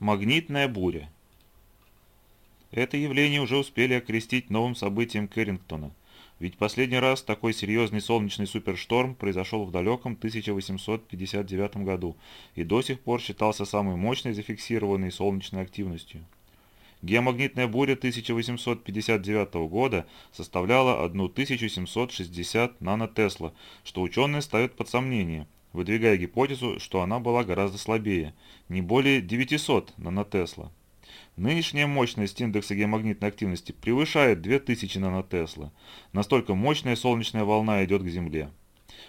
Магнитная буря. Это явление уже успели окрестить новым событием Кэррингтона, ведь последний раз такой серьезный солнечный супершторм произошел в далеком 1859 году и до сих пор считался самой мощной зафиксированной солнечной активностью. Геомагнитная буря 1859 года составляла 1760 нанотесла, что ученые ставят под сомнение – выдвигая гипотезу, что она была гораздо слабее, не более 900 нанотесла. Нынешняя мощность индекса геомагнитной активности превышает 2000 нанотесла. Настолько мощная солнечная волна идет к Земле.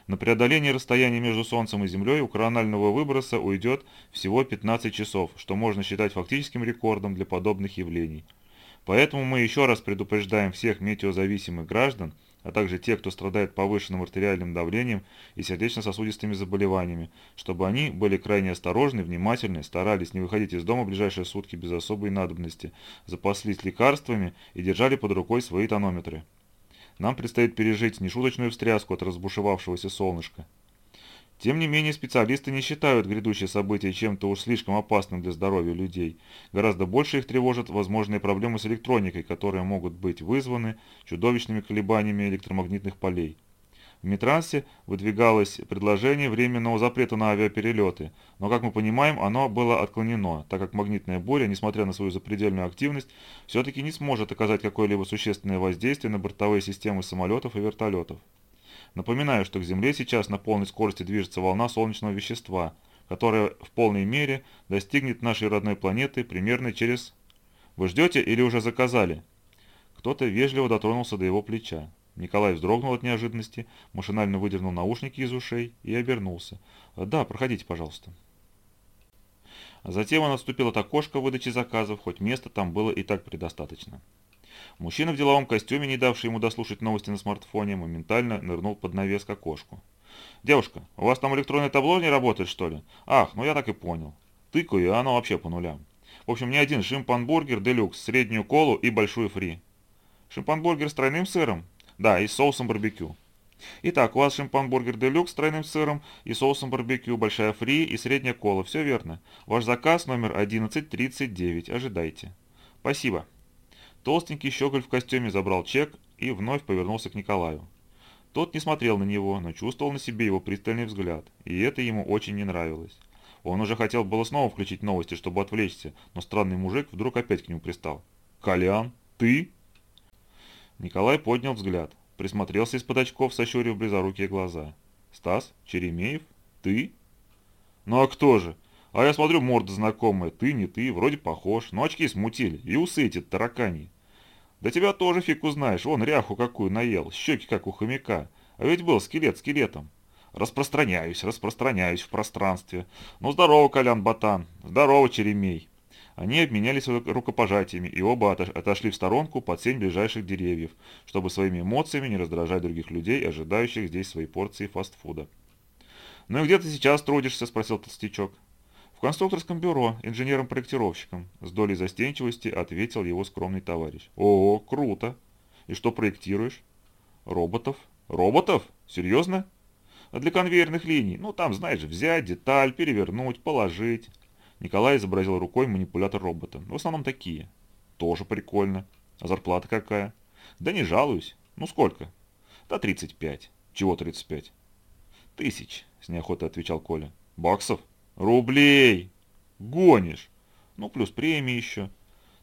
На преодоление расстояния между Солнцем и Землей у коронального выброса уйдет всего 15 часов, что можно считать фактическим рекордом для подобных явлений. Поэтому мы еще раз предупреждаем всех метеозависимых граждан, а также те, кто страдает повышенным артериальным давлением и сердечно-сосудистыми заболеваниями, чтобы они были крайне осторожны, внимательны, старались не выходить из дома в ближайшие сутки без особой надобности, запаслись лекарствами и держали под рукой свои тонометры. Нам предстоит пережить нешуточную встряску от разбушевавшегося солнышка. Тем не менее, специалисты не считают грядущие события чем-то уж слишком опасным для здоровья людей. Гораздо больше их тревожат возможные проблемы с электроникой, которые могут быть вызваны чудовищными колебаниями электромагнитных полей. В Митрансе выдвигалось предложение временного запрета на авиаперелеты, но, как мы понимаем, оно было отклонено, так как магнитная буря, несмотря на свою запредельную активность, все-таки не сможет оказать какое-либо существенное воздействие на бортовые системы самолетов и вертолетов. Напоминаю, что к Земле сейчас на полной скорости движется волна солнечного вещества, которая в полной мере достигнет нашей родной планеты примерно через... Вы ждете или уже заказали? Кто-то вежливо дотронулся до его плеча. Николай вздрогнул от неожиданности, машинально выдернул наушники из ушей и обернулся. «Да, проходите, пожалуйста». Затем он отступил от окошка выдачи заказов, хоть места там было и так предостаточно. Мужчина в деловом костюме, не давший ему дослушать новости на смартфоне, моментально нырнул под навес к окошку. «Девушка, у вас там электронное табло не работает, что ли? Ах, ну я так и понял. Тыкаю, и оно вообще по нулям. В общем, мне один шимпанбургер делюкс, среднюю колу и большую фри. Шимпанбургер с тройным сыром? Да, и соусом барбекю. Итак, у вас шимпанбургер делюкс с тройным сыром и соусом барбекю, большая фри и средняя кола. Все верно. Ваш заказ номер 1139. Ожидайте. Спасибо. Толстенький щеголь в костюме забрал чек и вновь повернулся к Николаю. Тот не смотрел на него, но чувствовал на себе его пристальный взгляд, и это ему очень не нравилось. Он уже хотел было снова включить новости, чтобы отвлечься, но странный мужик вдруг опять к нему пристал. «Колян, ты?» Николай поднял взгляд, присмотрелся из-под очков, сощурив близорукие глаза. «Стас? Черемеев? Ты?» «Ну а кто же? А я смотрю, морда знакомая, ты, не ты, вроде похож, но очки смутили, и усы эти таракани. Да тебя тоже фиг узнаешь, вон ряху какую наел, щеки как у хомяка, а ведь был скелет скелетом. Распространяюсь, распространяюсь в пространстве. Ну здорово, Колян Батан, здорово, Черемей. Они обменялись рукопожатиями и оба отошли в сторонку под сень ближайших деревьев, чтобы своими эмоциями не раздражать других людей, ожидающих здесь своей порции фастфуда. «Ну и где ты сейчас трудишься?» – спросил толстячок. «В конструкторском бюро, инженером-проектировщиком», – с долей застенчивости ответил его скромный товарищ. «О, круто! И что проектируешь?» «Роботов». «Роботов? Серьезно?» «Для конвейерных линий. Ну, там, знаешь, взять деталь, перевернуть, положить». Николай изобразил рукой манипулятор робота. В основном такие. «Тоже прикольно. А зарплата какая?» «Да не жалуюсь. Ну, сколько?» «Да 35». «Чего 35?» «Тысяч», – с неохотой отвечал Коля. «Баксов?» Рублей! Гонишь! Ну, плюс премии еще.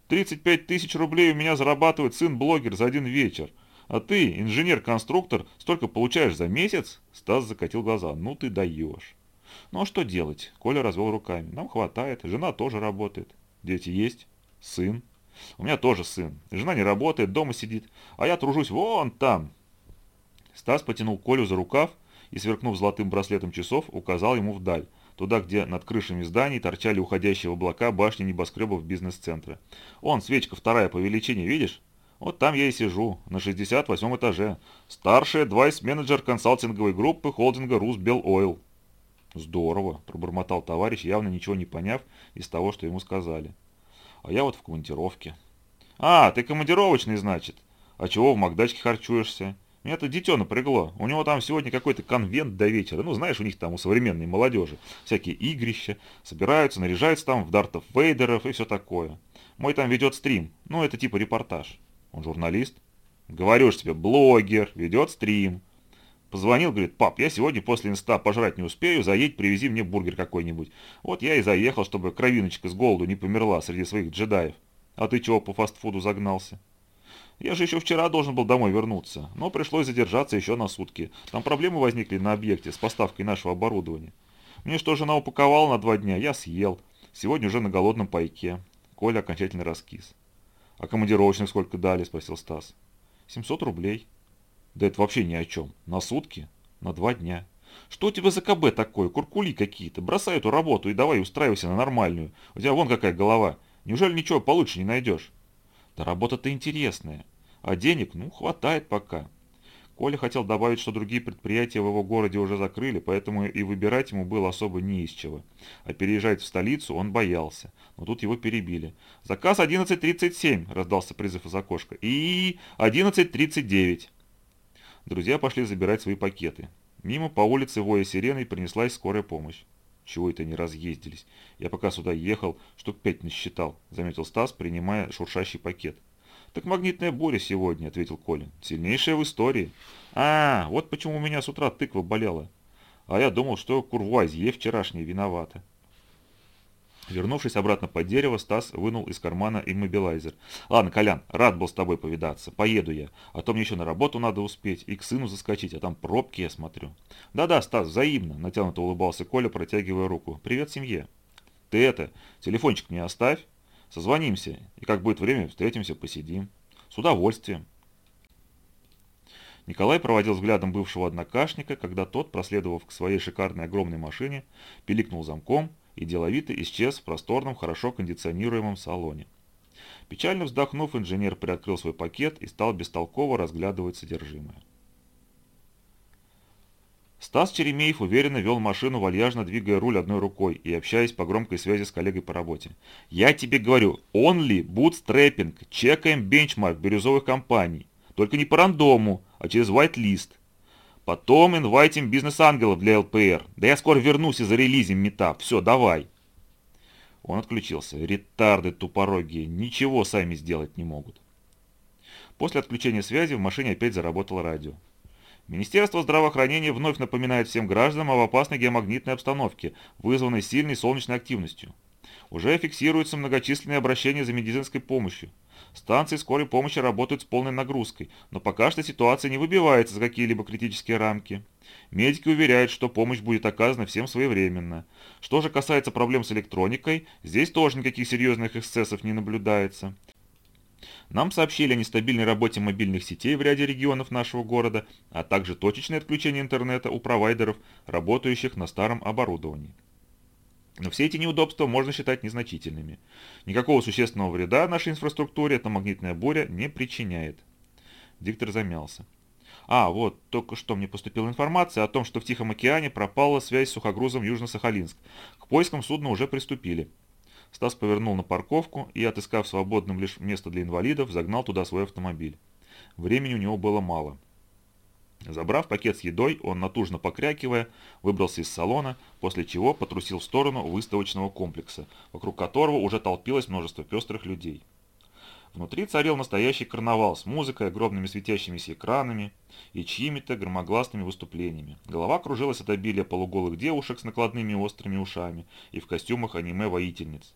35 тысяч рублей у меня зарабатывает сын-блогер за один вечер. А ты, инженер-конструктор, столько получаешь за месяц? Стас закатил глаза. Ну ты даешь. Ну а что делать? Коля развел руками. Нам хватает. Жена тоже работает. Дети есть? Сын? У меня тоже сын. Жена не работает, дома сидит. А я тружусь вон там. Стас потянул Колю за рукав и, сверкнув золотым браслетом часов, указал ему вдаль туда, где над крышами зданий торчали уходящие в облака башни небоскребов бизнес-центра. «Он, свечка вторая по величине, видишь? Вот там я и сижу, на 68 этаже. Старший адвайс-менеджер консалтинговой группы холдинга «Русбел Ойл». «Здорово», – пробормотал товарищ, явно ничего не поняв из того, что ему сказали. «А я вот в командировке». «А, ты командировочный, значит? А чего в Макдачке харчуешься? Меня это дитё напрягло. У него там сегодня какой-то конвент до вечера. Ну, знаешь, у них там у современной молодежи всякие игрища. Собираются, наряжаются там в дартов Вейдеров и все такое. Мой там ведет стрим. Ну, это типа репортаж. Он журналист. Говорю же тебе, блогер, ведет стрим. Позвонил, говорит, пап, я сегодня после инста пожрать не успею, заедь, привези мне бургер какой-нибудь. Вот я и заехал, чтобы кровиночка с голоду не померла среди своих джедаев. А ты чего по фастфуду загнался? Я же еще вчера должен был домой вернуться, но пришлось задержаться еще на сутки. Там проблемы возникли на объекте с поставкой нашего оборудования. Мне что, жена упаковала на два дня, я съел. Сегодня уже на голодном пайке. Коля окончательно раскис. «А командировочных сколько дали?» – спросил Стас. «700 рублей». Да это вообще ни о чем. На сутки? На два дня. Что у тебя за КБ такое? Куркули какие-то. Бросай эту работу и давай устраивайся на нормальную. У тебя вон какая голова. Неужели ничего получше не найдешь? Да работа-то интересная. А денег, ну, хватает пока. Коля хотел добавить, что другие предприятия в его городе уже закрыли, поэтому и выбирать ему было особо не из чего. А переезжать в столицу он боялся. Но тут его перебили. «Заказ 11.37», — раздался призыв из окошка. «И 11.39». Друзья пошли забирать свои пакеты. Мимо по улице воя сиреной принеслась скорая помощь. Чего это они разъездились? Я пока сюда ехал, штук пять насчитал, заметил Стас, принимая шуршащий пакет. Так магнитная буря сегодня, ответил Колин. Сильнейшая в истории. А, вот почему у меня с утра тыква болела. А я думал, что курвуазье вчерашняя виновата. Вернувшись обратно под дерево, Стас вынул из кармана иммобилайзер. «Ладно, Колян, рад был с тобой повидаться. Поеду я. А то мне еще на работу надо успеть и к сыну заскочить, а там пробки я смотрю». «Да-да, Стас, взаимно», — натянуто улыбался Коля, протягивая руку. «Привет семье». «Ты это, телефончик мне оставь. Созвонимся, и как будет время, встретимся, посидим». «С удовольствием». Николай проводил взглядом бывшего однокашника, когда тот, проследовав к своей шикарной огромной машине, пиликнул замком и деловито исчез в просторном, хорошо кондиционируемом салоне. Печально вздохнув, инженер приоткрыл свой пакет и стал бестолково разглядывать содержимое. Стас Черемеев уверенно вел машину, вальяжно двигая руль одной рукой и общаясь по громкой связи с коллегой по работе. «Я тебе говорю, only bootstrapping, чекаем бенчмарк бирюзовых компаний. Только не по рандому, а через whitelist. Потом инвайтим бизнес-ангелов для ЛПР. Да я скоро вернусь и зарелизим метап. Все, давай. Он отключился. Ретарды тупорогие. Ничего сами сделать не могут. После отключения связи в машине опять заработало радио. Министерство здравоохранения вновь напоминает всем гражданам об опасной геомагнитной обстановке, вызванной сильной солнечной активностью. Уже фиксируются многочисленные обращения за медицинской помощью. Станции скорой помощи работают с полной нагрузкой, но пока что ситуация не выбивается за какие-либо критические рамки. Медики уверяют, что помощь будет оказана всем своевременно. Что же касается проблем с электроникой, здесь тоже никаких серьезных эксцессов не наблюдается. Нам сообщили о нестабильной работе мобильных сетей в ряде регионов нашего города, а также точечное отключение интернета у провайдеров, работающих на старом оборудовании. Но все эти неудобства можно считать незначительными. Никакого существенного вреда нашей инфраструктуре эта магнитная буря не причиняет. Диктор замялся. А, вот, только что мне поступила информация о том, что в Тихом океане пропала связь с сухогрузом Южно-Сахалинск. К поискам судна уже приступили. Стас повернул на парковку и, отыскав свободным лишь место для инвалидов, загнал туда свой автомобиль. Времени у него было мало. Забрав пакет с едой, он, натужно покрякивая, выбрался из салона, после чего потрусил в сторону выставочного комплекса, вокруг которого уже толпилось множество пестрых людей. Внутри царил настоящий карнавал с музыкой, огромными светящимися экранами и чьими-то громогласными выступлениями. Голова кружилась от обилия полуголых девушек с накладными острыми ушами и в костюмах аниме-воительниц.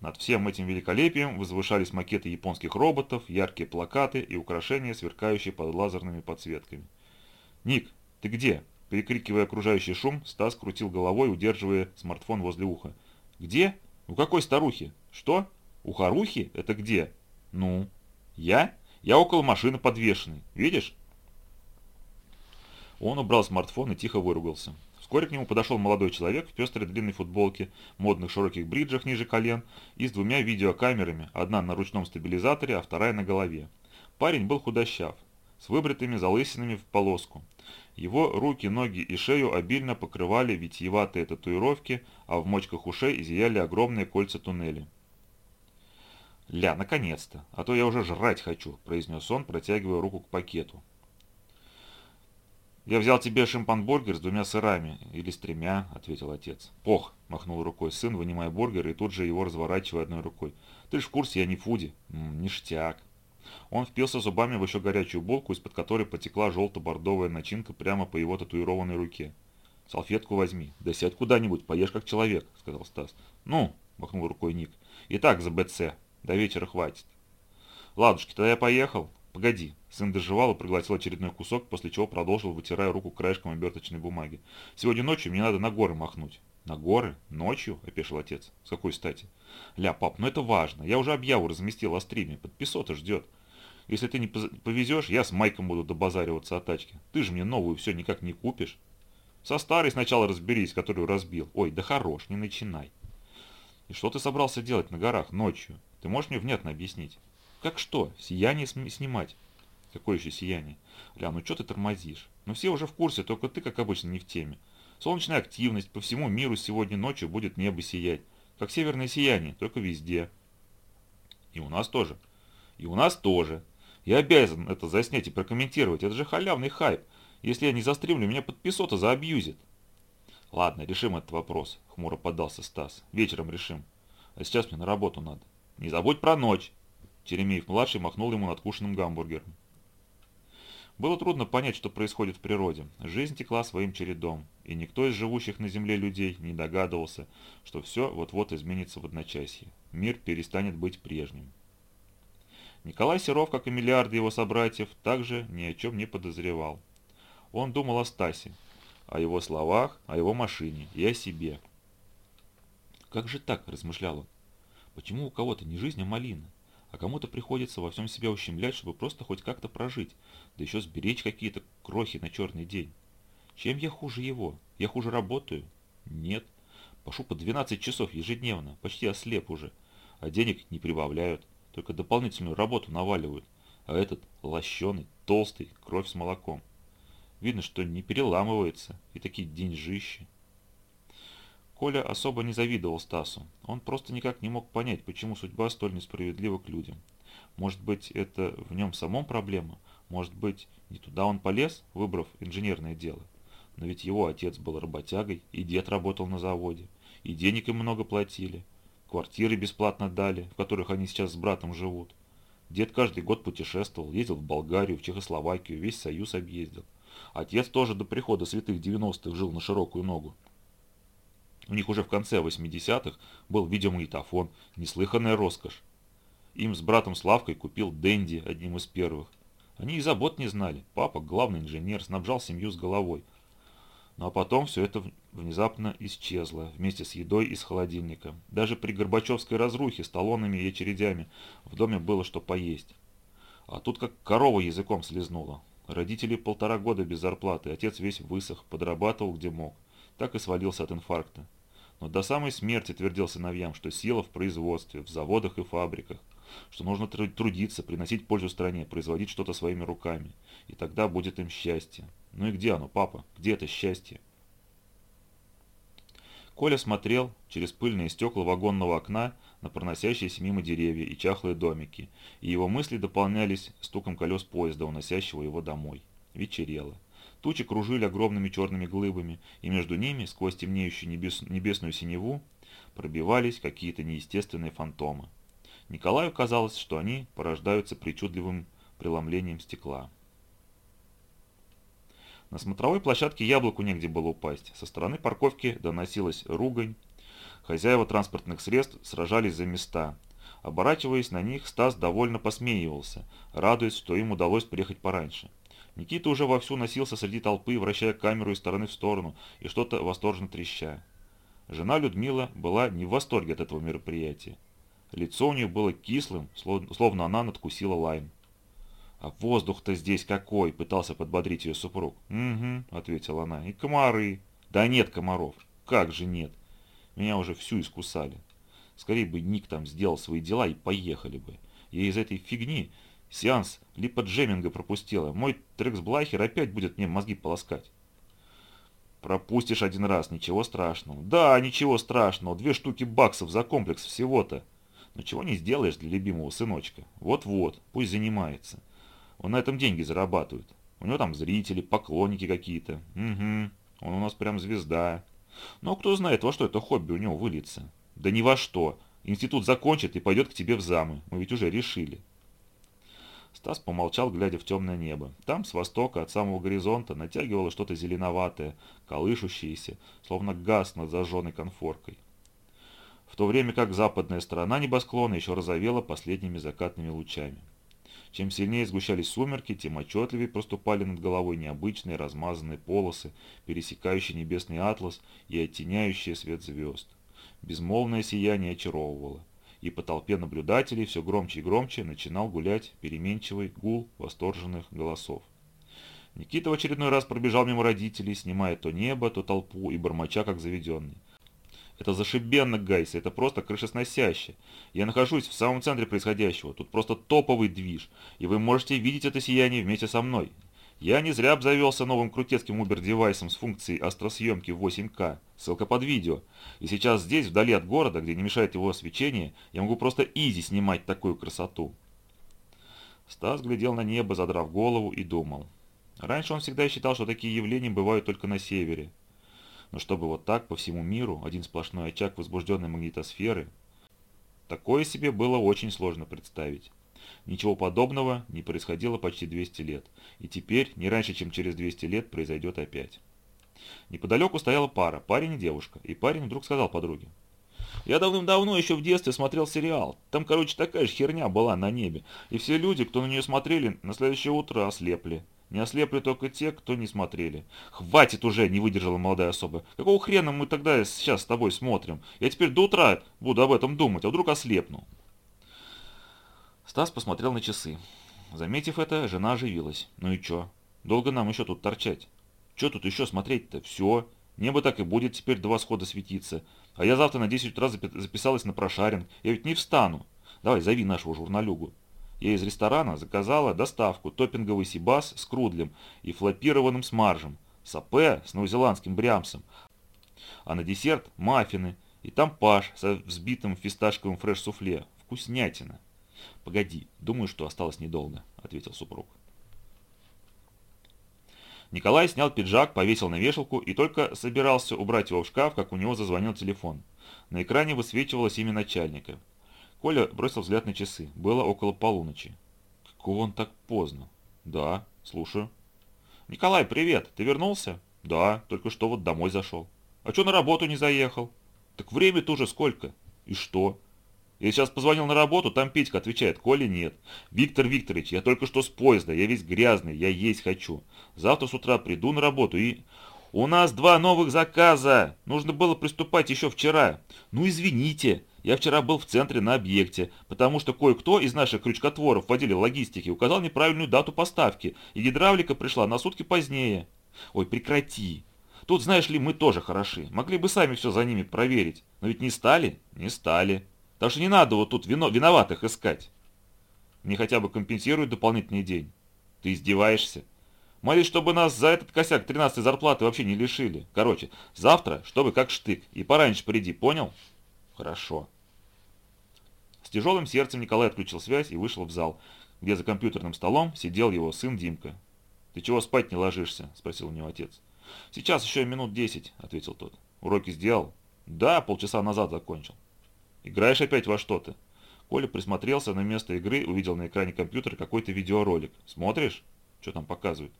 Над всем этим великолепием возвышались макеты японских роботов, яркие плакаты и украшения, сверкающие под лазерными подсветками. «Ник, ты где?» Перекрикивая окружающий шум, Стас крутил головой, удерживая смартфон возле уха. «Где? У какой старухи? Что? У Харухи? Это где?» «Ну?» «Я? Я около машины подвешенный. Видишь?» Он убрал смартфон и тихо выругался. Вскоре к нему подошел молодой человек в пестрой длинной футболке, модных широких бриджах ниже колен и с двумя видеокамерами, одна на ручном стабилизаторе, а вторая на голове. Парень был худощав, с выбритыми залысинами в полоску. Его руки, ноги и шею обильно покрывали витиеватые татуировки, а в мочках ушей зияли огромные кольца туннелей. «Ля, наконец-то! А то я уже жрать хочу», – произнес он, протягивая руку к пакету. «Я взял тебе шимпанбургер с двумя сырами, или с тремя», — ответил отец. «Пох», — махнул рукой сын, вынимая бургер и тут же его разворачивая одной рукой. «Ты ж в курсе, я не фуди». М -м, «Ништяк». Он впился зубами в еще горячую булку, из-под которой потекла желто-бордовая начинка прямо по его татуированной руке. «Салфетку возьми, да сядь куда-нибудь, поешь как человек», — сказал Стас. «Ну», — махнул рукой Ник, — «и так за БЦ, до вечера хватит». «Ладушки, тогда я поехал. Погоди». Сын доживал и проглотил очередной кусок, после чего продолжил, вытирая руку краешком оберточной бумаги. «Сегодня ночью мне надо на горы махнуть». «На горы? Ночью?» – опешил отец. «С какой стати?» «Ля, пап, ну это важно. Я уже объяву разместил о стриме. Подписота ждет. Если ты не повезешь, я с Майком буду добазариваться о тачке. Ты же мне новую все никак не купишь». «Со старой сначала разберись, которую разбил. Ой, да хорош, не начинай». «И что ты собрался делать на горах ночью? Ты можешь мне внятно объяснить?» «Как что? Сияние снимать?» «Какое еще сияние?» «Ля, ну что ты тормозишь? Ну все уже в курсе, только ты, как обычно, не в теме. Солнечная активность по всему миру сегодня ночью будет небо сиять. Как северное сияние, только везде. И у нас тоже. И у нас тоже. Я обязан это заснять и прокомментировать. Это же халявный хайп. Если я не застримлю, меня подписота заабьюзит. Ладно, решим этот вопрос, хмуро поддался Стас. Вечером решим. А сейчас мне на работу надо. Не забудь про ночь. Черемеев-младший махнул ему надкушенным гамбургером. Было трудно понять, что происходит в природе. Жизнь текла своим чередом, и никто из живущих на земле людей не догадывался, что все вот-вот изменится в одночасье. Мир перестанет быть прежним. Николай Серов, как и миллиарды его собратьев, также ни о чем не подозревал. Он думал о Стасе, о его словах, о его машине и о себе. «Как же так?» – размышлял он. «Почему у кого-то не жизнь, а малина? а кому-то приходится во всем себя ущемлять, чтобы просто хоть как-то прожить, да еще сберечь какие-то крохи на черный день. Чем я хуже его? Я хуже работаю? Нет. Пошу по 12 часов ежедневно, почти ослеп уже, а денег не прибавляют, только дополнительную работу наваливают, а этот лощеный, толстый, кровь с молоком. Видно, что не переламывается, и такие деньжищи. Коля особо не завидовал Стасу. Он просто никак не мог понять, почему судьба столь несправедлива к людям. Может быть, это в нем самом проблема? Может быть, не туда он полез, выбрав инженерное дело? Но ведь его отец был работягой, и дед работал на заводе, и денег им много платили, квартиры бесплатно дали, в которых они сейчас с братом живут. Дед каждый год путешествовал, ездил в Болгарию, в Чехословакию, весь Союз объездил. Отец тоже до прихода святых 90-х жил на широкую ногу. У них уже в конце 80-х был видеомагнитофон, неслыханная роскошь. Им с братом Славкой купил Дэнди одним из первых. Они и забот не знали. Папа, главный инженер, снабжал семью с головой. А потом все это внезапно исчезло, вместе с едой из холодильника. Даже при Горбачевской разрухе с талонами и очередями в доме было что поесть. А тут как корова языком слезнула. Родители полтора года без зарплаты, отец весь высох, подрабатывал где мог. Так и свалился от инфаркта но до самой смерти твердил сыновьям, что сила в производстве, в заводах и фабриках, что нужно трудиться, приносить пользу стране, производить что-то своими руками, и тогда будет им счастье. Ну и где оно, папа? Где это счастье? Коля смотрел через пыльные стекла вагонного окна на проносящиеся мимо деревья и чахлые домики, и его мысли дополнялись стуком колес поезда, уносящего его домой. Вечерело. Тучи кружили огромными черными глыбами, и между ними, сквозь темнеющую небес, небесную синеву, пробивались какие-то неестественные фантомы. Николаю казалось, что они порождаются причудливым преломлением стекла. На смотровой площадке яблоку негде было упасть. Со стороны парковки доносилась ругань. Хозяева транспортных средств сражались за места. Оборачиваясь на них, Стас довольно посмеивался, радуясь, что им удалось приехать пораньше. Никита уже вовсю носился среди толпы, вращая камеру из стороны в сторону и что-то восторженно треща. Жена Людмила была не в восторге от этого мероприятия. Лицо у нее было кислым, словно она надкусила лайм. «А воздух-то здесь какой!» – пытался подбодрить ее супруг. «Угу», – ответила она, – «и комары». «Да нет комаров». «Как же нет? Меня уже всю искусали. Скорее бы Ник там сделал свои дела и поехали бы. Я из этой фигни Сеанс липоджеминга пропустила. Мой Трексблайхер опять будет мне мозги полоскать. Пропустишь один раз, ничего страшного. Да, ничего страшного, две штуки баксов за комплекс всего-то. Но чего не сделаешь для любимого сыночка. Вот-вот, пусть занимается. Он на этом деньги зарабатывает. У него там зрители, поклонники какие-то. Угу, он у нас прям звезда. Но кто знает, во что это хобби у него выльется. Да ни во что. Институт закончит и пойдет к тебе в замы. Мы ведь уже решили. Стас помолчал, глядя в темное небо. Там, с востока, от самого горизонта, натягивало что-то зеленоватое, колышущееся, словно газ над зажженной конфоркой. В то время как западная сторона небосклона еще розовела последними закатными лучами. Чем сильнее сгущались сумерки, тем отчетливее проступали над головой необычные размазанные полосы, пересекающие небесный атлас и оттеняющие свет звезд. Безмолвное сияние очаровывало, и по толпе наблюдателей все громче и громче начинал гулять переменчивый гул восторженных голосов. Никита в очередной раз пробежал мимо родителей, снимая то небо, то толпу и бормоча как заведенный. Это зашибенно, guys, это просто крышесносяще. Я нахожусь в самом центре происходящего, тут просто топовый движ, и вы можете видеть это сияние вместе со мной. Я не зря обзавелся новым крутецким убер-девайсом с функцией астросъемки 8К, ссылка под видео. И сейчас здесь, вдали от города, где не мешает его освещение, я могу просто easy снимать такую красоту. Стас глядел на небо, задрав голову, и думал. Раньше он всегда считал, что такие явления бывают только на севере но чтобы вот так по всему миру один сплошной очаг возбужденной магнитосферы, такое себе было очень сложно представить. Ничего подобного не происходило почти 200 лет, и теперь, не раньше, чем через 200 лет, произойдет опять. Неподалеку стояла пара, парень и девушка, и парень вдруг сказал подруге. «Я давным-давно еще в детстве смотрел сериал. Там, короче, такая же херня была на небе, и все люди, кто на нее смотрели, на следующее утро ослепли. Не ослепли только те, кто не смотрели. «Хватит уже!» – не выдержала молодая особа. «Какого хрена мы тогда сейчас с тобой смотрим? Я теперь до утра буду об этом думать, а вдруг ослепну?» Стас посмотрел на часы. Заметив это, жена оживилась. «Ну и чё? Долго нам еще тут торчать? Чё тут еще смотреть-то? Все. Небо так и будет теперь два схода светиться. А я завтра на 10 утра записалась на прошаринг. Я ведь не встану. Давай, зови нашего журналюгу». Я из ресторана заказала доставку топпинговый сибас с крудлем и флопированным смаржем, сапе с новозеландским брямсом, а на десерт маффины и там паш со взбитым фисташковым фреш-суфле. Вкуснятина. «Погоди, думаю, что осталось недолго», — ответил супруг. Николай снял пиджак, повесил на вешалку и только собирался убрать его в шкаф, как у него зазвонил телефон. На экране высвечивалось имя начальника. Коля бросил взгляд на часы. Было около полуночи. Какого он так поздно? Да, слушаю. Николай, привет. Ты вернулся? Да, только что вот домой зашел. А что на работу не заехал? Так время-то уже сколько? И что? Я сейчас позвонил на работу, там Петька отвечает, Коля нет. Виктор Викторович, я только что с поезда, я весь грязный, я есть хочу. Завтра с утра приду на работу и... У нас два новых заказа! Нужно было приступать еще вчера. Ну извините, я вчера был в центре на объекте, потому что кое-кто из наших крючкотворов в отделе логистики указал неправильную дату поставки, и гидравлика пришла на сутки позднее. Ой, прекрати. Тут, знаешь ли, мы тоже хороши. Могли бы сами все за ними проверить. Но ведь не стали? Не стали. Так что не надо вот тут вино, виноватых искать. Мне хотя бы компенсируют дополнительный день. Ты издеваешься? Молись, чтобы нас за этот косяк 13 зарплаты вообще не лишили. Короче, завтра, чтобы как штык. И пораньше приди, понял? Хорошо. С тяжелым сердцем Николай отключил связь и вышел в зал, где за компьютерным столом сидел его сын Димка. «Ты чего спать не ложишься?» – спросил у него отец. «Сейчас еще минут десять», – ответил тот. «Уроки сделал?» «Да, полчаса назад закончил». «Играешь опять во что-то?» Коля присмотрелся на место игры, увидел на экране компьютера какой-то видеоролик. «Смотришь? Что там показывают?»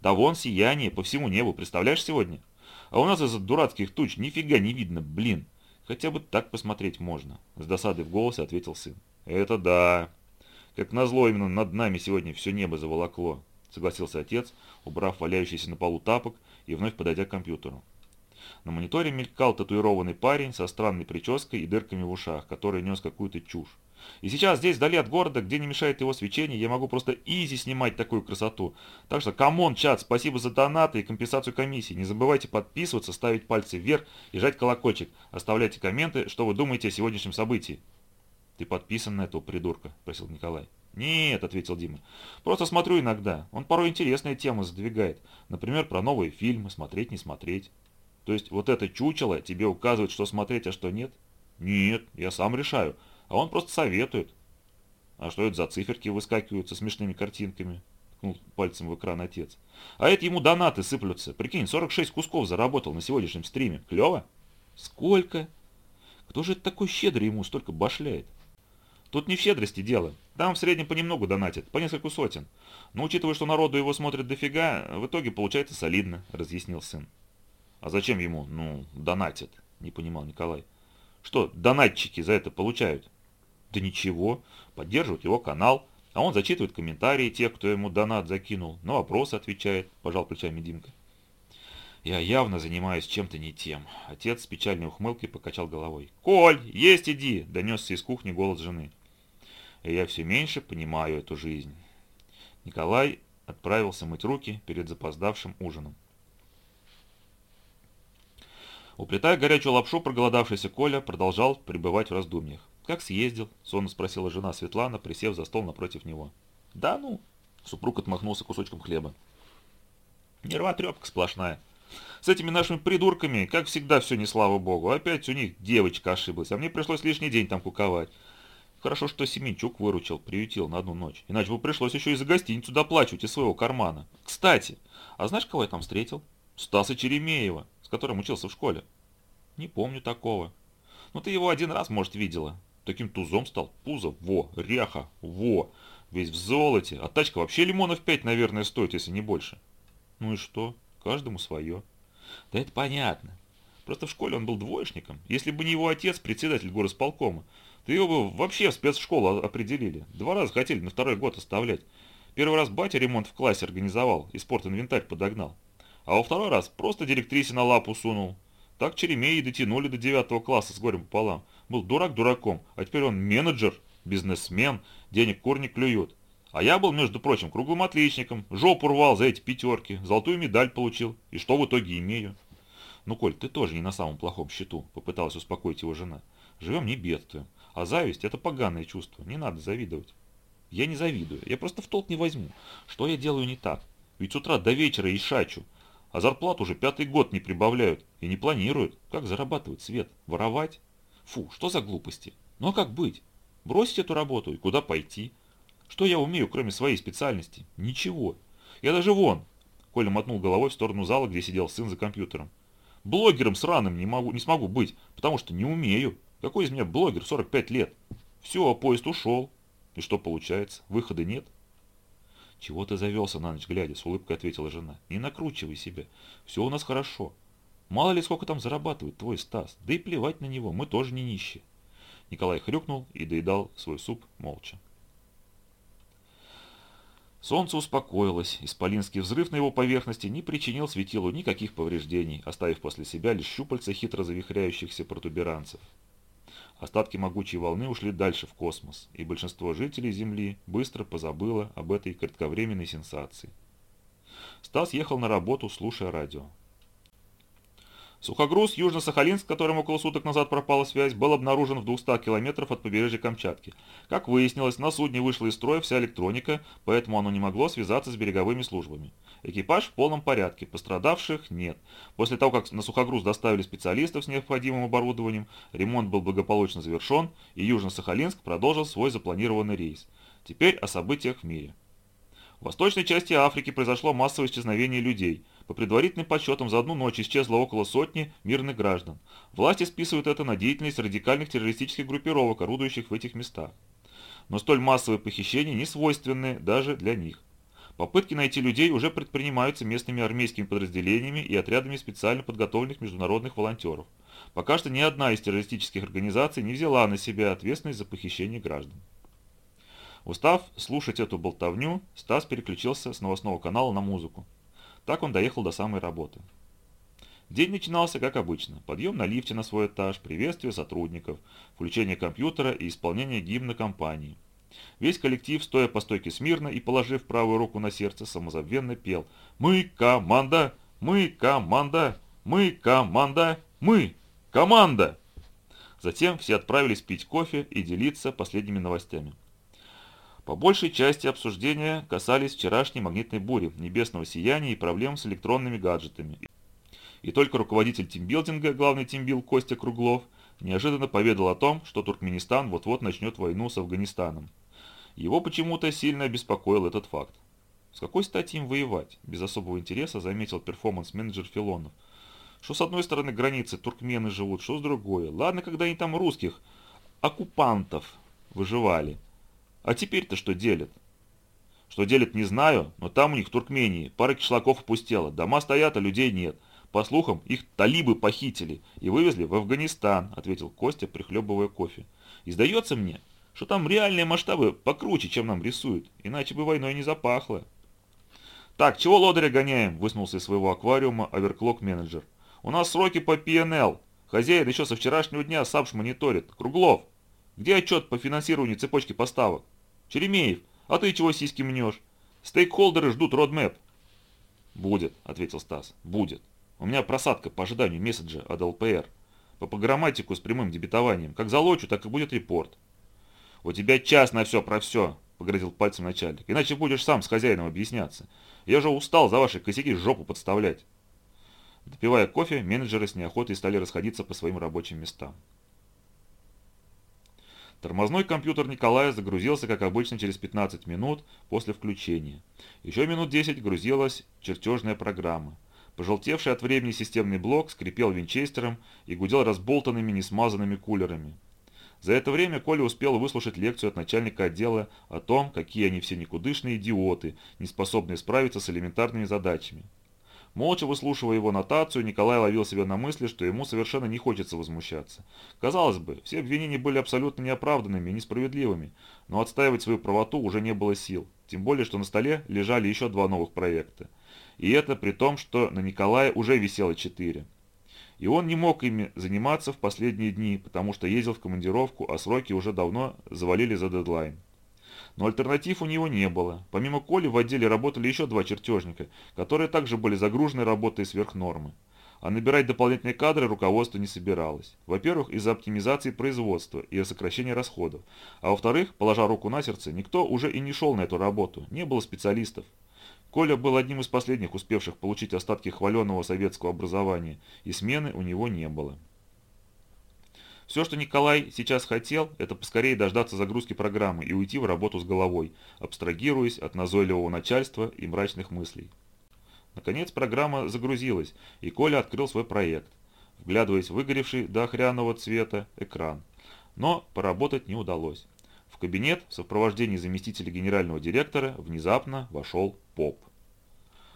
«Да вон сияние по всему небу, представляешь сегодня? А у нас из-за дурацких туч нифига не видно, блин!» Хотя бы так посмотреть можно, с досадой в голосе ответил сын. Это да. Как назло именно над нами сегодня все небо заволокло, согласился отец, убрав валяющийся на полу тапок и вновь подойдя к компьютеру. На мониторе мелькал татуированный парень со странной прической и дырками в ушах, который нес какую-то чушь. И сейчас здесь, вдали от города, где не мешает его свечение, я могу просто easy снимать такую красоту. Так что, come on, чат, спасибо за донаты и компенсацию комиссии. Не забывайте подписываться, ставить пальцы вверх и жать колокольчик. Оставляйте комменты, что вы думаете о сегодняшнем событии. «Ты подписан на этого придурка?» – спросил Николай. «Нет», – ответил Дима. «Просто смотрю иногда. Он порой интересные темы задвигает. Например, про новые фильмы, смотреть, не смотреть. То есть вот это чучело тебе указывает, что смотреть, а что нет?» «Нет, я сам решаю а он просто советует. А что это за циферки выскакивают со смешными картинками? ткнул пальцем в экран отец. А это ему донаты сыплются. Прикинь, 46 кусков заработал на сегодняшнем стриме. Клево? Сколько? Кто же это такой щедрый ему столько башляет? Тут не в щедрости дело. Там в среднем понемногу донатят, по нескольку сотен. Но учитывая, что народу его смотрит дофига, в итоге получается солидно, разъяснил сын. А зачем ему, ну, донатят? Не понимал Николай. Что донатчики за это получают? Да ничего, поддерживают его канал, а он зачитывает комментарии тех, кто ему донат закинул, на вопросы отвечает, пожал плечами Димка. Я явно занимаюсь чем-то не тем. Отец с печальной ухмылкой покачал головой. «Коль, есть иди!» – донесся из кухни голос жены. И я все меньше понимаю эту жизнь. Николай отправился мыть руки перед запоздавшим ужином. Уплетая горячую лапшу, проголодавшийся Коля продолжал пребывать в раздумьях. «Как съездил?» – сонно спросила жена Светлана, присев за стол напротив него. «Да ну!» – супруг отмахнулся кусочком хлеба. «Нервотрепка сплошная. С этими нашими придурками, как всегда, все не слава богу. Опять у них девочка ошиблась, а мне пришлось лишний день там куковать. Хорошо, что Семенчук выручил, приютил на одну ночь. Иначе бы пришлось еще и за гостиницу доплачивать из своего кармана. Кстати, а знаешь, кого я там встретил? Стаса Черемеева, с которым учился в школе. Не помню такого. Ну ты его один раз, может, видела. Таким тузом стал. Пузо, во, ряха, во. Весь в золоте. А тачка вообще лимонов пять, наверное, стоит, если не больше. Ну и что? Каждому свое. Да это понятно. Просто в школе он был двоечником. Если бы не его отец, председатель горосполкома, то его бы вообще в спецшколу определили. Два раза хотели на второй год оставлять. Первый раз батя ремонт в классе организовал и спортинвентарь подогнал. А во второй раз просто директрисе на лапу сунул. Так Черемеи дотянули до девятого класса с горем пополам. Был дурак дураком, а теперь он менеджер, бизнесмен, денег корни клюет. А я был, между прочим, круглым отличником, жопу рвал за эти пятерки, золотую медаль получил. И что в итоге имею? Ну, Коль, ты тоже не на самом плохом счету, попыталась успокоить его жена. Живем не бедствуем. А зависть – это поганое чувство, не надо завидовать. Я не завидую, я просто в толк не возьму. Что я делаю не так? Ведь с утра до вечера и шачу. А зарплату уже пятый год не прибавляют и не планируют. Как зарабатывать свет? Воровать? Фу, что за глупости? Ну а как быть? Бросить эту работу и куда пойти? Что я умею, кроме своей специальности? Ничего. Я даже вон. Коля мотнул головой в сторону зала, где сидел сын за компьютером. Блогером сраным не, могу, не смогу быть, потому что не умею. Какой из меня блогер 45 лет? Все, поезд ушел. И что получается? Выхода нет? Чего ты завелся на ночь глядя? С улыбкой ответила жена. Не накручивай себя. Все у нас хорошо. Мало ли сколько там зарабатывает твой Стас. Да и плевать на него, мы тоже не нищие. Николай хрюкнул и доедал свой суп молча. Солнце успокоилось, исполинский взрыв на его поверхности не причинил светилу никаких повреждений, оставив после себя лишь щупальца хитро завихряющихся протуберанцев. Остатки могучей волны ушли дальше в космос, и большинство жителей Земли быстро позабыло об этой кратковременной сенсации. Стас ехал на работу, слушая радио. Сухогруз Южно-Сахалинск, с которым около суток назад пропала связь, был обнаружен в 200 километров от побережья Камчатки. Как выяснилось, на судне вышла из строя вся электроника, поэтому оно не могло связаться с береговыми службами. Экипаж в полном порядке, пострадавших нет. После того, как на сухогруз доставили специалистов с необходимым оборудованием, ремонт был благополучно завершен, и Южно-Сахалинск продолжил свой запланированный рейс. Теперь о событиях в мире. В восточной части Африки произошло массовое исчезновение людей – по предварительным подсчетам, за одну ночь исчезло около сотни мирных граждан. Власти списывают это на деятельность радикальных террористических группировок, орудующих в этих местах. Но столь массовые похищения не свойственны даже для них. Попытки найти людей уже предпринимаются местными армейскими подразделениями и отрядами специально подготовленных международных волонтеров. Пока что ни одна из террористических организаций не взяла на себя ответственность за похищение граждан. Устав слушать эту болтовню, Стас переключился с новостного канала на музыку. Так он доехал до самой работы. День начинался как обычно. Подъем на лифте на свой этаж, приветствие сотрудников, включение компьютера и исполнение гимна компании. Весь коллектив, стоя по стойке смирно и положив правую руку на сердце, самозабвенно пел «Мы команда! Мы команда! Мы команда! Мы команда!» Затем все отправились пить кофе и делиться последними новостями. По большей части обсуждения касались вчерашней магнитной бури, небесного сияния и проблем с электронными гаджетами. И только руководитель тимбилдинга, главный тимбил Костя Круглов, неожиданно поведал о том, что Туркменистан вот-вот начнет войну с Афганистаном. Его почему-то сильно обеспокоил этот факт. С какой стати им воевать? Без особого интереса заметил перформанс-менеджер Филонов. Что с одной стороны границы туркмены живут, что с другой. Ладно, когда они там русских оккупантов выживали. А теперь-то что делят? Что делят, не знаю, но там у них в Туркмении пара кишлаков опустела. Дома стоят, а людей нет. По слухам, их талибы похитили и вывезли в Афганистан, ответил Костя, прихлебывая кофе. И сдается мне, что там реальные масштабы покруче, чем нам рисуют, иначе бы войной не запахло. «Так, чего лодыря гоняем?» – высунулся из своего аквариума оверклок-менеджер. «У нас сроки по ПНЛ. Хозяин еще со вчерашнего дня САПШ мониторит. Круглов, где отчет по финансированию цепочки поставок? Черемеев, а ты чего сиськи мнешь? Стейкхолдеры ждут родмэп». «Будет», – ответил Стас, – «будет. У меня просадка по ожиданию месседжа от ЛПР. По программатику с прямым дебетованием. Как залочу, так и будет репорт». «У тебя час на все про все», – погрозил пальцем начальник. «Иначе будешь сам с хозяином объясняться. Я же устал за ваши косяки жопу подставлять». Допивая кофе, менеджеры с неохотой стали расходиться по своим рабочим местам. Тормозной компьютер Николая загрузился, как обычно, через 15 минут после включения. Еще минут 10 грузилась чертежная программа. Пожелтевший от времени системный блок скрипел винчестером и гудел разболтанными несмазанными кулерами. За это время Коля успел выслушать лекцию от начальника отдела о том, какие они все никудышные идиоты, не способные справиться с элементарными задачами. Молча выслушивая его нотацию, Николай ловил себя на мысли, что ему совершенно не хочется возмущаться. Казалось бы, все обвинения были абсолютно неоправданными и несправедливыми, но отстаивать свою правоту уже не было сил, тем более, что на столе лежали еще два новых проекта. И это при том, что на Николая уже висело четыре. И он не мог ими заниматься в последние дни, потому что ездил в командировку, а сроки уже давно завалили за дедлайн. Но альтернатив у него не было. Помимо Коли в отделе работали еще два чертежника, которые также были загружены работой сверх нормы. А набирать дополнительные кадры руководство не собиралось. Во-первых, из-за оптимизации производства и сокращения расходов. А во-вторых, положа руку на сердце, никто уже и не шел на эту работу, не было специалистов. Коля был одним из последних, успевших получить остатки хваленого советского образования, и смены у него не было. Все, что Николай сейчас хотел, это поскорее дождаться загрузки программы и уйти в работу с головой, абстрагируясь от назойливого начальства и мрачных мыслей. Наконец программа загрузилась, и Коля открыл свой проект, вглядываясь в выгоревший до охряного цвета экран. Но поработать не удалось. В кабинет в сопровождении заместителя генерального директора внезапно вошел поп.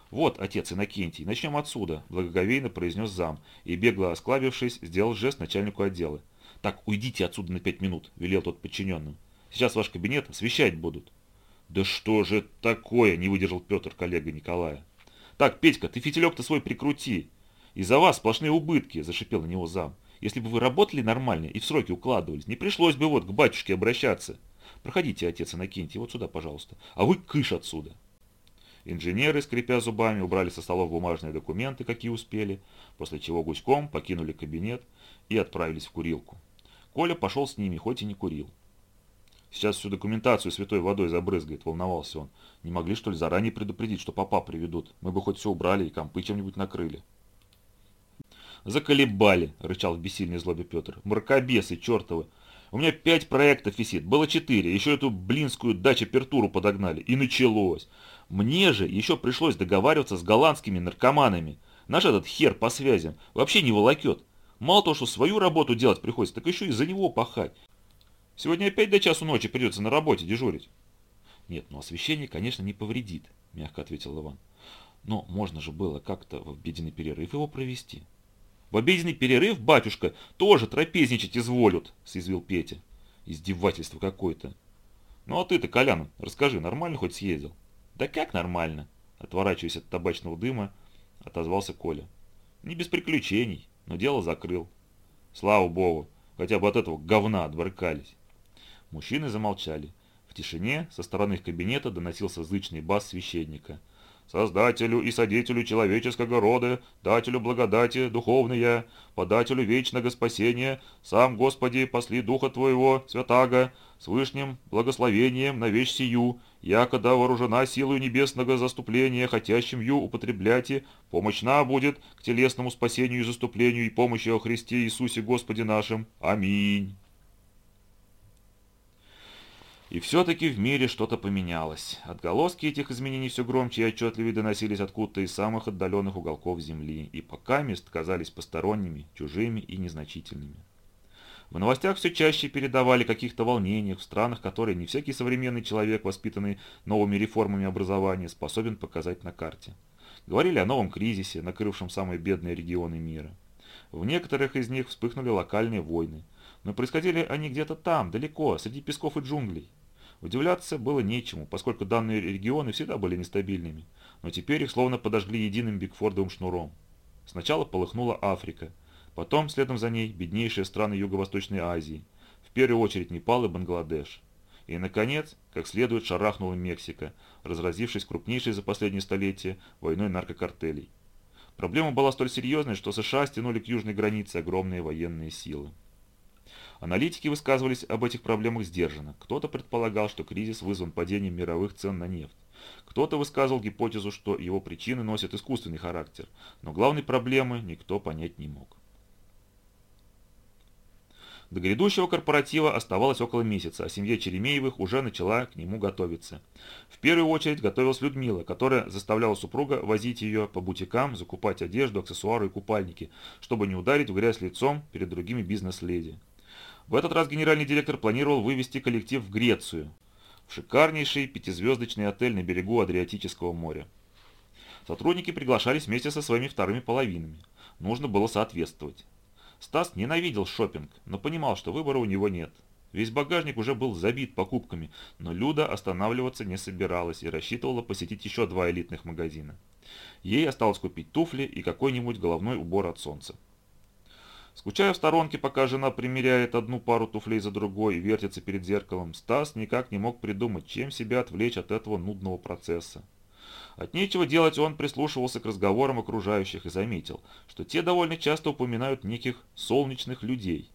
«Вот, отец Иннокентий, начнем отсюда», – благоговейно произнес зам, и, бегло осклабившись, сделал жест начальнику отдела. «Так, уйдите отсюда на пять минут», – велел тот подчиненным. «Сейчас ваш кабинет освещать будут». «Да что же такое?» – не выдержал Петр, коллега Николая. «Так, Петька, ты фитилек-то свой прикрути. Из-за вас сплошные убытки», – зашипел на него зам. «Если бы вы работали нормально и в сроки укладывались, не пришлось бы вот к батюшке обращаться. Проходите, отец Иннокентий, вот сюда, пожалуйста. А вы кыш отсюда». Инженеры, скрипя зубами, убрали со столов бумажные документы, какие успели, после чего гуськом покинули кабинет и отправились в курилку. Коля пошел с ними, хоть и не курил. Сейчас всю документацию святой водой забрызгает, волновался он. Не могли, что ли, заранее предупредить, что папа приведут? Мы бы хоть все убрали и компы чем-нибудь накрыли. «Заколебали!» – рычал в бессильной злобе Петр. «Мракобесы чертовы! У меня пять проектов висит, было четыре, еще эту блинскую дачу-пертуру подогнали. И началось. Мне же еще пришлось договариваться с голландскими наркоманами. Наш этот хер по связям вообще не волокет. Мало того, что свою работу делать приходится, так еще и за него пахать. Сегодня опять до часу ночи придется на работе дежурить. Нет, ну освещение, конечно, не повредит, мягко ответил Иван. Но можно же было как-то в обеденный перерыв его провести. В обеденный перерыв, батюшка, тоже трапезничать изволют, съязвил Петя. Издевательство какое-то. Ну а ты-то, Колян, расскажи, нормально хоть съездил? Да как нормально? Отворачиваясь от табачного дыма, отозвался Коля. Не без приключений но дело закрыл. Слава богу, хотя бы от этого говна отбрыкались. Мужчины замолчали. В тишине со стороны их кабинета доносился зычный бас священника. «Создателю и содетелю человеческого рода, дателю благодати духовная, подателю вечного спасения, сам Господи, посли Духа Твоего, святаго, с вышним благословением на вещь сию, якода вооружена силою небесного заступления, хотящим ю употребляйте, помощна будет к телесному спасению и заступлению и помощи о Христе Иисусе Господе нашим. Аминь. И все-таки в мире что-то поменялось. Отголоски этих изменений все громче и отчетливее доносились откуда-то из самых отдаленных уголков Земли, и пока мест казались посторонними, чужими и незначительными. В новостях все чаще передавали каких-то волнениях в странах, которые не всякий современный человек, воспитанный новыми реформами образования, способен показать на карте. Говорили о новом кризисе, накрывшем самые бедные регионы мира. В некоторых из них вспыхнули локальные войны, но происходили они где-то там, далеко, среди песков и джунглей. Удивляться было нечему, поскольку данные регионы всегда были нестабильными, но теперь их словно подожгли единым бигфордовым шнуром. Сначала полыхнула Африка, потом, следом за ней, беднейшие страны Юго-Восточной Азии, в первую очередь Непал и Бангладеш. И, наконец, как следует, шарахнула Мексика, разразившись крупнейшей за последнее столетие войной наркокартелей. Проблема была столь серьезной, что США стянули к южной границе огромные военные силы. Аналитики высказывались об этих проблемах сдержанно. Кто-то предполагал, что кризис вызван падением мировых цен на нефть. Кто-то высказывал гипотезу, что его причины носят искусственный характер, но главной проблемы никто понять не мог. До грядущего корпоратива оставалось около месяца, а семья Черемеевых уже начала к нему готовиться. В первую очередь готовилась Людмила, которая заставляла супруга возить ее по бутикам, закупать одежду, аксессуары и купальники, чтобы не ударить в грязь лицом перед другими бизнес-леди. В этот раз генеральный директор планировал вывести коллектив в Грецию, в шикарнейший пятизвездочный отель на берегу Адриатического моря. Сотрудники приглашались вместе со своими вторыми половинами. Нужно было соответствовать. Стас ненавидел шопинг, но понимал, что выбора у него нет. Весь багажник уже был забит покупками, но Люда останавливаться не собиралась и рассчитывала посетить еще два элитных магазина. Ей осталось купить туфли и какой-нибудь головной убор от солнца. Скучая в сторонке, пока жена примеряет одну пару туфлей за другой и вертится перед зеркалом, Стас никак не мог придумать, чем себя отвлечь от этого нудного процесса. От нечего делать он прислушивался к разговорам окружающих и заметил, что те довольно часто упоминают неких солнечных людей.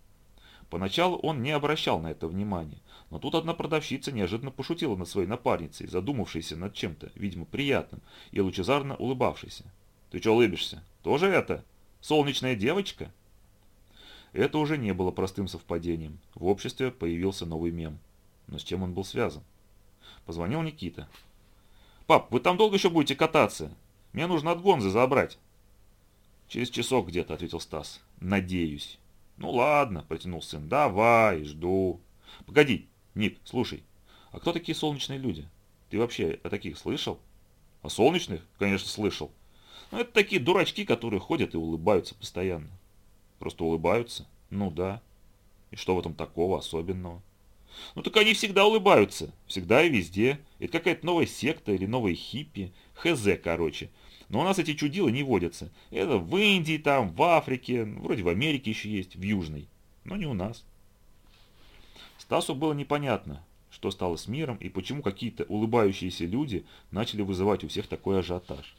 Поначалу он не обращал на это внимания, но тут одна продавщица неожиданно пошутила над своей напарницей, задумавшейся над чем-то, видимо, приятным, и лучезарно улыбавшейся. «Ты что улыбишься? Тоже это? Солнечная девочка?» Это уже не было простым совпадением. В обществе появился новый мем. Но с чем он был связан? Позвонил Никита. «Пап, вы там долго еще будете кататься? Мне нужно от Гонзы забрать». «Через часок где-то», — ответил Стас. «Надеюсь». «Ну ладно», — протянул сын. «Давай, жду». «Погоди, Ник, слушай, а кто такие солнечные люди? Ты вообще о таких слышал?» «О солнечных? Конечно, слышал. Но это такие дурачки, которые ходят и улыбаются постоянно». Просто улыбаются? Ну да. И что в этом такого особенного? Ну так они всегда улыбаются. Всегда и везде. Это какая-то новая секта или новые хиппи. Хз, короче. Но у нас эти чудила не водятся. Это в Индии, там, в Африке, вроде в Америке еще есть, в Южной. Но не у нас. Стасу было непонятно, что стало с миром и почему какие-то улыбающиеся люди начали вызывать у всех такой ажиотаж.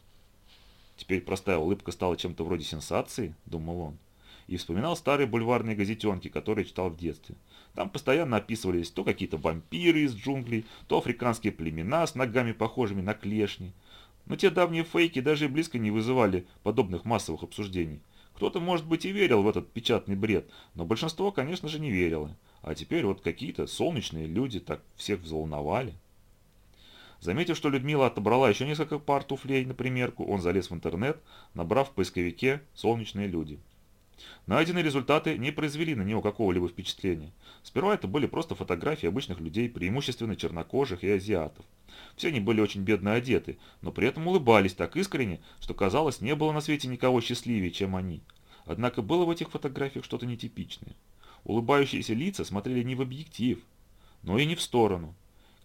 Теперь простая улыбка стала чем-то вроде сенсации, думал он и вспоминал старые бульварные газетенки, которые читал в детстве. Там постоянно описывались то какие-то вампиры из джунглей, то африканские племена с ногами похожими на клешни. Но те давние фейки даже и близко не вызывали подобных массовых обсуждений. Кто-то, может быть, и верил в этот печатный бред, но большинство, конечно же, не верило. А теперь вот какие-то солнечные люди так всех взволновали. Заметив, что Людмила отобрала еще несколько пар туфлей на примерку, он залез в интернет, набрав в поисковике «солнечные люди». Найденные результаты не произвели на него какого-либо впечатления. Сперва это были просто фотографии обычных людей, преимущественно чернокожих и азиатов. Все они были очень бедно одеты, но при этом улыбались так искренне, что казалось, не было на свете никого счастливее, чем они. Однако было в этих фотографиях что-то нетипичное. Улыбающиеся лица смотрели не в объектив, но и не в сторону.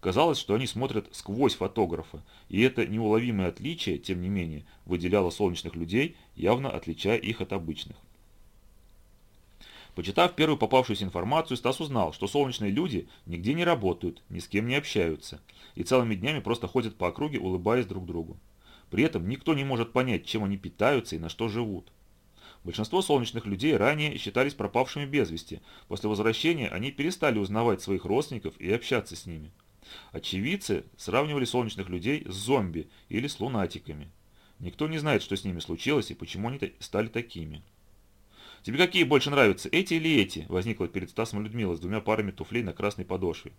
Казалось, что они смотрят сквозь фотографа, и это неуловимое отличие, тем не менее, выделяло солнечных людей, явно отличая их от обычных. Почитав первую попавшуюся информацию, Стас узнал, что солнечные люди нигде не работают, ни с кем не общаются, и целыми днями просто ходят по округе, улыбаясь друг другу. При этом никто не может понять, чем они питаются и на что живут. Большинство солнечных людей ранее считались пропавшими без вести. После возвращения они перестали узнавать своих родственников и общаться с ними. Очевидцы сравнивали солнечных людей с зомби или с лунатиками. Никто не знает, что с ними случилось и почему они стали такими. «Тебе какие больше нравятся, эти или эти?» Возникла перед Стасом Людмила с двумя парами туфлей на красной подошве.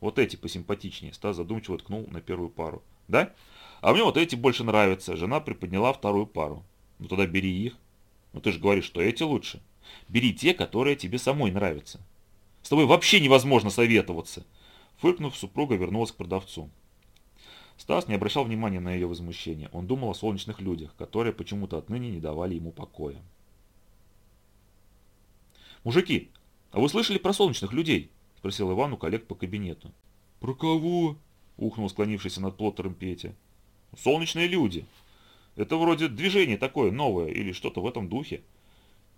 Вот эти посимпатичнее. Стас задумчиво ткнул на первую пару. Да? А мне вот эти больше нравятся. Жена приподняла вторую пару. Ну тогда бери их. Ну ты же говоришь, что эти лучше. Бери те, которые тебе самой нравятся. С тобой вообще невозможно советоваться. Фыркнув, супруга вернулась к продавцу. Стас не обращал внимания на ее возмущение. Он думал о солнечных людях, которые почему-то отныне не давали ему покоя. «Мужики, а вы слышали про солнечных людей?» – спросил Иван у коллег по кабинету. «Про кого?» – ухнул склонившийся над плоттером Петя. «Солнечные люди. Это вроде движение такое новое или что-то в этом духе.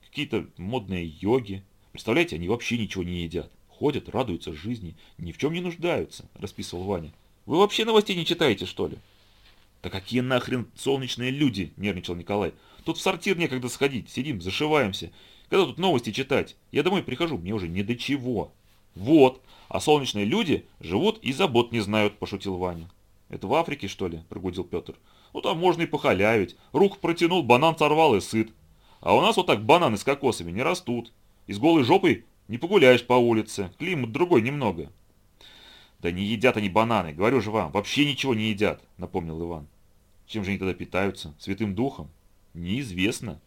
Какие-то модные йоги. Представляете, они вообще ничего не едят. Ходят, радуются жизни, ни в чем не нуждаются», – расписывал Ваня. «Вы вообще новостей не читаете, что ли?» «Да какие нахрен солнечные люди?» – нервничал Николай. «Тут в сортир некогда сходить, сидим, зашиваемся. Когда тут новости читать? Я домой прихожу, мне уже не до чего. Вот, а солнечные люди живут и забот не знают, пошутил Ваня. Это в Африке, что ли? Прогудил Петр. Ну там можно и похалявить. Рук протянул, банан сорвал и сыт. А у нас вот так бананы с кокосами не растут. И с голой жопой не погуляешь по улице. Климат другой немного. Да не едят они бананы, говорю же вам, вообще ничего не едят, напомнил Иван. Чем же они тогда питаются? Святым духом? Неизвестно.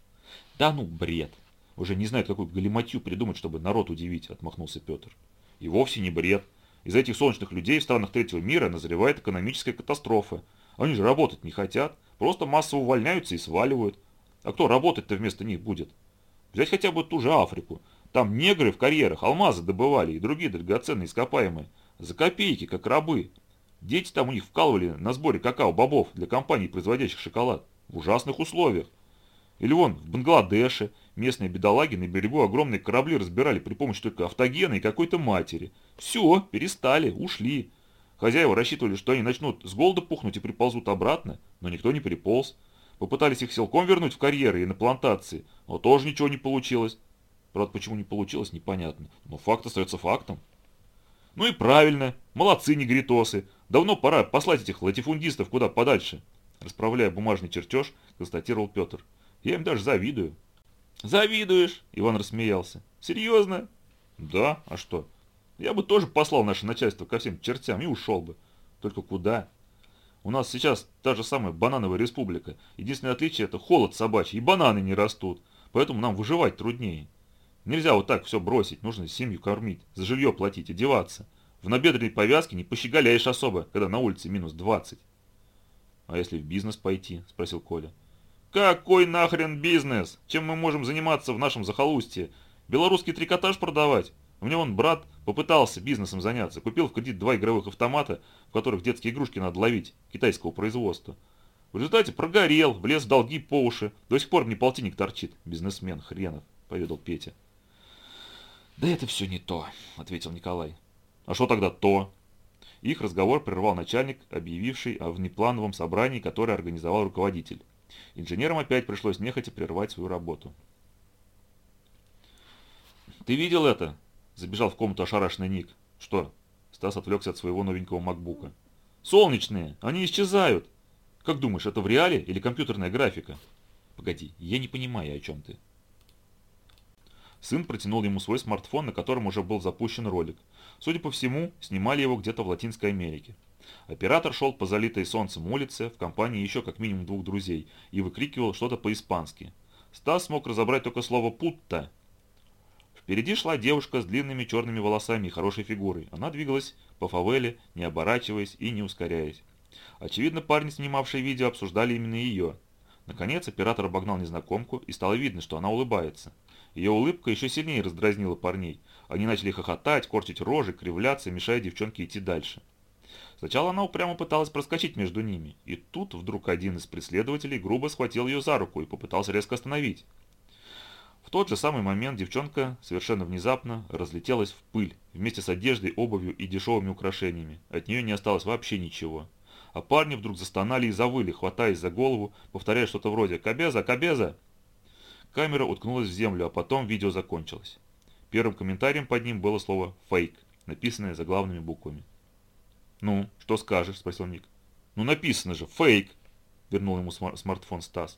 Да ну бред. Уже не знают, какую галиматью придумать, чтобы народ удивить, отмахнулся Петр. И вовсе не бред. Из этих солнечных людей в странах третьего мира назревает экономическая катастрофа. Они же работать не хотят, просто массово увольняются и сваливают. А кто работать-то вместо них будет? Взять хотя бы ту же Африку. Там негры в карьерах алмазы добывали и другие драгоценные ископаемые. За копейки, как рабы. Дети там у них вкалывали на сборе какао-бобов для компаний, производящих шоколад. В ужасных условиях. Или вон в Бангладеше местные бедолаги на берегу огромные корабли разбирали при помощи только автогена и какой-то матери. Все, перестали, ушли. Хозяева рассчитывали, что они начнут с голода пухнуть и приползут обратно, но никто не приполз. Попытались их силком вернуть в карьеры и на плантации, но тоже ничего не получилось. Правда, почему не получилось, непонятно, но факт остается фактом. Ну и правильно, молодцы негритосы. Давно пора послать этих латифундистов куда подальше. Расправляя бумажный чертеж, констатировал Петр. Я им даже завидую. Завидуешь? Иван рассмеялся. Серьезно? Да, а что? Я бы тоже послал наше начальство ко всем чертям и ушел бы. Только куда? У нас сейчас та же самая банановая республика. Единственное отличие это холод собачий, и бананы не растут. Поэтому нам выживать труднее. Нельзя вот так все бросить, нужно семью кормить, за жилье платить, одеваться. В набедренной повязке не пощеголяешь особо, когда на улице минус 20. А если в бизнес пойти? Спросил Коля. Какой нахрен бизнес? Чем мы можем заниматься в нашем захолустье? Белорусский трикотаж продавать? У меня вон брат попытался бизнесом заняться. Купил в кредит два игровых автомата, в которых детские игрушки надо ловить, китайского производства. В результате прогорел, влез в долги по уши. До сих пор мне полтинник торчит. Бизнесмен хренов, поведал Петя. Да это все не то, ответил Николай. А что тогда то? Их разговор прервал начальник, объявивший о внеплановом собрании, которое организовал руководитель. Инженерам опять пришлось нехотя прервать свою работу. «Ты видел это?» – забежал в комнату ошарашенный Ник. «Что?» – Стас отвлекся от своего новенького макбука. «Солнечные! Они исчезают! Как думаешь, это в реале или компьютерная графика?» «Погоди, я не понимаю, о чем ты». Сын протянул ему свой смартфон, на котором уже был запущен ролик. Судя по всему, снимали его где-то в Латинской Америке. Оператор шел по залитой солнцем улице в компании еще как минимум двух друзей и выкрикивал что-то по-испански. Стас смог разобрать только слово «путта». Впереди шла девушка с длинными черными волосами и хорошей фигурой. Она двигалась по фавеле, не оборачиваясь и не ускоряясь. Очевидно, парни, снимавшие видео, обсуждали именно ее. Наконец, оператор обогнал незнакомку, и стало видно, что она улыбается. Ее улыбка еще сильнее раздразнила парней. Они начали хохотать, корчить рожи, кривляться, мешая девчонке идти дальше. Сначала она упрямо пыталась проскочить между ними, и тут вдруг один из преследователей грубо схватил ее за руку и попытался резко остановить. В тот же самый момент девчонка совершенно внезапно разлетелась в пыль, вместе с одеждой, обувью и дешевыми украшениями. От нее не осталось вообще ничего. А парни вдруг застонали и завыли, хватаясь за голову, повторяя что-то вроде «Кабеза! Кабеза!». Камера уткнулась в землю, а потом видео закончилось. Первым комментарием под ним было слово «фейк», написанное заглавными буквами. «Ну, что скажешь?» – спросил Ник. «Ну, написано же, фейк!» – вернул ему смар смартфон Стас.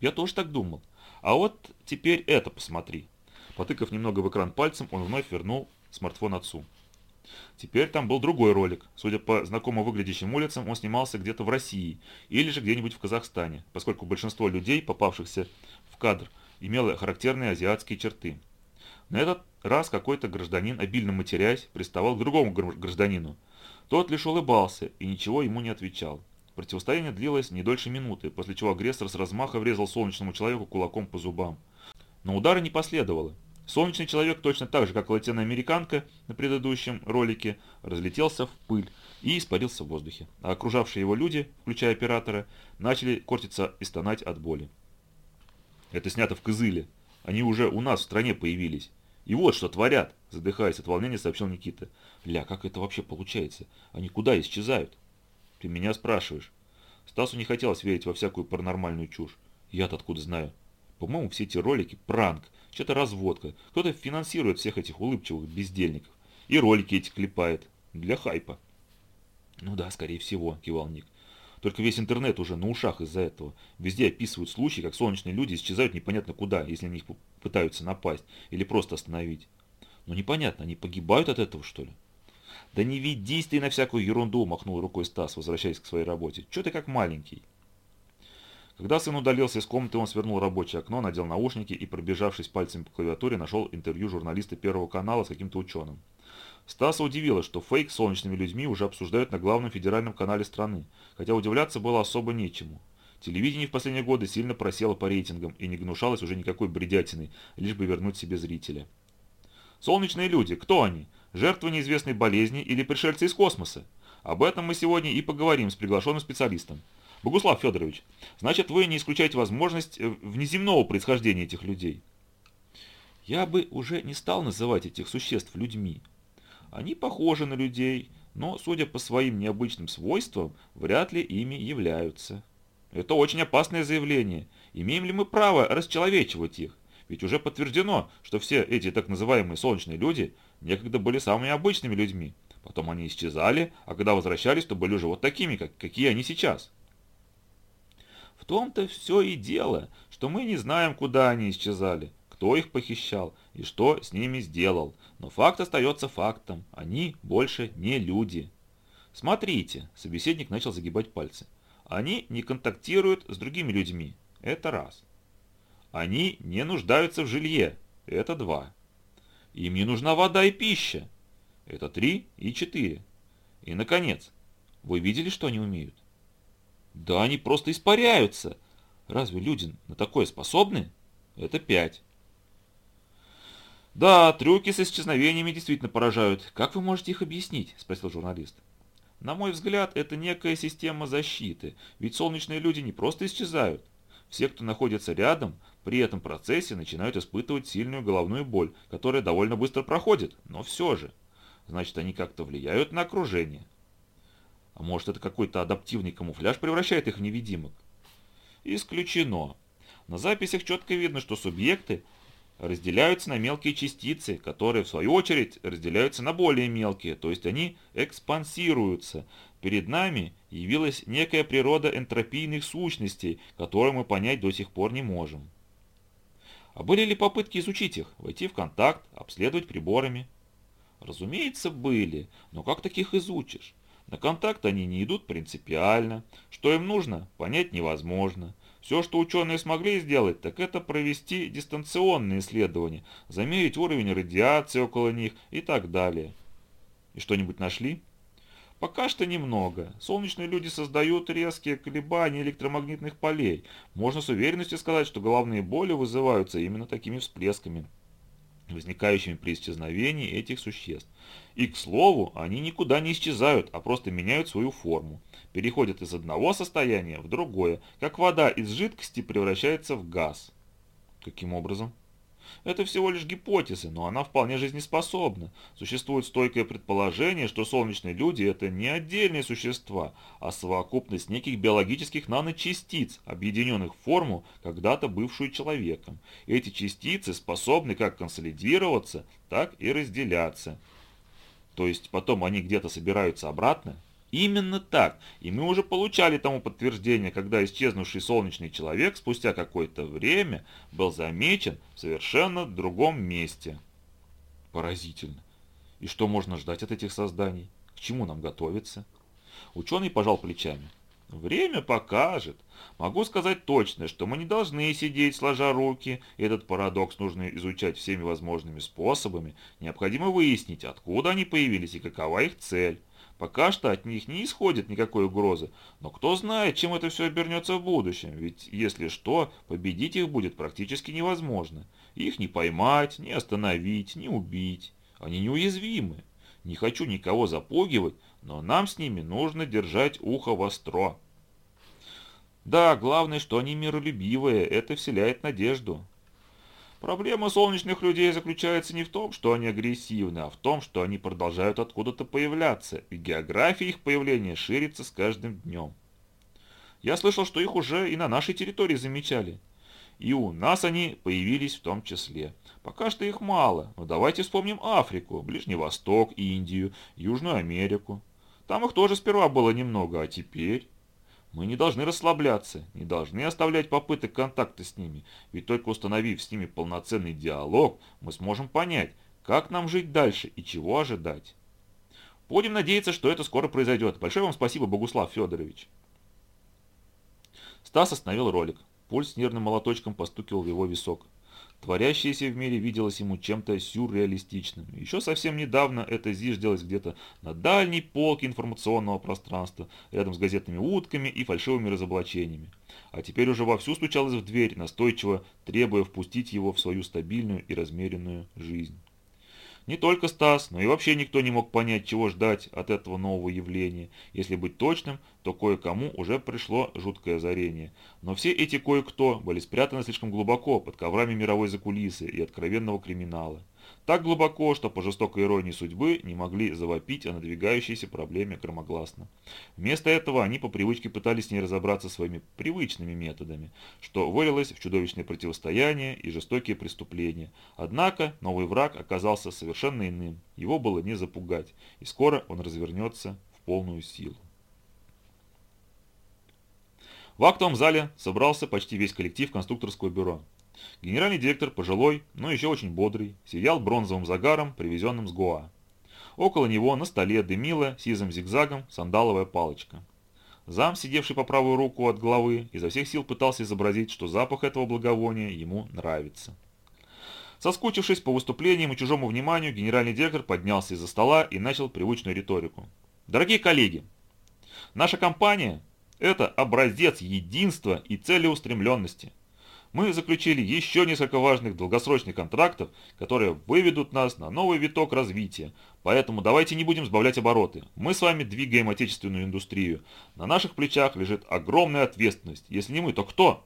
«Я тоже так думал. А вот теперь это посмотри». Потыкав немного в экран пальцем, он вновь вернул смартфон отцу. Теперь там был другой ролик. Судя по знакомо выглядящим улицам, он снимался где-то в России или же где-нибудь в Казахстане, поскольку большинство людей, попавшихся в кадр, имело характерные азиатские черты. На этот раз какой-то гражданин, обильно матерясь, приставал к другому гражданину. Тот лишь улыбался и ничего ему не отвечал. Противостояние длилось не дольше минуты, после чего агрессор с размаха врезал солнечному человеку кулаком по зубам. Но удара не последовало. Солнечный человек, точно так же, как латиноамериканка на предыдущем ролике, разлетелся в пыль и испарился в воздухе, а окружавшие его люди, включая оператора, начали кортиться и стонать от боли. Это снято в Кызыле. Они уже у нас в стране появились. И вот что творят, задыхаясь от волнения, сообщил Никита. Ля, как это вообще получается? Они куда исчезают? Ты меня спрашиваешь. Стасу не хотелось верить во всякую паранормальную чушь. Я-то откуда знаю? По-моему, все эти ролики – пранк, что-то разводка. Кто-то финансирует всех этих улыбчивых бездельников. И ролики эти клепает. Для хайпа. Ну да, скорее всего, кивал Ник. Только весь интернет уже на ушах из-за этого. Везде описывают случаи, как солнечные люди исчезают непонятно куда, если на них пытаются напасть или просто остановить. Но непонятно, они погибают от этого, что ли? Да не ведись ты на всякую ерунду, махнул рукой Стас, возвращаясь к своей работе. Че ты как маленький? Когда сын удалился из комнаты, он свернул рабочее окно, надел наушники и, пробежавшись пальцами по клавиатуре, нашел интервью журналиста Первого канала с каким-то ученым. Стаса удивило, что фейк с солнечными людьми уже обсуждают на главном федеральном канале страны, хотя удивляться было особо нечему. Телевидение в последние годы сильно просело по рейтингам и не гнушалось уже никакой бредятиной, лишь бы вернуть себе зрителя. Солнечные люди, кто они? Жертвы неизвестной болезни или пришельцы из космоса? Об этом мы сегодня и поговорим с приглашенным специалистом. Богуслав Федорович, значит вы не исключаете возможность э, внеземного происхождения этих людей? Я бы уже не стал называть этих существ людьми. Они похожи на людей, но, судя по своим необычным свойствам, вряд ли ими являются. Это очень опасное заявление. Имеем ли мы право расчеловечивать их? Ведь уже подтверждено, что все эти так называемые солнечные люди некогда были самыми обычными людьми. Потом они исчезали, а когда возвращались, то были уже вот такими, как, какие они сейчас. В том-то все и дело, что мы не знаем, куда они исчезали, кто их похищал и что с ними сделал. Но факт остается фактом, они больше не люди. Смотрите, собеседник начал загибать пальцы. Они не контактируют с другими людьми. Это раз. Они не нуждаются в жилье. Это два. Им не нужна вода и пища. Это три и четыре. И, наконец, вы видели, что они умеют? Да они просто испаряются. Разве люди на такое способны? Это пять. Да, трюки с исчезновениями действительно поражают. Как вы можете их объяснить? Спросил журналист. На мой взгляд, это некая система защиты, ведь солнечные люди не просто исчезают. Все, кто находится рядом, при этом процессе начинают испытывать сильную головную боль, которая довольно быстро проходит, но все же. Значит, они как-то влияют на окружение. А может это какой-то адаптивный камуфляж превращает их в невидимок? Исключено. На записях четко видно, что субъекты разделяются на мелкие частицы, которые в свою очередь разделяются на более мелкие, то есть они экспансируются. Перед нами явилась некая природа энтропийных сущностей, которую мы понять до сих пор не можем. А были ли попытки изучить их, войти в контакт, обследовать приборами? Разумеется, были, но как таких изучишь? На контакт они не идут принципиально. Что им нужно, понять невозможно. Все, что ученые смогли сделать, так это провести дистанционные исследования, замерить уровень радиации около них и так далее. И что-нибудь нашли? Пока что немного. Солнечные люди создают резкие колебания электромагнитных полей. Можно с уверенностью сказать, что головные боли вызываются именно такими всплесками возникающими при исчезновении этих существ. И, к слову, они никуда не исчезают, а просто меняют свою форму. Переходят из одного состояния в другое, как вода из жидкости превращается в газ. Каким образом? Это всего лишь гипотеза, но она вполне жизнеспособна. Существует стойкое предположение, что солнечные люди – это не отдельные существа, а совокупность неких биологических наночастиц, объединенных в форму, когда-то бывшую человеком. Эти частицы способны как консолидироваться, так и разделяться. То есть потом они где-то собираются обратно Именно так, и мы уже получали тому подтверждение, когда исчезнувший солнечный человек спустя какое-то время был замечен в совершенно другом месте. Поразительно. И что можно ждать от этих созданий? К чему нам готовиться? Ученый пожал плечами. Время покажет. Могу сказать точно, что мы не должны сидеть сложа руки. Этот парадокс нужно изучать всеми возможными способами. Необходимо выяснить, откуда они появились и какова их цель. Пока что от них не исходит никакой угрозы, но кто знает, чем это все обернется в будущем, ведь если что, победить их будет практически невозможно. Их не поймать, не остановить, не убить. Они неуязвимы. Не хочу никого запугивать, но нам с ними нужно держать ухо востро. Да, главное, что они миролюбивые, это вселяет надежду. Проблема солнечных людей заключается не в том, что они агрессивны, а в том, что они продолжают откуда-то появляться, и география их появления ширится с каждым днем. Я слышал, что их уже и на нашей территории замечали. И у нас они появились в том числе. Пока что их мало, но давайте вспомним Африку, Ближний Восток, Индию, Южную Америку. Там их тоже сперва было немного, а теперь... Мы не должны расслабляться, не должны оставлять попыток контакта с ними, ведь только установив с ними полноценный диалог, мы сможем понять, как нам жить дальше и чего ожидать. Будем надеяться, что это скоро произойдет. Большое вам спасибо, Богуслав Федорович. Стас остановил ролик. Пульс нервным молоточком постукивал в его висок. Творящееся в мире виделось ему чем-то сюрреалистичным. Еще совсем недавно это зиждилось где-то на дальней полке информационного пространства, рядом с газетными утками и фальшивыми разоблачениями. А теперь уже вовсю стучалось в дверь, настойчиво требуя впустить его в свою стабильную и размеренную жизнь. Не только Стас, но и вообще никто не мог понять, чего ждать от этого нового явления. Если быть точным, то кое-кому уже пришло жуткое озарение. Но все эти кое-кто были спрятаны слишком глубоко под коврами мировой закулисы и откровенного криминала. Так глубоко, что по жестокой иронии судьбы не могли завопить о надвигающейся проблеме громогласно. Вместо этого они по привычке пытались с ней разобраться своими привычными методами, что вылилось в чудовищное противостояние и жестокие преступления. Однако новый враг оказался совершенно иным, его было не запугать, и скоро он развернется в полную силу. В актовом зале собрался почти весь коллектив конструкторского бюро. Генеральный директор, пожилой, но еще очень бодрый, сиял бронзовым загаром, привезенным с Гоа. Около него на столе дымила сизым зигзагом сандаловая палочка. Зам, сидевший по правую руку от головы, изо всех сил пытался изобразить, что запах этого благовония ему нравится. Соскучившись по выступлениям и чужому вниманию, генеральный директор поднялся из-за стола и начал привычную риторику. Дорогие коллеги, наша компания – это образец единства и целеустремленности – мы заключили еще несколько важных долгосрочных контрактов, которые выведут нас на новый виток развития. Поэтому давайте не будем сбавлять обороты. Мы с вами двигаем отечественную индустрию. На наших плечах лежит огромная ответственность. Если не мы, то кто?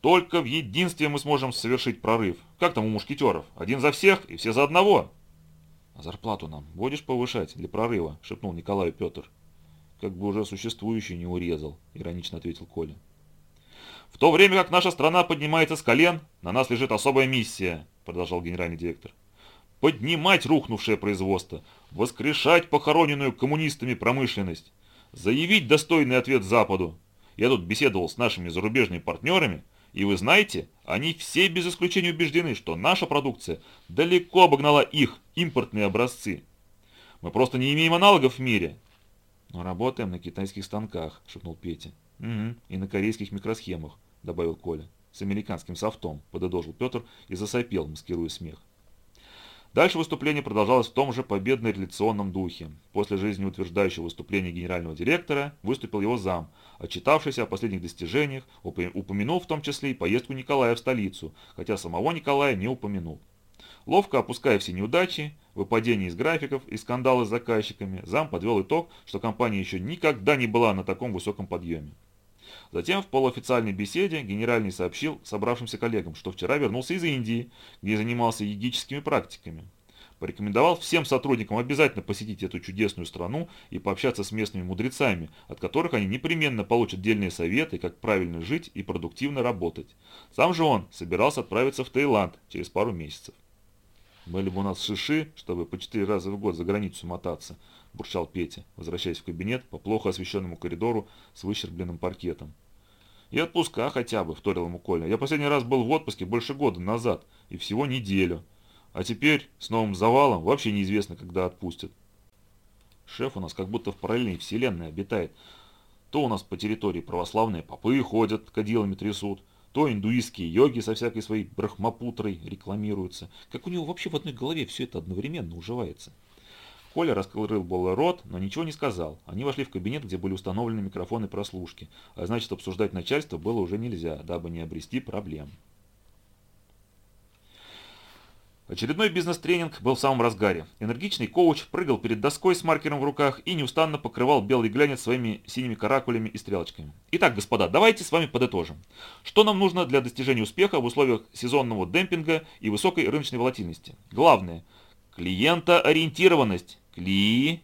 Только в единстве мы сможем совершить прорыв. Как там у мушкетеров? Один за всех и все за одного. А зарплату нам будешь повышать для прорыва? Шепнул Николаю Петр. Как бы уже существующий не урезал, иронично ответил Коля. В то время как наша страна поднимается с колен, на нас лежит особая миссия, продолжал генеральный директор. Поднимать рухнувшее производство, воскрешать похороненную коммунистами промышленность, заявить достойный ответ Западу. Я тут беседовал с нашими зарубежными партнерами, и вы знаете, они все без исключения убеждены, что наша продукция далеко обогнала их импортные образцы. Мы просто не имеем аналогов в мире. Но работаем на китайских станках, шепнул Петя. «Угу, и на корейских микросхемах», — добавил Коля. «С американским софтом», — подытожил Петр и засопел, маскируя смех. Дальше выступление продолжалось в том же победно-реляционном духе. После жизнеутверждающего выступления генерального директора выступил его зам, отчитавшийся о последних достижениях, упомянул в том числе и поездку Николая в столицу, хотя самого Николая не упомянул. Ловко опуская все неудачи, выпадения из графиков и скандалы с заказчиками, зам подвел итог, что компания еще никогда не была на таком высоком подъеме. Затем в полуофициальной беседе генеральный сообщил собравшимся коллегам, что вчера вернулся из Индии, где занимался йогическими практиками. Порекомендовал всем сотрудникам обязательно посетить эту чудесную страну и пообщаться с местными мудрецами, от которых они непременно получат дельные советы, как правильно жить и продуктивно работать. Сам же он собирался отправиться в Таиланд через пару месяцев. «Были бы у нас шиши, чтобы по четыре раза в год за границу мотаться», – бурчал Петя, возвращаясь в кабинет по плохо освещенному коридору с выщербленным паркетом. «И отпуска хотя бы», – вторил ему Коля. «Я последний раз был в отпуске больше года назад, и всего неделю. А теперь с новым завалом вообще неизвестно, когда отпустят. Шеф у нас как будто в параллельной вселенной обитает. То у нас по территории православные попы ходят, кадилами трясут, то индуистские йоги со всякой своей брахмапутрой рекламируются. Как у него вообще в одной голове все это одновременно уживается? Коля раскрыл было рот, но ничего не сказал. Они вошли в кабинет, где были установлены микрофоны прослушки, а значит обсуждать начальство было уже нельзя, дабы не обрести проблем. Очередной бизнес-тренинг был в самом разгаре. Энергичный коуч прыгал перед доской с маркером в руках и неустанно покрывал белый глянец своими синими каракулями и стрелочками. Итак, господа, давайте с вами подытожим. Что нам нужно для достижения успеха в условиях сезонного демпинга и высокой рыночной волатильности? Главное – клиентоориентированность. Клиенто,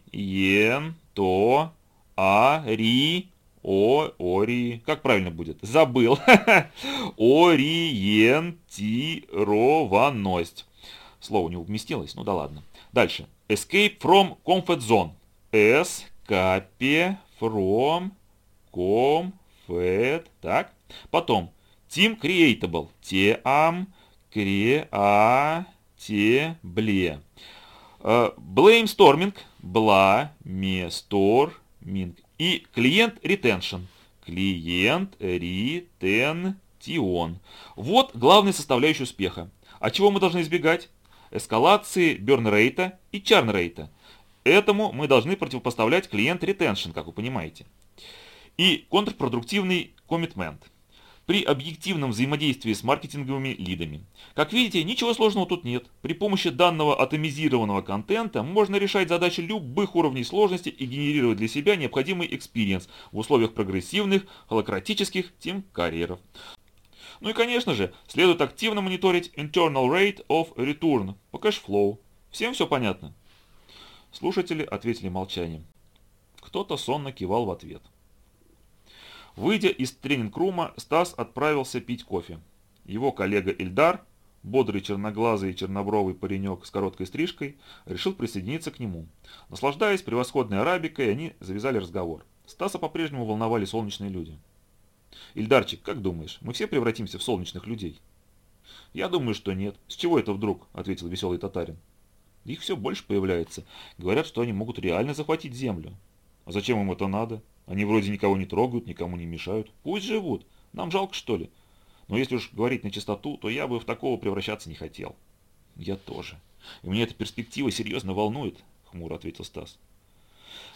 а, ри, о, ори, как правильно будет? Забыл. Ориентированность. Слово не уместилось, ну да ладно. Дальше. Escape from comfort zone. Escape from comfort. Так. Потом. Team creatable. Team creatable. Blame Бламесторминг. И клиент retention. Клиент ретенtion. Вот главная составляющая успеха. А чего мы должны избегать? эскалации берн-рейта и чарн-рейта. Этому мы должны противопоставлять client retention, как вы понимаете. И контрпродуктивный commitment при объективном взаимодействии с маркетинговыми лидами. Как видите, ничего сложного тут нет. При помощи данного атомизированного контента можно решать задачи любых уровней сложности и генерировать для себя необходимый experience в условиях прогрессивных холократических team карьеров. Ну и конечно же, следует активно мониторить internal rate of return по cash flow. Всем все понятно? Слушатели ответили молчанием. Кто-то сонно кивал в ответ. Выйдя из тренинг-рума, Стас отправился пить кофе. Его коллега Ильдар, бодрый черноглазый и чернобровый паренек с короткой стрижкой, решил присоединиться к нему. Наслаждаясь превосходной арабикой, они завязали разговор. Стаса по-прежнему волновали солнечные люди. Ильдарчик, как думаешь, мы все превратимся в солнечных людей? Я думаю, что нет. С чего это вдруг? Ответил веселый татарин. Их все больше появляется. Говорят, что они могут реально захватить землю. А зачем им это надо? Они вроде никого не трогают, никому не мешают. Пусть живут. Нам жалко, что ли? Но если уж говорить на чистоту, то я бы в такого превращаться не хотел. Я тоже. И мне эта перспектива серьезно волнует, хмуро ответил Стас.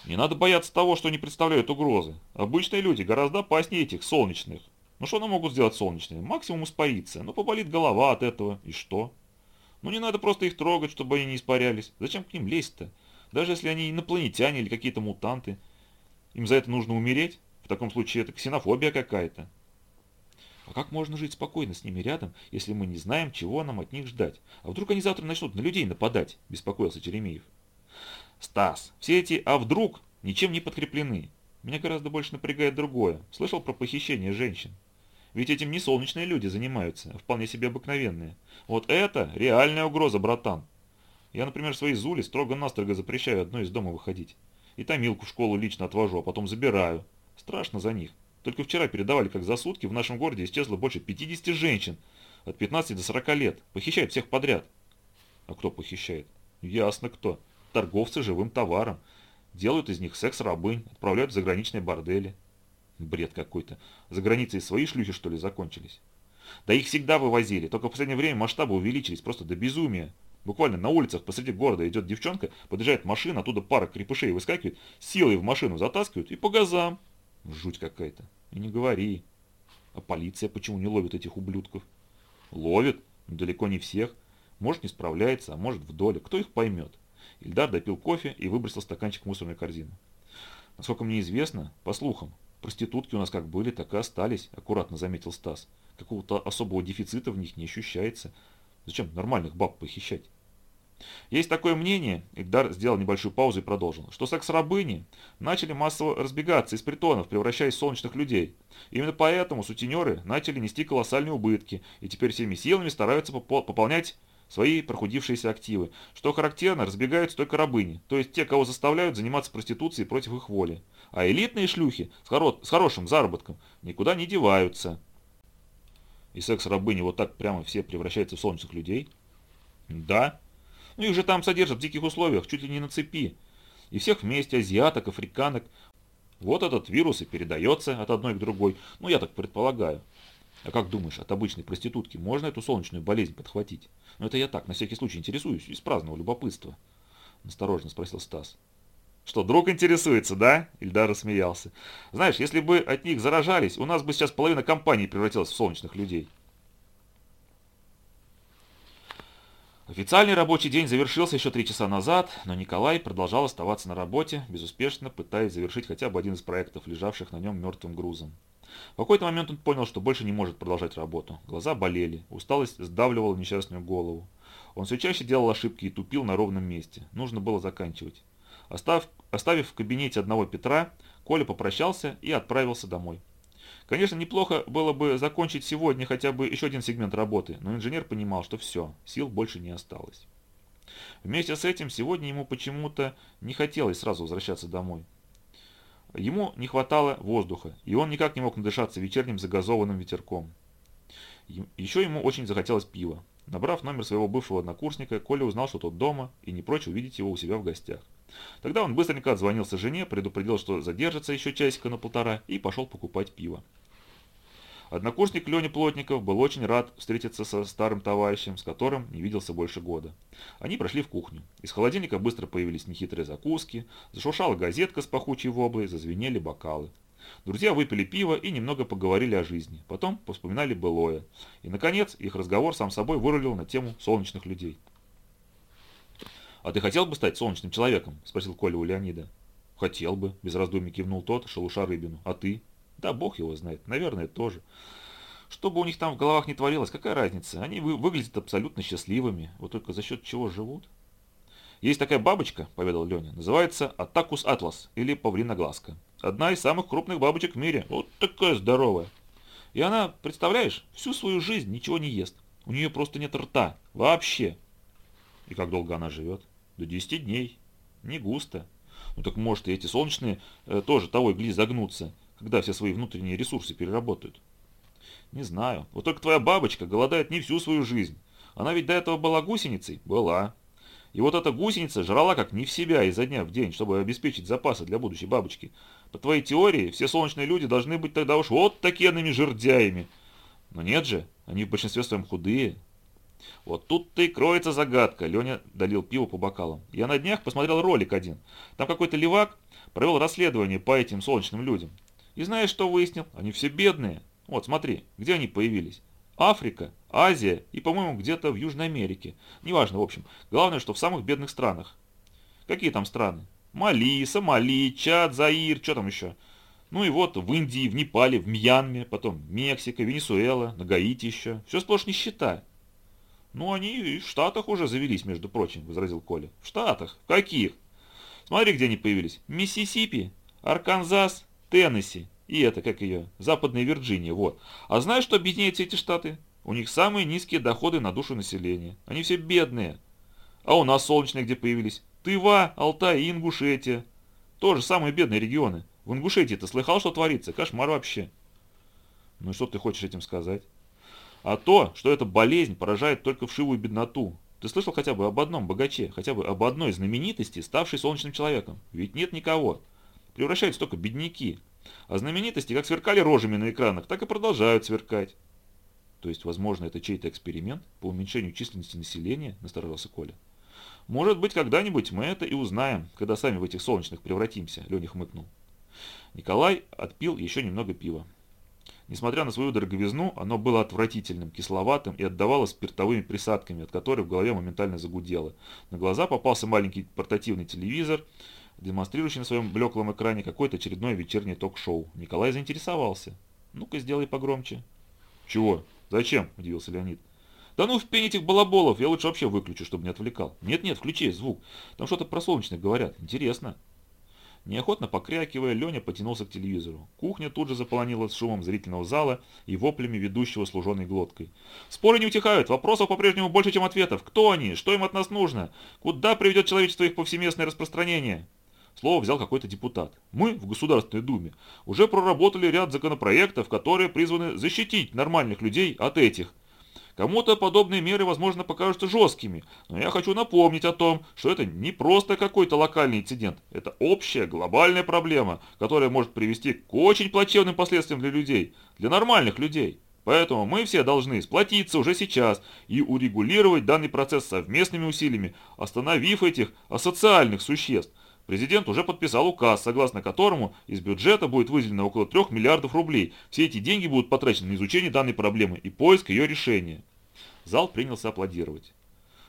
Не надо бояться того, что не представляют угрозы. Обычные люди гораздо опаснее этих солнечных. Ну что они могут сделать солнечные? Максимум испариться. Ну поболит голова от этого. И что? Ну не надо просто их трогать, чтобы они не испарялись. Зачем к ним лезть-то? Даже если они инопланетяне или какие-то мутанты. Им за это нужно умереть? В таком случае это ксенофобия какая-то. А как можно жить спокойно с ними рядом, если мы не знаем, чего нам от них ждать? А вдруг они завтра начнут на людей нападать? Беспокоился Черемеев. Стас, все эти «а вдруг» ничем не подкреплены. Меня гораздо больше напрягает другое. Слышал про похищение женщин. Ведь этим не солнечные люди занимаются, а вполне себе обыкновенные. Вот это реальная угроза, братан. Я, например, своей Зуле строго-настрого запрещаю одной из дома выходить. И Томилку в школу лично отвожу, а потом забираю. Страшно за них. Только вчера передавали, как за сутки в нашем городе исчезло больше 50 женщин. От 15 до 40 лет. Похищают всех подряд. А кто похищает? Ясно кто торговцы живым товаром, делают из них секс-рабынь, отправляют в заграничные бордели. Бред какой-то. За границей свои шлюхи, что ли, закончились? Да их всегда вывозили, только в последнее время масштабы увеличились просто до безумия. Буквально на улицах посреди города идет девчонка, подъезжает машина, оттуда пара крепышей выскакивает, силой в машину затаскивают и по газам. Жуть какая-то. И не говори. А полиция почему не ловит этих ублюдков? Ловит, но далеко не всех. Может не справляется, а может в доле. Кто их поймет? Ильдар допил кофе и выбросил стаканчик в мусорную корзину. Насколько мне известно, по слухам, проститутки у нас как были, так и остались, аккуратно заметил Стас. Какого-то особого дефицита в них не ощущается. Зачем нормальных баб похищать? Есть такое мнение, Ильдар сделал небольшую паузу и продолжил, что секс-рабыни начали массово разбегаться из притонов, превращаясь в солнечных людей. Именно поэтому сутенеры начали нести колоссальные убытки и теперь всеми силами стараются пополнять свои прохудившиеся активы. Что характерно, разбегаются только рабыни, то есть те, кого заставляют заниматься проституцией против их воли. А элитные шлюхи с, хоро с хорошим заработком никуда не деваются. И секс-рабыни вот так прямо все превращаются в солнечных людей? Да. Ну их же там содержат в диких условиях, чуть ли не на цепи. И всех вместе, азиаток, африканок. Вот этот вирус и передается от одной к другой. Ну, я так предполагаю. А как думаешь, от обычной проститутки можно эту солнечную болезнь подхватить? Ну, это я так, на всякий случай интересуюсь, из праздного любопытства. Осторожно спросил Стас. Что, друг интересуется, да? Ильдар рассмеялся. Знаешь, если бы от них заражались, у нас бы сейчас половина компании превратилась в солнечных людей. Официальный рабочий день завершился еще три часа назад, но Николай продолжал оставаться на работе, безуспешно пытаясь завершить хотя бы один из проектов, лежавших на нем мертвым грузом. В какой-то момент он понял, что больше не может продолжать работу. Глаза болели, усталость сдавливала несчастную голову. Он все чаще делал ошибки и тупил на ровном месте. Нужно было заканчивать. Остав, оставив в кабинете одного Петра, Коля попрощался и отправился домой. Конечно, неплохо было бы закончить сегодня хотя бы еще один сегмент работы, но инженер понимал, что все, сил больше не осталось. Вместе с этим сегодня ему почему-то не хотелось сразу возвращаться домой. Ему не хватало воздуха, и он никак не мог надышаться вечерним загазованным ветерком. Еще ему очень захотелось пива. Набрав номер своего бывшего однокурсника, Коля узнал, что тот дома, и не прочь увидеть его у себя в гостях. Тогда он быстренько отзвонился жене, предупредил, что задержится еще часика на полтора, и пошел покупать пиво. Однокурсник Леня Плотников был очень рад встретиться со старым товарищем, с которым не виделся больше года. Они прошли в кухню. Из холодильника быстро появились нехитрые закуски, зашуршала газетка с пахучей воблой, зазвенели бокалы. Друзья выпили пиво и немного поговорили о жизни, потом вспоминали былое. И, наконец, их разговор сам собой вырулил на тему солнечных людей. «А ты хотел бы стать солнечным человеком?» – спросил Коля у Леонида. «Хотел бы», – без раздумий кивнул тот, шелуша рыбину. «А ты?» Да, бог его знает. Наверное, тоже. Что бы у них там в головах не творилось, какая разница? Они вы, выглядят абсолютно счастливыми. Вот только за счет чего живут? Есть такая бабочка, поведал Леня, называется Атакус Атлас или Павлиноглазка. Одна из самых крупных бабочек в мире. Вот такая здоровая. И она, представляешь, всю свою жизнь ничего не ест. У нее просто нет рта. Вообще. И как долго она живет? До 10 дней. Не густо. Ну так может и эти солнечные э, тоже того и гли загнутся когда все свои внутренние ресурсы переработают? Не знаю. Вот только твоя бабочка голодает не всю свою жизнь. Она ведь до этого была гусеницей? Была. И вот эта гусеница жрала как не в себя изо дня в день, чтобы обеспечить запасы для будущей бабочки. По твоей теории, все солнечные люди должны быть тогда уж вот такими жердяями. Но нет же, они в большинстве своем худые. Вот тут-то и кроется загадка. Леня долил пиво по бокалам. Я на днях посмотрел ролик один. Там какой-то левак провел расследование по этим солнечным людям. И знаешь, что выяснил? Они все бедные. Вот, смотри, где они появились? Африка, Азия и, по-моему, где-то в Южной Америке. Неважно, в общем. Главное, что в самых бедных странах. Какие там страны? Мали, Сомали, Чад, Заир, что там еще? Ну и вот в Индии, в Непале, в Мьянме, потом Мексика, Венесуэла, на Гаити еще. Все сплошь нищета. Ну они и в Штатах уже завелись, между прочим, возразил Коля. В Штатах? В каких? Смотри, где они появились. Миссисипи, Арканзас, Теннесси и это, как ее, Западная Вирджиния, вот. А знаешь, что объединяет все эти штаты? У них самые низкие доходы на душу населения. Они все бедные. А у нас солнечные где появились? Тыва, Алтай и Ингушетия. Тоже самые бедные регионы. В Ингушетии ты слыхал, что творится? Кошмар вообще. Ну и что ты хочешь этим сказать? А то, что эта болезнь поражает только вшивую бедноту. Ты слышал хотя бы об одном богаче, хотя бы об одной знаменитости, ставшей солнечным человеком? Ведь нет никого превращаются только бедняки. А знаменитости как сверкали рожами на экранах, так и продолжают сверкать. То есть, возможно, это чей-то эксперимент по уменьшению численности населения, насторожился Коля. Может быть, когда-нибудь мы это и узнаем, когда сами в этих солнечных превратимся, Леня хмыкнул. Николай отпил еще немного пива. Несмотря на свою дороговизну, оно было отвратительным, кисловатым и отдавало спиртовыми присадками, от которых в голове моментально загудело. На глаза попался маленький портативный телевизор, демонстрирующий на своем блеклом экране какое-то очередное вечернее ток-шоу. Николай заинтересовался. «Ну-ка, сделай погромче». «Чего? Зачем?» – удивился Леонид. «Да ну в пень этих балаболов, я лучше вообще выключу, чтобы не отвлекал». «Нет-нет, включи звук, там что-то про солнечных говорят, интересно». Неохотно покрякивая, Леня потянулся к телевизору. Кухня тут же заполонилась шумом зрительного зала и воплями ведущего служенной глоткой. «Споры не утихают, вопросов по-прежнему больше, чем ответов. Кто они? Что им от нас нужно? Куда приведет человечество их повсеместное распространение?» Слово взял какой-то депутат. Мы в Государственной Думе уже проработали ряд законопроектов, которые призваны защитить нормальных людей от этих. Кому-то подобные меры, возможно, покажутся жесткими, но я хочу напомнить о том, что это не просто какой-то локальный инцидент, это общая глобальная проблема, которая может привести к очень плачевным последствиям для людей, для нормальных людей. Поэтому мы все должны сплотиться уже сейчас и урегулировать данный процесс совместными усилиями, остановив этих асоциальных существ. Президент уже подписал указ, согласно которому из бюджета будет выделено около 3 миллиардов рублей. Все эти деньги будут потрачены на изучение данной проблемы и поиск ее решения. Зал принялся аплодировать.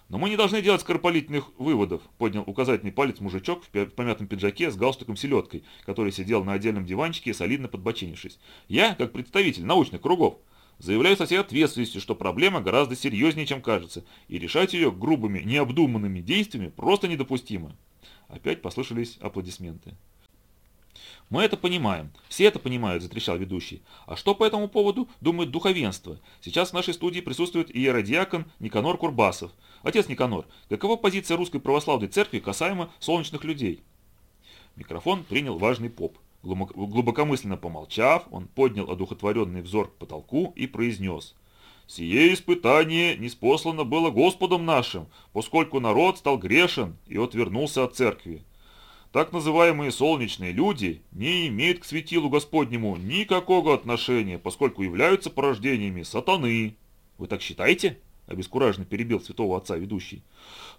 «Но мы не должны делать скоропалительных выводов», – поднял указательный палец мужичок в помятом пиджаке с галстуком-селедкой, который сидел на отдельном диванчике, солидно подбоченившись. «Я, как представитель научных кругов, Заявляю со всей ответственностью, что проблема гораздо серьезнее, чем кажется, и решать ее грубыми, необдуманными действиями просто недопустимо. Опять послышались аплодисменты. «Мы это понимаем. Все это понимают», – затрещал ведущий. «А что по этому поводу думает духовенство? Сейчас в нашей студии присутствует иеродиакон Никанор Курбасов. Отец Никанор, какова позиция Русской Православной Церкви касаемо солнечных людей?» Микрофон принял важный поп. Глубокомысленно помолчав, он поднял одухотворенный взор к потолку и произнес. «Сие испытание неспослано было Господом нашим, поскольку народ стал грешен и отвернулся от церкви. Так называемые солнечные люди не имеют к светилу Господнему никакого отношения, поскольку являются порождениями сатаны. Вы так считаете?» – обескураженно перебил святого отца ведущий.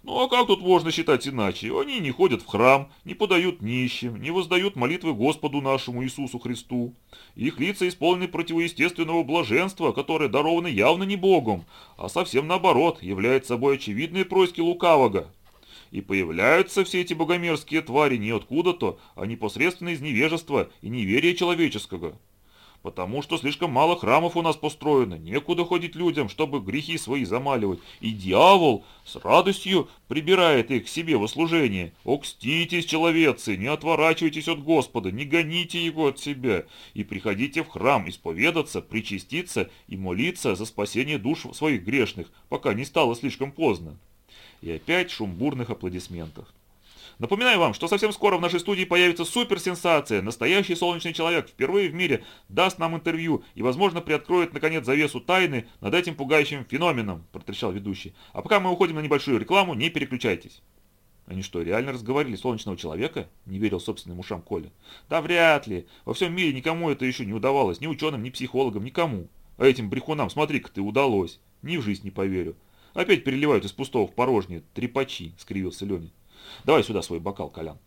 «Ну а как тут можно считать иначе? Они не ходят в храм, не подают нищим, не воздают молитвы Господу нашему Иисусу Христу. Их лица исполнены противоестественного блаженства, которое даровано явно не Богом, а совсем наоборот, является собой очевидные происки лукавого. И появляются все эти богомерзкие твари не откуда-то, а непосредственно из невежества и неверия человеческого» потому что слишком мало храмов у нас построено, некуда ходить людям, чтобы грехи свои замаливать, и дьявол с радостью прибирает их к себе во служение. Окститесь, человецы, не отворачивайтесь от Господа, не гоните его от себя, и приходите в храм исповедаться, причаститься и молиться за спасение душ своих грешных, пока не стало слишком поздно. И опять шум бурных аплодисментов. Напоминаю вам, что совсем скоро в нашей студии появится суперсенсация. Настоящий солнечный человек впервые в мире даст нам интервью и, возможно, приоткроет, наконец, завесу тайны над этим пугающим феноменом, протрещал ведущий. А пока мы уходим на небольшую рекламу, не переключайтесь. Они что, реально разговорили солнечного человека? Не верил собственным ушам Коля. Да вряд ли. Во всем мире никому это еще не удавалось. Ни ученым, ни психологам, никому. А этим брехунам, смотри-ка ты, удалось. Ни в жизнь не поверю. Опять переливают из пустого в порожнее. Трепачи, скривился Леня. Давай сюда свой бокал, Колян.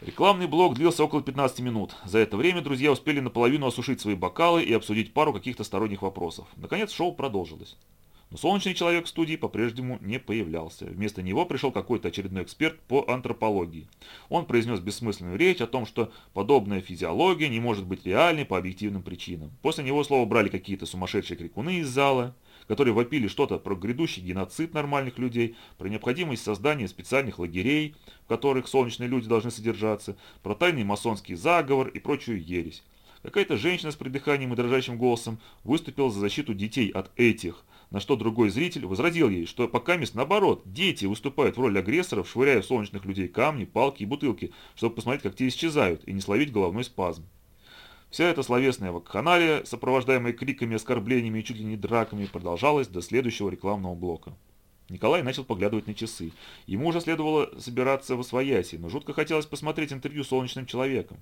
Рекламный блок длился около 15 минут. За это время друзья успели наполовину осушить свои бокалы и обсудить пару каких-то сторонних вопросов. Наконец шоу продолжилось. Но солнечный человек в студии по-прежнему не появлялся. Вместо него пришел какой-то очередной эксперт по антропологии. Он произнес бессмысленную речь о том, что подобная физиология не может быть реальной по объективным причинам. После него слово брали какие-то сумасшедшие крикуны из зала которые вопили что-то про грядущий геноцид нормальных людей, про необходимость создания специальных лагерей, в которых солнечные люди должны содержаться, про тайный масонский заговор и прочую ересь. Какая-то женщина с придыханием и дрожащим голосом выступила за защиту детей от этих, на что другой зритель возразил ей, что пока мест наоборот, дети выступают в роли агрессоров, швыряя в солнечных людей камни, палки и бутылки, чтобы посмотреть, как те исчезают, и не словить головной спазм. Вся эта словесная вакханалия, сопровождаемая криками, оскорблениями и чуть ли не драками, продолжалась до следующего рекламного блока. Николай начал поглядывать на часы. Ему уже следовало собираться в освояси, но жутко хотелось посмотреть интервью с солнечным человеком.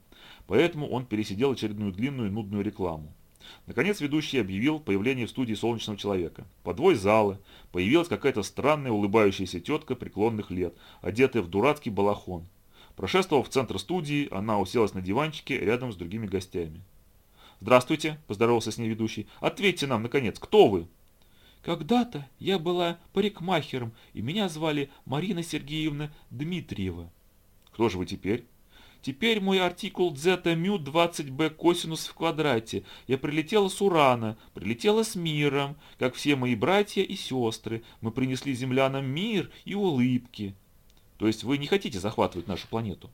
Поэтому он пересидел очередную длинную и нудную рекламу. Наконец ведущий объявил появление в студии солнечного человека. По двое залы появилась какая-то странная улыбающаяся тетка преклонных лет, одетая в дурацкий балахон. Прошествовав в центр студии, она уселась на диванчике рядом с другими гостями. «Здравствуйте», – поздоровался с ней ведущий. «Ответьте нам, наконец, кто вы?» «Когда-то я была парикмахером, и меня звали Марина Сергеевна Дмитриева». «Кто же вы теперь?» Теперь мой артикул дзета мю 20b косинус в квадрате. Я прилетела с Урана, прилетела с миром, как все мои братья и сестры. Мы принесли землянам мир и улыбки. То есть вы не хотите захватывать нашу планету?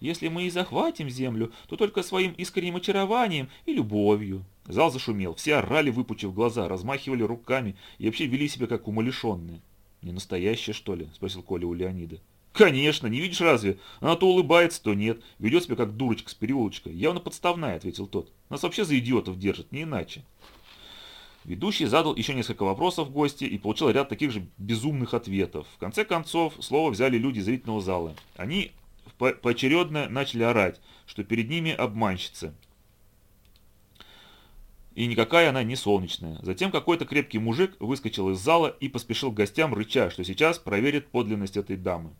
Если мы и захватим Землю, то только своим искренним очарованием и любовью. Зал зашумел, все орали, выпучив глаза, размахивали руками и вообще вели себя как умалишенные. «Не настоящая, что ли?» – спросил Коля у Леонида. «Конечно, не видишь разве? Она то улыбается, то нет. Ведет себя как дурочка с переулочка. Явно подставная», – ответил тот. «Нас вообще за идиотов держат, не иначе». Ведущий задал еще несколько вопросов гости и получил ряд таких же безумных ответов. В конце концов, слово взяли люди зрительного зала. Они по поочередно начали орать, что перед ними обманщица. И никакая она не солнечная. Затем какой-то крепкий мужик выскочил из зала и поспешил к гостям, рыча, что сейчас проверит подлинность этой дамы.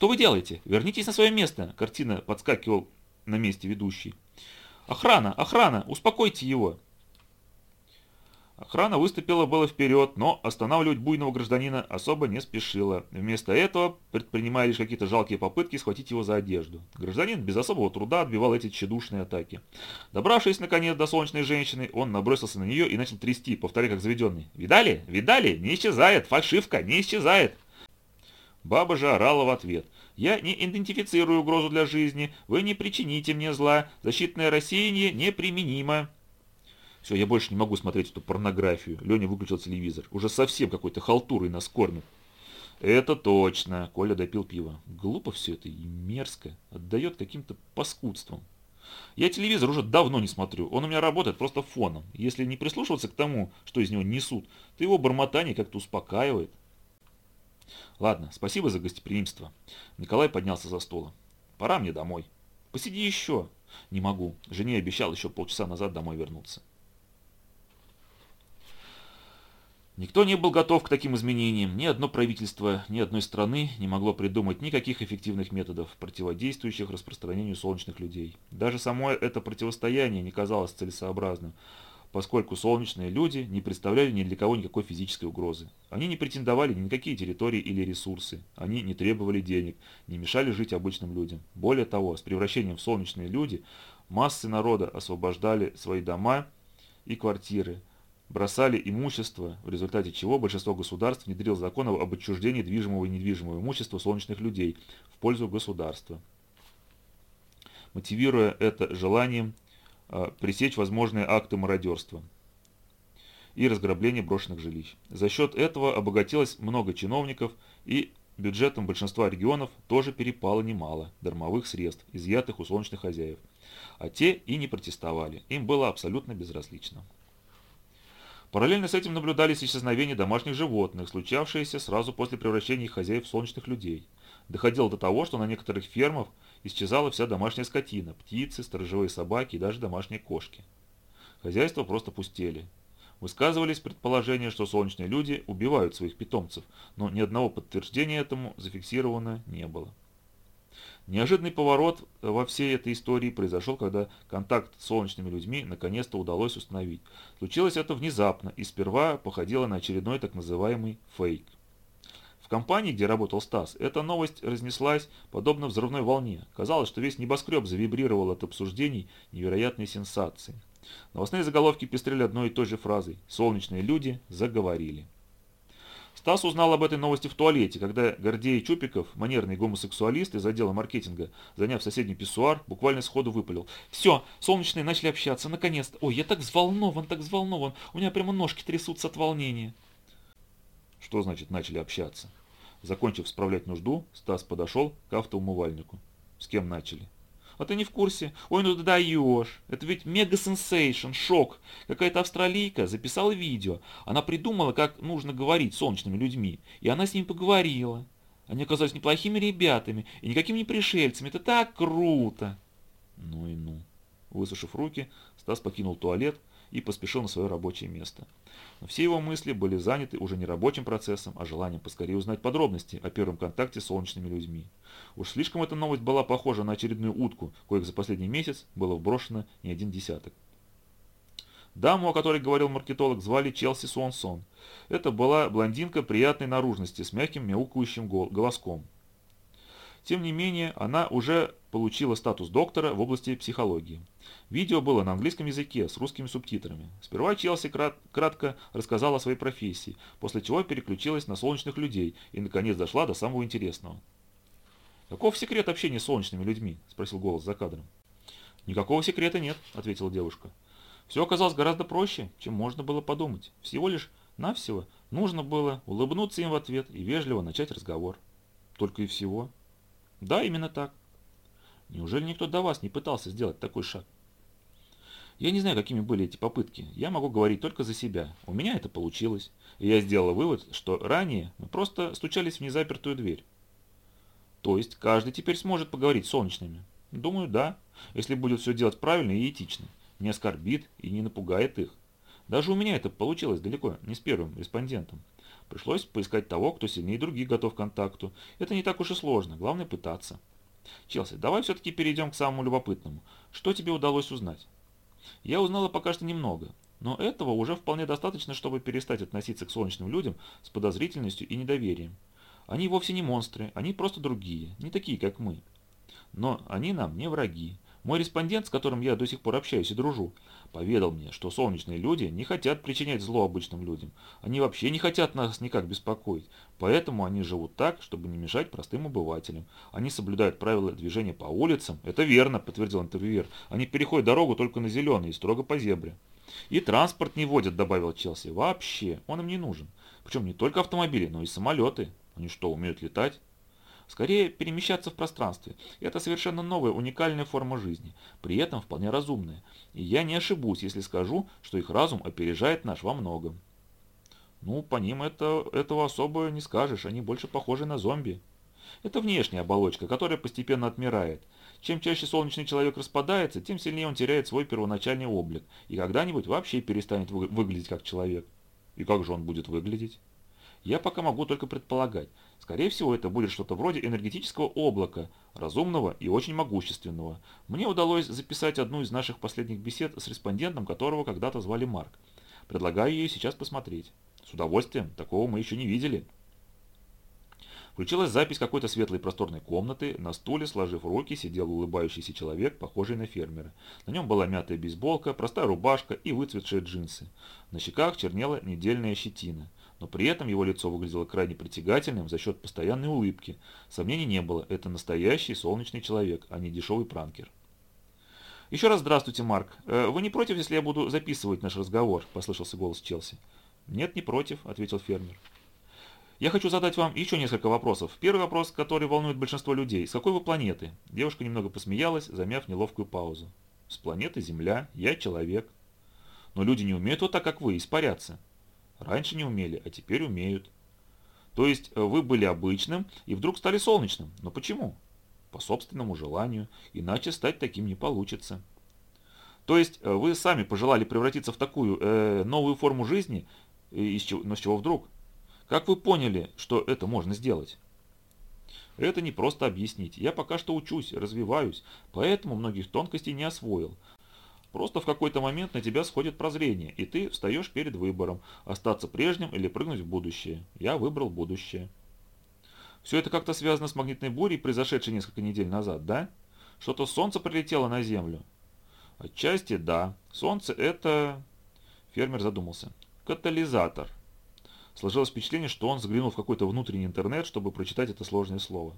«Что вы делаете? Вернитесь на свое место!» Картина подскакивал на месте ведущий. «Охрана! Охрана! Успокойте его!» Охрана выступила было вперед, но останавливать буйного гражданина особо не спешила. Вместо этого предпринимая лишь какие-то жалкие попытки схватить его за одежду. Гражданин без особого труда отбивал эти тщедушные атаки. Добравшись наконец до солнечной женщины, он набросился на нее и начал трясти, повторяя как заведенный. «Видали? Видали? Не исчезает! Фальшивка! Не исчезает!» Баба же орала в ответ. «Я не идентифицирую угрозу для жизни, вы не причините мне зла, защитное рассеяние неприменимо». Все, я больше не могу смотреть эту порнографию. Леня выключил телевизор. Уже совсем какой-то халтурой нас кормит. Это точно. Коля допил пиво. Глупо все это и мерзко. Отдает каким-то паскудством. Я телевизор уже давно не смотрю. Он у меня работает просто фоном. Если не прислушиваться к тому, что из него несут, то его бормотание как-то успокаивает. Ладно, спасибо за гостеприимство. Николай поднялся за стола. Пора мне домой. Посиди еще. Не могу. Жене обещал еще полчаса назад домой вернуться. Никто не был готов к таким изменениям. Ни одно правительство, ни одной страны не могло придумать никаких эффективных методов, противодействующих распространению солнечных людей. Даже само это противостояние не казалось целесообразным, поскольку солнечные люди не представляли ни для кого никакой физической угрозы. Они не претендовали ни на какие территории или ресурсы, они не требовали денег, не мешали жить обычным людям. Более того, с превращением в солнечные люди массы народа освобождали свои дома и квартиры, бросали имущество, в результате чего большинство государств внедрил закон об отчуждении движимого и недвижимого имущества солнечных людей в пользу государства, мотивируя это желанием пресечь возможные акты мародерства и разграбления брошенных жилищ. За счет этого обогатилось много чиновников и бюджетом большинства регионов тоже перепало немало дармовых средств, изъятых у солнечных хозяев. А те и не протестовали, им было абсолютно безразлично. Параллельно с этим наблюдались исчезновения домашних животных, случавшиеся сразу после превращения их хозяев в солнечных людей. Доходило до того, что на некоторых фермах исчезала вся домашняя скотина, птицы, сторожевые собаки и даже домашние кошки. Хозяйства просто пустели. Высказывались предположения, что солнечные люди убивают своих питомцев, но ни одного подтверждения этому зафиксировано не было. Неожиданный поворот во всей этой истории произошел, когда контакт с солнечными людьми наконец-то удалось установить. Случилось это внезапно и сперва походило на очередной так называемый фейк. Компании, где работал Стас, эта новость разнеслась подобно взрывной волне. Казалось, что весь небоскреб завибрировал от обсуждений невероятной сенсации. Новостные заголовки пестрели одной и той же фразой «Солнечные люди заговорили». Стас узнал об этой новости в туалете, когда Гордей Чупиков, манерный гомосексуалист из отдела маркетинга, заняв соседний писсуар, буквально сходу выпалил. «Все, солнечные начали общаться, наконец-то! Ой, я так взволнован, так взволнован! У меня прямо ножки трясутся от волнения!» Что значит начали общаться? Закончив справлять нужду, Стас подошел к автоумывальнику. С кем начали? А ты не в курсе? Ой, ну ты даешь. Это ведь мега-сенсейшн, шок. Какая-то австралийка записала видео. Она придумала, как нужно говорить с солнечными людьми. И она с ними поговорила. Они оказались неплохими ребятами и никакими не пришельцами. Это так круто. Ну и ну. Высушив руки, Стас покинул туалет и поспешил на свое рабочее место. Но все его мысли были заняты уже не рабочим процессом, а желанием поскорее узнать подробности о первом контакте с солнечными людьми. Уж слишком эта новость была похожа на очередную утку, коих за последний месяц было вброшено не один десяток. Даму, о которой говорил маркетолог, звали Челси Суонсон. Это была блондинка приятной наружности с мягким мяукающим голоском. Тем не менее, она уже получила статус доктора в области психологии. Видео было на английском языке с русскими субтитрами. Сперва Челси крат кратко рассказала о своей профессии, после чего переключилась на солнечных людей и наконец дошла до самого интересного. «Каков секрет общения с солнечными людьми?» – спросил голос за кадром. «Никакого секрета нет», – ответила девушка. «Все оказалось гораздо проще, чем можно было подумать. Всего лишь навсего нужно было улыбнуться им в ответ и вежливо начать разговор. Только и всего». «Да, именно так. Неужели никто до вас не пытался сделать такой шаг? Я не знаю, какими были эти попытки. Я могу говорить только за себя. У меня это получилось. И я сделал вывод, что ранее мы просто стучались в незапертую дверь. То есть каждый теперь сможет поговорить с солнечными? Думаю, да, если будет все делать правильно и этично. Не оскорбит и не напугает их. Даже у меня это получилось далеко не с первым респондентом. Пришлось поискать того, кто сильнее других готов к контакту. Это не так уж и сложно, главное пытаться. Челси, давай все-таки перейдем к самому любопытному. Что тебе удалось узнать? Я узнала пока что немного, но этого уже вполне достаточно, чтобы перестать относиться к солнечным людям с подозрительностью и недоверием. Они вовсе не монстры, они просто другие, не такие, как мы. Но они нам не враги. Мой респондент, с которым я до сих пор общаюсь и дружу, поведал мне, что солнечные люди не хотят причинять зло обычным людям. Они вообще не хотят нас никак беспокоить. Поэтому они живут так, чтобы не мешать простым обывателям. Они соблюдают правила движения по улицам. Это верно, подтвердил интервьюер. Они переходят дорогу только на зеленый и строго по зебре. И транспорт не водят, добавил Челси. Вообще, он им не нужен. Причем не только автомобили, но и самолеты. Они что, умеют летать? Скорее, перемещаться в пространстве. Это совершенно новая, уникальная форма жизни, при этом вполне разумная. И я не ошибусь, если скажу, что их разум опережает наш во многом. Ну, по ним это, этого особо не скажешь, они больше похожи на зомби. Это внешняя оболочка, которая постепенно отмирает. Чем чаще солнечный человек распадается, тем сильнее он теряет свой первоначальный облик и когда-нибудь вообще перестанет вы выглядеть как человек. И как же он будет выглядеть? Я пока могу только предполагать. Скорее всего, это будет что-то вроде энергетического облака, разумного и очень могущественного. Мне удалось записать одну из наших последних бесед с респондентом, которого когда-то звали Марк. Предлагаю ее сейчас посмотреть. С удовольствием, такого мы еще не видели. Включилась запись какой-то светлой просторной комнаты. На стуле, сложив руки, сидел улыбающийся человек, похожий на фермера. На нем была мятая бейсболка, простая рубашка и выцветшие джинсы. На щеках чернела недельная щетина но при этом его лицо выглядело крайне притягательным за счет постоянной улыбки. Сомнений не было, это настоящий солнечный человек, а не дешевый пранкер. «Еще раз здравствуйте, Марк. Э, вы не против, если я буду записывать наш разговор?» – послышался голос Челси. «Нет, не против», – ответил фермер. «Я хочу задать вам еще несколько вопросов. Первый вопрос, который волнует большинство людей. С какой вы планеты?» Девушка немного посмеялась, замяв неловкую паузу. «С планеты Земля. Я человек». «Но люди не умеют вот так, как вы, испаряться». Раньше не умели, а теперь умеют. То есть э, вы были обычным и вдруг стали солнечным. Но почему? По собственному желанию, иначе стать таким не получится. То есть э, вы сами пожелали превратиться в такую э, новую форму жизни, и с чего, но с чего вдруг? Как вы поняли, что это можно сделать? Это не просто объяснить. Я пока что учусь, развиваюсь, поэтому многих тонкостей не освоил. Просто в какой-то момент на тебя сходит прозрение, и ты встаешь перед выбором, остаться прежним или прыгнуть в будущее. Я выбрал будущее. Все это как-то связано с магнитной бурей, произошедшей несколько недель назад, да? Что-то солнце прилетело на Землю? Отчасти да. Солнце это... Фермер задумался. Катализатор. Сложилось впечатление, что он заглянул в какой-то внутренний интернет, чтобы прочитать это сложное слово.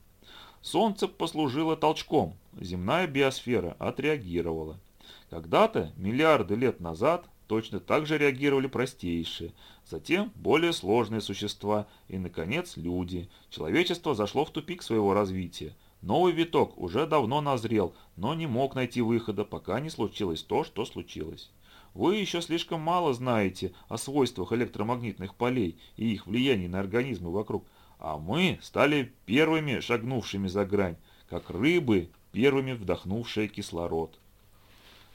Солнце послужило толчком. Земная биосфера отреагировала. Когда-то, миллиарды лет назад, точно так же реагировали простейшие, затем более сложные существа и, наконец, люди. Человечество зашло в тупик своего развития. Новый виток уже давно назрел, но не мог найти выхода, пока не случилось то, что случилось. Вы еще слишком мало знаете о свойствах электромагнитных полей и их влиянии на организмы вокруг, а мы стали первыми шагнувшими за грань, как рыбы, первыми вдохнувшие кислород.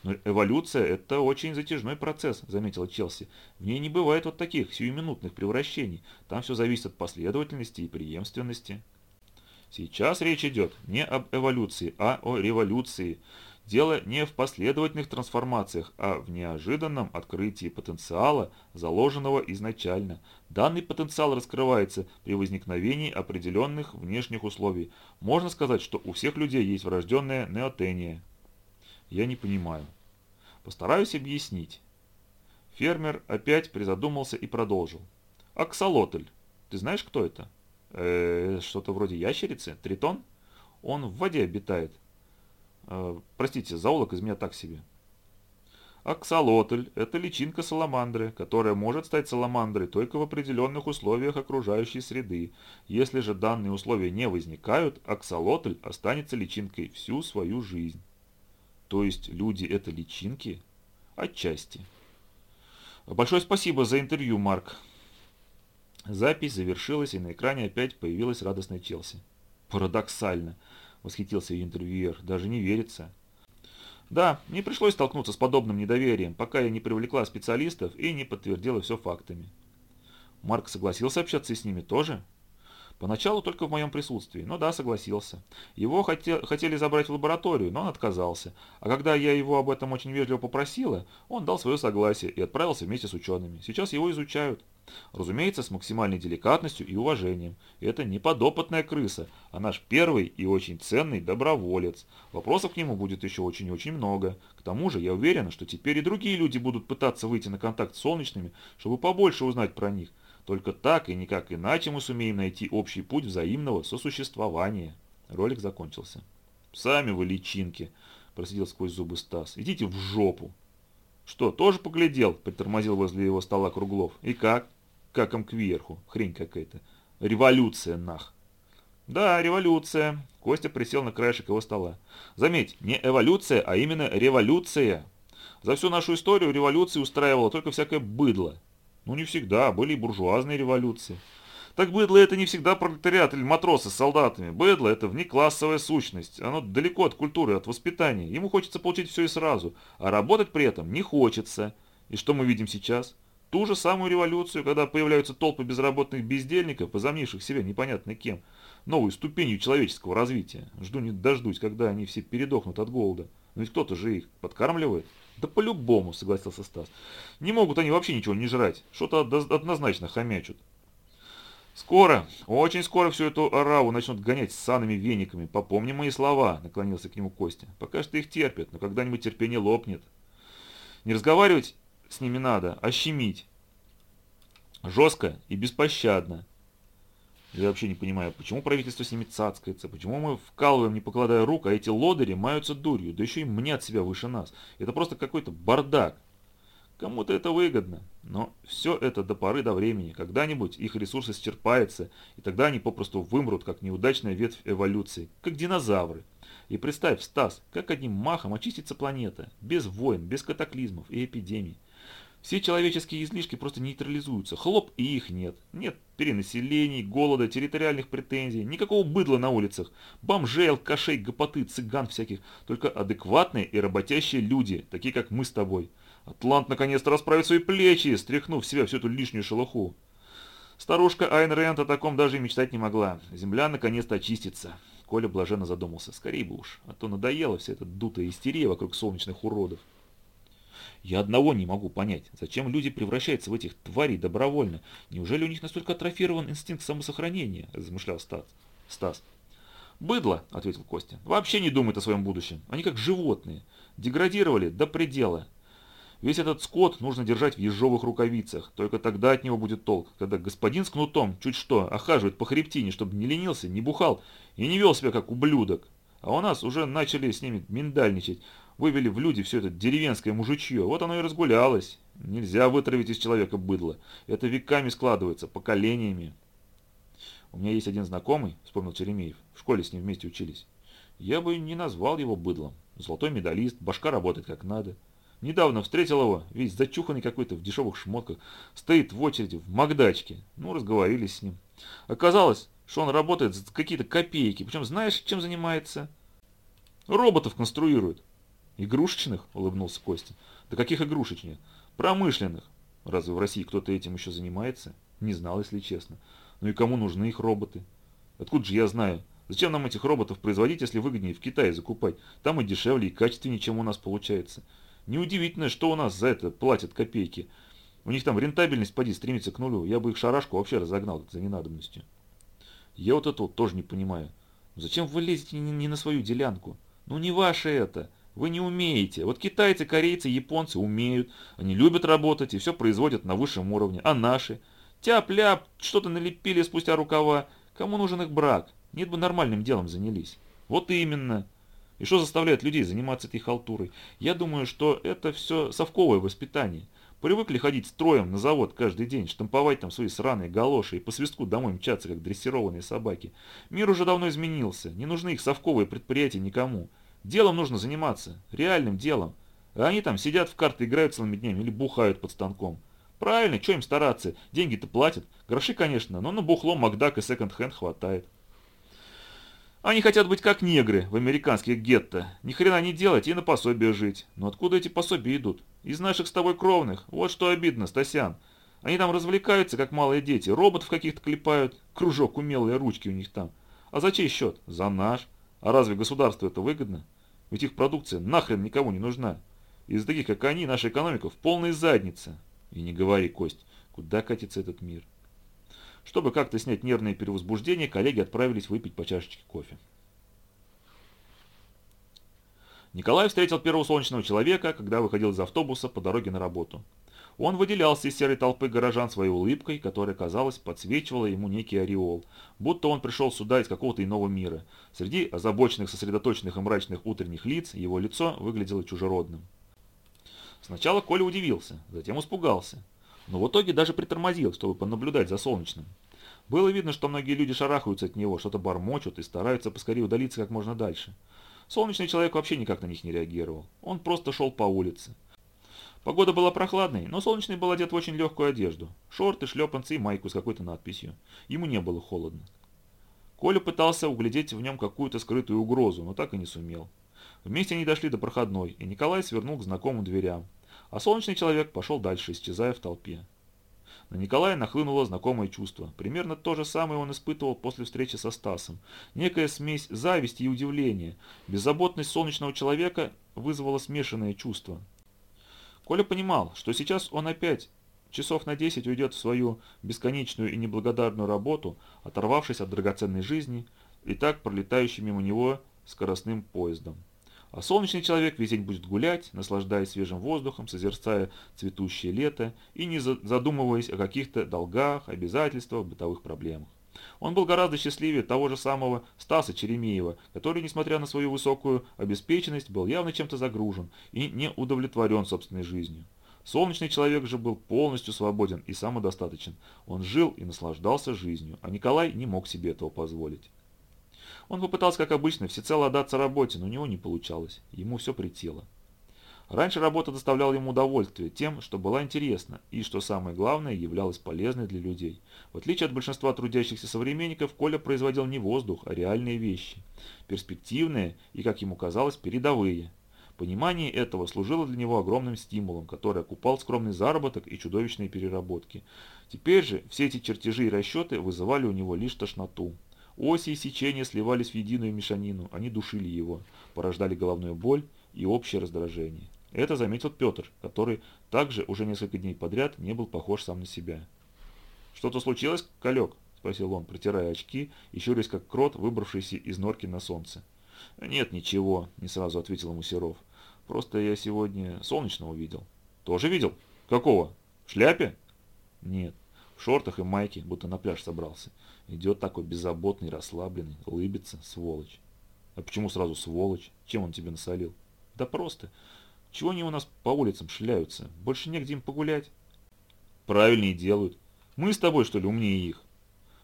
Но эволюция – это очень затяжной процесс, заметила Челси. В ней не бывает вот таких сиюминутных превращений. Там все зависит от последовательности и преемственности. Сейчас речь идет не об эволюции, а о революции. Дело не в последовательных трансформациях, а в неожиданном открытии потенциала, заложенного изначально. Данный потенциал раскрывается при возникновении определенных внешних условий. Можно сказать, что у всех людей есть врожденная неотения. Я не понимаю. Постараюсь объяснить. Фермер опять призадумался и продолжил. Аксолотль. Ты знаешь, кто это? Э, что-то вроде ящерицы? Тритон? Он в воде обитает. Э, простите, заулок из меня так себе. Аксолотль – это личинка саламандры, которая может стать саламандрой только в определенных условиях окружающей среды. Если же данные условия не возникают, аксолотль останется личинкой всю свою жизнь. То есть люди это личинки? Отчасти. Большое спасибо за интервью, Марк. Запись завершилась, и на экране опять появилась радостная Челси. Парадоксально, восхитился ее интервьюер, даже не верится. Да, мне пришлось столкнуться с подобным недоверием, пока я не привлекла специалистов и не подтвердила все фактами. Марк согласился общаться с ними тоже? Поначалу только в моем присутствии, но да, согласился. Его хотел, хотели забрать в лабораторию, но он отказался. А когда я его об этом очень вежливо попросила, он дал свое согласие и отправился вместе с учеными. Сейчас его изучают. Разумеется, с максимальной деликатностью и уважением. Это не подопытная крыса, а наш первый и очень ценный доброволец. Вопросов к нему будет еще очень-очень много. К тому же я уверена, что теперь и другие люди будут пытаться выйти на контакт с солнечными, чтобы побольше узнать про них. Только так и никак иначе мы сумеем найти общий путь взаимного сосуществования. Ролик закончился. «Сами вы личинки!» – просидел сквозь зубы Стас. «Идите в жопу!» «Что, тоже поглядел?» – притормозил возле его стола Круглов. «И как?» «Как им кверху. Хрень какая-то. Революция, нах!» «Да, революция!» Костя присел на краешек его стола. «Заметь, не эволюция, а именно революция!» За всю нашу историю революции устраивало только всякое быдло. Ну не всегда, были и буржуазные революции. Так быдло это не всегда пролетариат или матросы с солдатами. Быдло это внеклассовая сущность. Оно далеко от культуры, от воспитания. Ему хочется получить все и сразу, а работать при этом не хочется. И что мы видим сейчас? Ту же самую революцию, когда появляются толпы безработных бездельников, возомнивших себя непонятно кем, новую ступенью человеческого развития. Жду не дождусь, когда они все передохнут от голода. Но ведь кто-то же их подкармливает. Да по-любому, согласился Стас. Не могут они вообще ничего не жрать. Что-то однозначно хомячут. Скоро, очень скоро всю эту ораву начнут гонять с санами вениками. Попомни мои слова, наклонился к нему Костя. Пока что их терпят, но когда-нибудь терпение лопнет. Не разговаривать с ними надо, а щемить. Жестко и беспощадно. Я вообще не понимаю, почему правительство с ними цацкается, почему мы вкалываем, не покладая рук, а эти лодыри маются дурью, да еще и мнят себя выше нас. Это просто какой-то бардак. Кому-то это выгодно, но все это до поры до времени. Когда-нибудь их ресурсы исчерпаются, и тогда они попросту вымрут, как неудачная ветвь эволюции, как динозавры. И представь, Стас, как одним махом очистится планета, без войн, без катаклизмов и эпидемий. Все человеческие излишки просто нейтрализуются. Хлоп, и их нет. Нет перенаселений, голода, территориальных претензий, никакого быдла на улицах. Бомжей, алкашей, гопоты, цыган всяких. Только адекватные и работящие люди, такие как мы с тобой. Атлант наконец-то расправит свои плечи, стряхнув в себя всю эту лишнюю шелуху. Старушка Айн Рент о таком даже и мечтать не могла. Земля наконец-то очистится. Коля блаженно задумался. Скорее бы уж, а то надоела вся эта дутая истерия вокруг солнечных уродов. Я одного не могу понять, зачем люди превращаются в этих тварей добровольно? Неужели у них настолько атрофирован инстинкт самосохранения? Размышлял Стас. Стас. «Быдло», — ответил Костя, — «вообще не думают о своем будущем. Они как животные. Деградировали до предела. Весь этот скот нужно держать в ежовых рукавицах. Только тогда от него будет толк, когда господин с кнутом чуть что охаживает по хребтине, чтобы не ленился, не бухал и не вел себя как ублюдок. А у нас уже начали с ними миндальничать вывели в люди все это деревенское мужичье. Вот оно и разгулялось. Нельзя вытравить из человека быдло. Это веками складывается, поколениями. У меня есть один знакомый, вспомнил Черемеев, в школе с ним вместе учились. Я бы не назвал его быдлом. Золотой медалист, башка работает как надо. Недавно встретил его, весь зачуханный какой-то в дешевых шмотках, стоит в очереди в Магдачке. Ну, разговорились с ним. Оказалось, что он работает за какие-то копейки. Причем знаешь, чем занимается? Роботов конструирует. «Игрушечных?» – улыбнулся Костя. «Да каких игрушечных? Промышленных. Разве в России кто-то этим еще занимается? Не знал, если честно. Ну и кому нужны их роботы? Откуда же я знаю? Зачем нам этих роботов производить, если выгоднее в Китае закупать? Там и дешевле, и качественнее, чем у нас получается. Неудивительно, что у нас за это платят копейки. У них там рентабельность, поди, стремится к нулю. Я бы их шарашку вообще разогнал за ненадобностью. Я вот этого тоже не понимаю. Зачем вы лезете не на свою делянку? Ну не ваше это. Вы не умеете. Вот китайцы, корейцы, японцы умеют. Они любят работать и все производят на высшем уровне. А наши? Тяп-ляп, что-то налепили спустя рукава. Кому нужен их брак? Нет бы нормальным делом занялись. Вот именно. И что заставляет людей заниматься этой халтурой? Я думаю, что это все совковое воспитание. Привыкли ходить строем на завод каждый день, штамповать там свои сраные галоши и по свистку домой мчаться, как дрессированные собаки. Мир уже давно изменился, не нужны их совковые предприятия никому. Делом нужно заниматься, реальным делом, А они там сидят в карты, играют целыми днями или бухают под станком. Правильно, что им стараться? Деньги-то платят. Гроши, конечно, но на бухло Макдак и секонд-хенд хватает. Они хотят быть как негры в американских гетто. Ни хрена не делать и на пособие жить. Но откуда эти пособия идут? Из наших с тобой кровных. Вот что обидно, Стасян. Они там развлекаются, как малые дети. Роботов каких-то клепают. Кружок, умелые ручки у них там. А за чей счет? За наш. А разве государству это выгодно? Ведь их продукция нахрен никому не нужна. Из-за таких, как они, наша экономика в полной заднице. И не говори, Кость, куда катится этот мир? Чтобы как-то снять нервное перевозбуждение, коллеги отправились выпить по чашечке кофе. Николай встретил первого солнечного человека, когда выходил из автобуса по дороге на работу. Он выделялся из серой толпы горожан своей улыбкой, которая, казалось, подсвечивала ему некий ореол, будто он пришел сюда из какого-то иного мира. Среди озабоченных, сосредоточенных и мрачных утренних лиц его лицо выглядело чужеродным. Сначала Коля удивился, затем испугался. Но в итоге даже притормозил, чтобы понаблюдать за солнечным. Было видно, что многие люди шарахаются от него, что-то бормочут и стараются поскорее удалиться как можно дальше. Солнечный человек вообще никак на них не реагировал. Он просто шел по улице. Погода была прохладной, но Солнечный был одет в очень легкую одежду. Шорты, шлепанцы и майку с какой-то надписью. Ему не было холодно. Коля пытался углядеть в нем какую-то скрытую угрозу, но так и не сумел. Вместе они дошли до проходной, и Николай свернул к знакомым дверям. А солнечный человек пошел дальше, исчезая в толпе. На Николая нахлынуло знакомое чувство. Примерно то же самое он испытывал после встречи со Стасом. Некая смесь зависти и удивления. Беззаботность солнечного человека вызвала смешанное чувство. Коля понимал, что сейчас он опять часов на 10 уйдет в свою бесконечную и неблагодарную работу, оторвавшись от драгоценной жизни и так пролетающей мимо него скоростным поездом. А солнечный человек весь день будет гулять, наслаждаясь свежим воздухом, созерцая цветущее лето и не задумываясь о каких-то долгах, обязательствах, бытовых проблемах. Он был гораздо счастливее того же самого Стаса Черемеева, который, несмотря на свою высокую обеспеченность, был явно чем-то загружен и не удовлетворен собственной жизнью. Солнечный человек же был полностью свободен и самодостаточен. Он жил и наслаждался жизнью, а Николай не мог себе этого позволить. Он попытался, как обычно, всецело отдаться работе, но у него не получалось. Ему все притило. Раньше работа доставляла ему удовольствие тем, что была интересна и, что самое главное, являлась полезной для людей. В отличие от большинства трудящихся современников, Коля производил не воздух, а реальные вещи. Перспективные и, как ему казалось, передовые. Понимание этого служило для него огромным стимулом, который окупал скромный заработок и чудовищные переработки. Теперь же все эти чертежи и расчеты вызывали у него лишь тошноту. Оси и сечения сливались в единую мешанину, они душили его, порождали головную боль и общее раздражение. Это заметил Петр, который также уже несколько дней подряд не был похож сам на себя. «Что-то случилось, Калек?» – спросил он, протирая очки и щурясь как крот, выбравшийся из норки на солнце. «Нет, ничего», – не сразу ответил ему Серов. «Просто я сегодня солнечного видел». «Тоже видел? Какого? В шляпе?» «Нет, в шортах и майке, будто на пляж собрался. Идет такой беззаботный, расслабленный, улыбится, сволочь. А почему сразу сволочь? Чем он тебе насолил? Да просто. Чего они у нас по улицам шляются? Больше негде им погулять. Правильно делают. Мы с тобой, что ли, умнее их?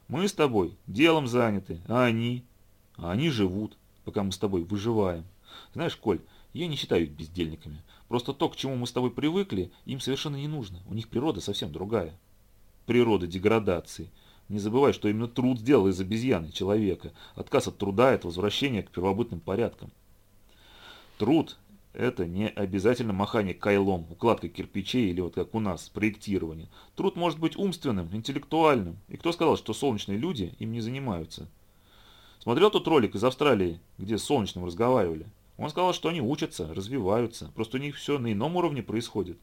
Мы с тобой делом заняты, а они? А они живут, пока мы с тобой выживаем. Знаешь, Коль, я не считаю их бездельниками. Просто то, к чему мы с тобой привыкли, им совершенно не нужно. У них природа совсем другая. Природа деградации. Не забывай, что именно труд сделал из обезьяны человека. Отказ от труда – это возвращение к первобытным порядкам. Труд – это не обязательно махание кайлом, укладка кирпичей или вот как у нас, проектирование. Труд может быть умственным, интеллектуальным. И кто сказал, что солнечные люди им не занимаются? Смотрел тот ролик из Австралии, где с солнечным разговаривали? Он сказал, что они учатся, развиваются, просто у них все на ином уровне происходит.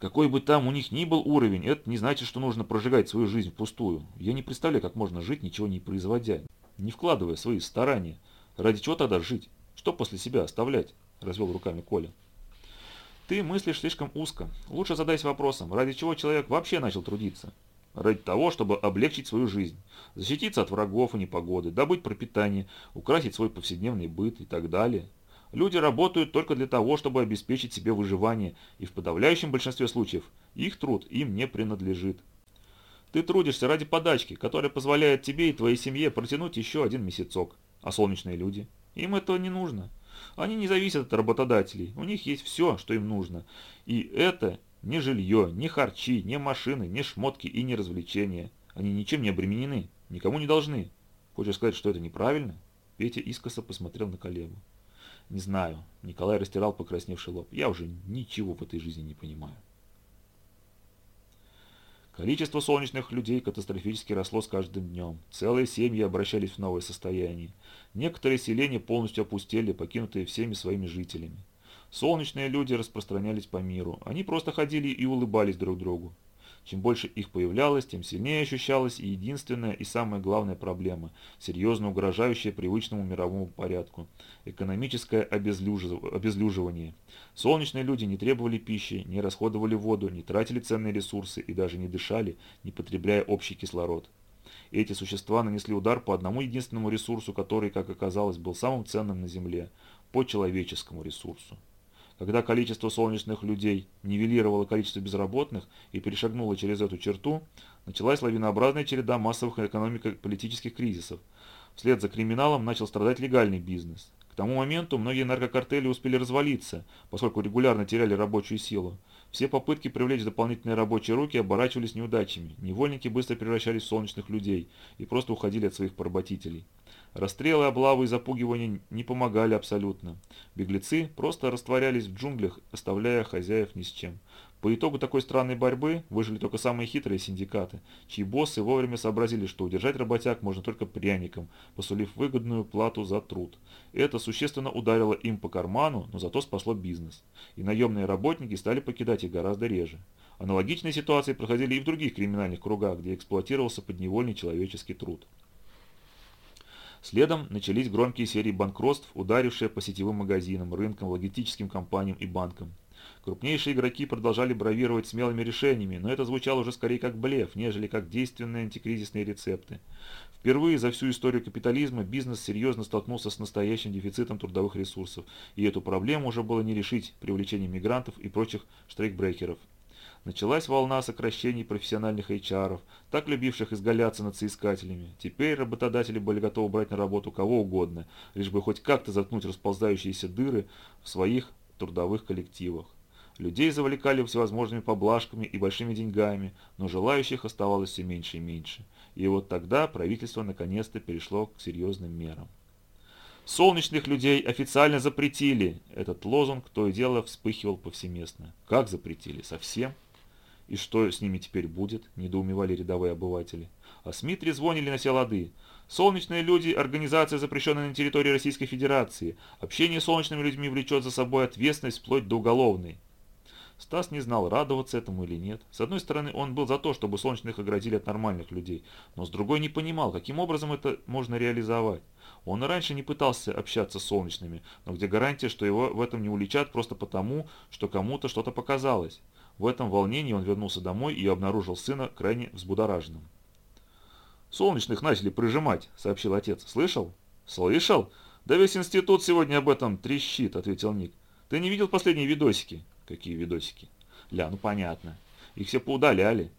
Какой бы там у них ни был уровень, это не значит, что нужно прожигать свою жизнь впустую. Я не представляю, как можно жить, ничего не производя, не вкладывая свои старания. Ради чего тогда жить? Что после себя оставлять? Развел руками Коля. Ты мыслишь слишком узко. Лучше задайся вопросом, ради чего человек вообще начал трудиться? Ради того, чтобы облегчить свою жизнь, защититься от врагов и непогоды, добыть пропитание, украсить свой повседневный быт и так далее. Люди работают только для того, чтобы обеспечить себе выживание, и в подавляющем большинстве случаев их труд им не принадлежит. Ты трудишься ради подачки, которая позволяет тебе и твоей семье протянуть еще один месяцок. А солнечные люди? Им этого не нужно. Они не зависят от работодателей, у них есть все, что им нужно. И это не жилье, не харчи, не машины, не шмотки и не развлечения. Они ничем не обременены, никому не должны. Хочешь сказать, что это неправильно? Петя искоса посмотрел на коллегу. Не знаю. Николай растирал покрасневший лоб. Я уже ничего в этой жизни не понимаю. Количество солнечных людей катастрофически росло с каждым днем. Целые семьи обращались в новое состояние. Некоторые селения полностью опустели, покинутые всеми своими жителями. Солнечные люди распространялись по миру. Они просто ходили и улыбались друг другу. Чем больше их появлялось, тем сильнее ощущалась и единственная и самая главная проблема, серьезно угрожающая привычному мировому порядку – экономическое обезлюживание. Солнечные люди не требовали пищи, не расходовали воду, не тратили ценные ресурсы и даже не дышали, не потребляя общий кислород. Эти существа нанесли удар по одному единственному ресурсу, который, как оказалось, был самым ценным на Земле – по человеческому ресурсу. Когда количество солнечных людей нивелировало количество безработных и перешагнуло через эту черту, началась лавинообразная череда массовых экономико-политических кризисов. Вслед за криминалом начал страдать легальный бизнес. К тому моменту многие наркокартели успели развалиться, поскольку регулярно теряли рабочую силу. Все попытки привлечь дополнительные рабочие руки оборачивались неудачами. Невольники быстро превращались в солнечных людей и просто уходили от своих поработителей. Расстрелы, облавы и запугивания не помогали абсолютно. Беглецы просто растворялись в джунглях, оставляя хозяев ни с чем. По итогу такой странной борьбы выжили только самые хитрые синдикаты, чьи боссы вовремя сообразили, что удержать работяг можно только пряником, посулив выгодную плату за труд. Это существенно ударило им по карману, но зато спасло бизнес. И наемные работники стали покидать их гораздо реже. Аналогичные ситуации проходили и в других криминальных кругах, где эксплуатировался подневольный человеческий труд. Следом начались громкие серии банкротств, ударившие по сетевым магазинам, рынкам, логистическим компаниям и банкам. Крупнейшие игроки продолжали бравировать смелыми решениями, но это звучало уже скорее как блеф, нежели как действенные антикризисные рецепты. Впервые за всю историю капитализма бизнес серьезно столкнулся с настоящим дефицитом трудовых ресурсов, и эту проблему уже было не решить привлечением мигрантов и прочих штрейкбрекеров. Началась волна сокращений профессиональных HR, так любивших изгаляться над соискателями. Теперь работодатели были готовы брать на работу кого угодно, лишь бы хоть как-то заткнуть расползающиеся дыры в своих трудовых коллективах. Людей завлекали всевозможными поблажками и большими деньгами, но желающих оставалось все меньше и меньше. И вот тогда правительство наконец-то перешло к серьезным мерам. Солнечных людей официально запретили. Этот лозунг то и дело вспыхивал повсеместно. Как запретили? Совсем? И что с ними теперь будет, недоумевали рядовые обыватели. А СМИ трезвонили на все лады. Солнечные люди – организация, запрещенная на территории Российской Федерации. Общение с солнечными людьми влечет за собой ответственность вплоть до уголовной. Стас не знал, радоваться этому или нет. С одной стороны, он был за то, чтобы солнечных оградили от нормальных людей, но с другой не понимал, каким образом это можно реализовать. Он и раньше не пытался общаться с солнечными, но где гарантия, что его в этом не уличат просто потому, что кому-то что-то показалось. В этом волнении он вернулся домой и обнаружил сына крайне взбудораженным. «Солнечных начали прижимать», — сообщил отец. «Слышал?» «Слышал? Да весь институт сегодня об этом трещит», — ответил Ник. «Ты не видел последние видосики?» «Какие видосики?» «Ля, ну понятно. Их все поудаляли.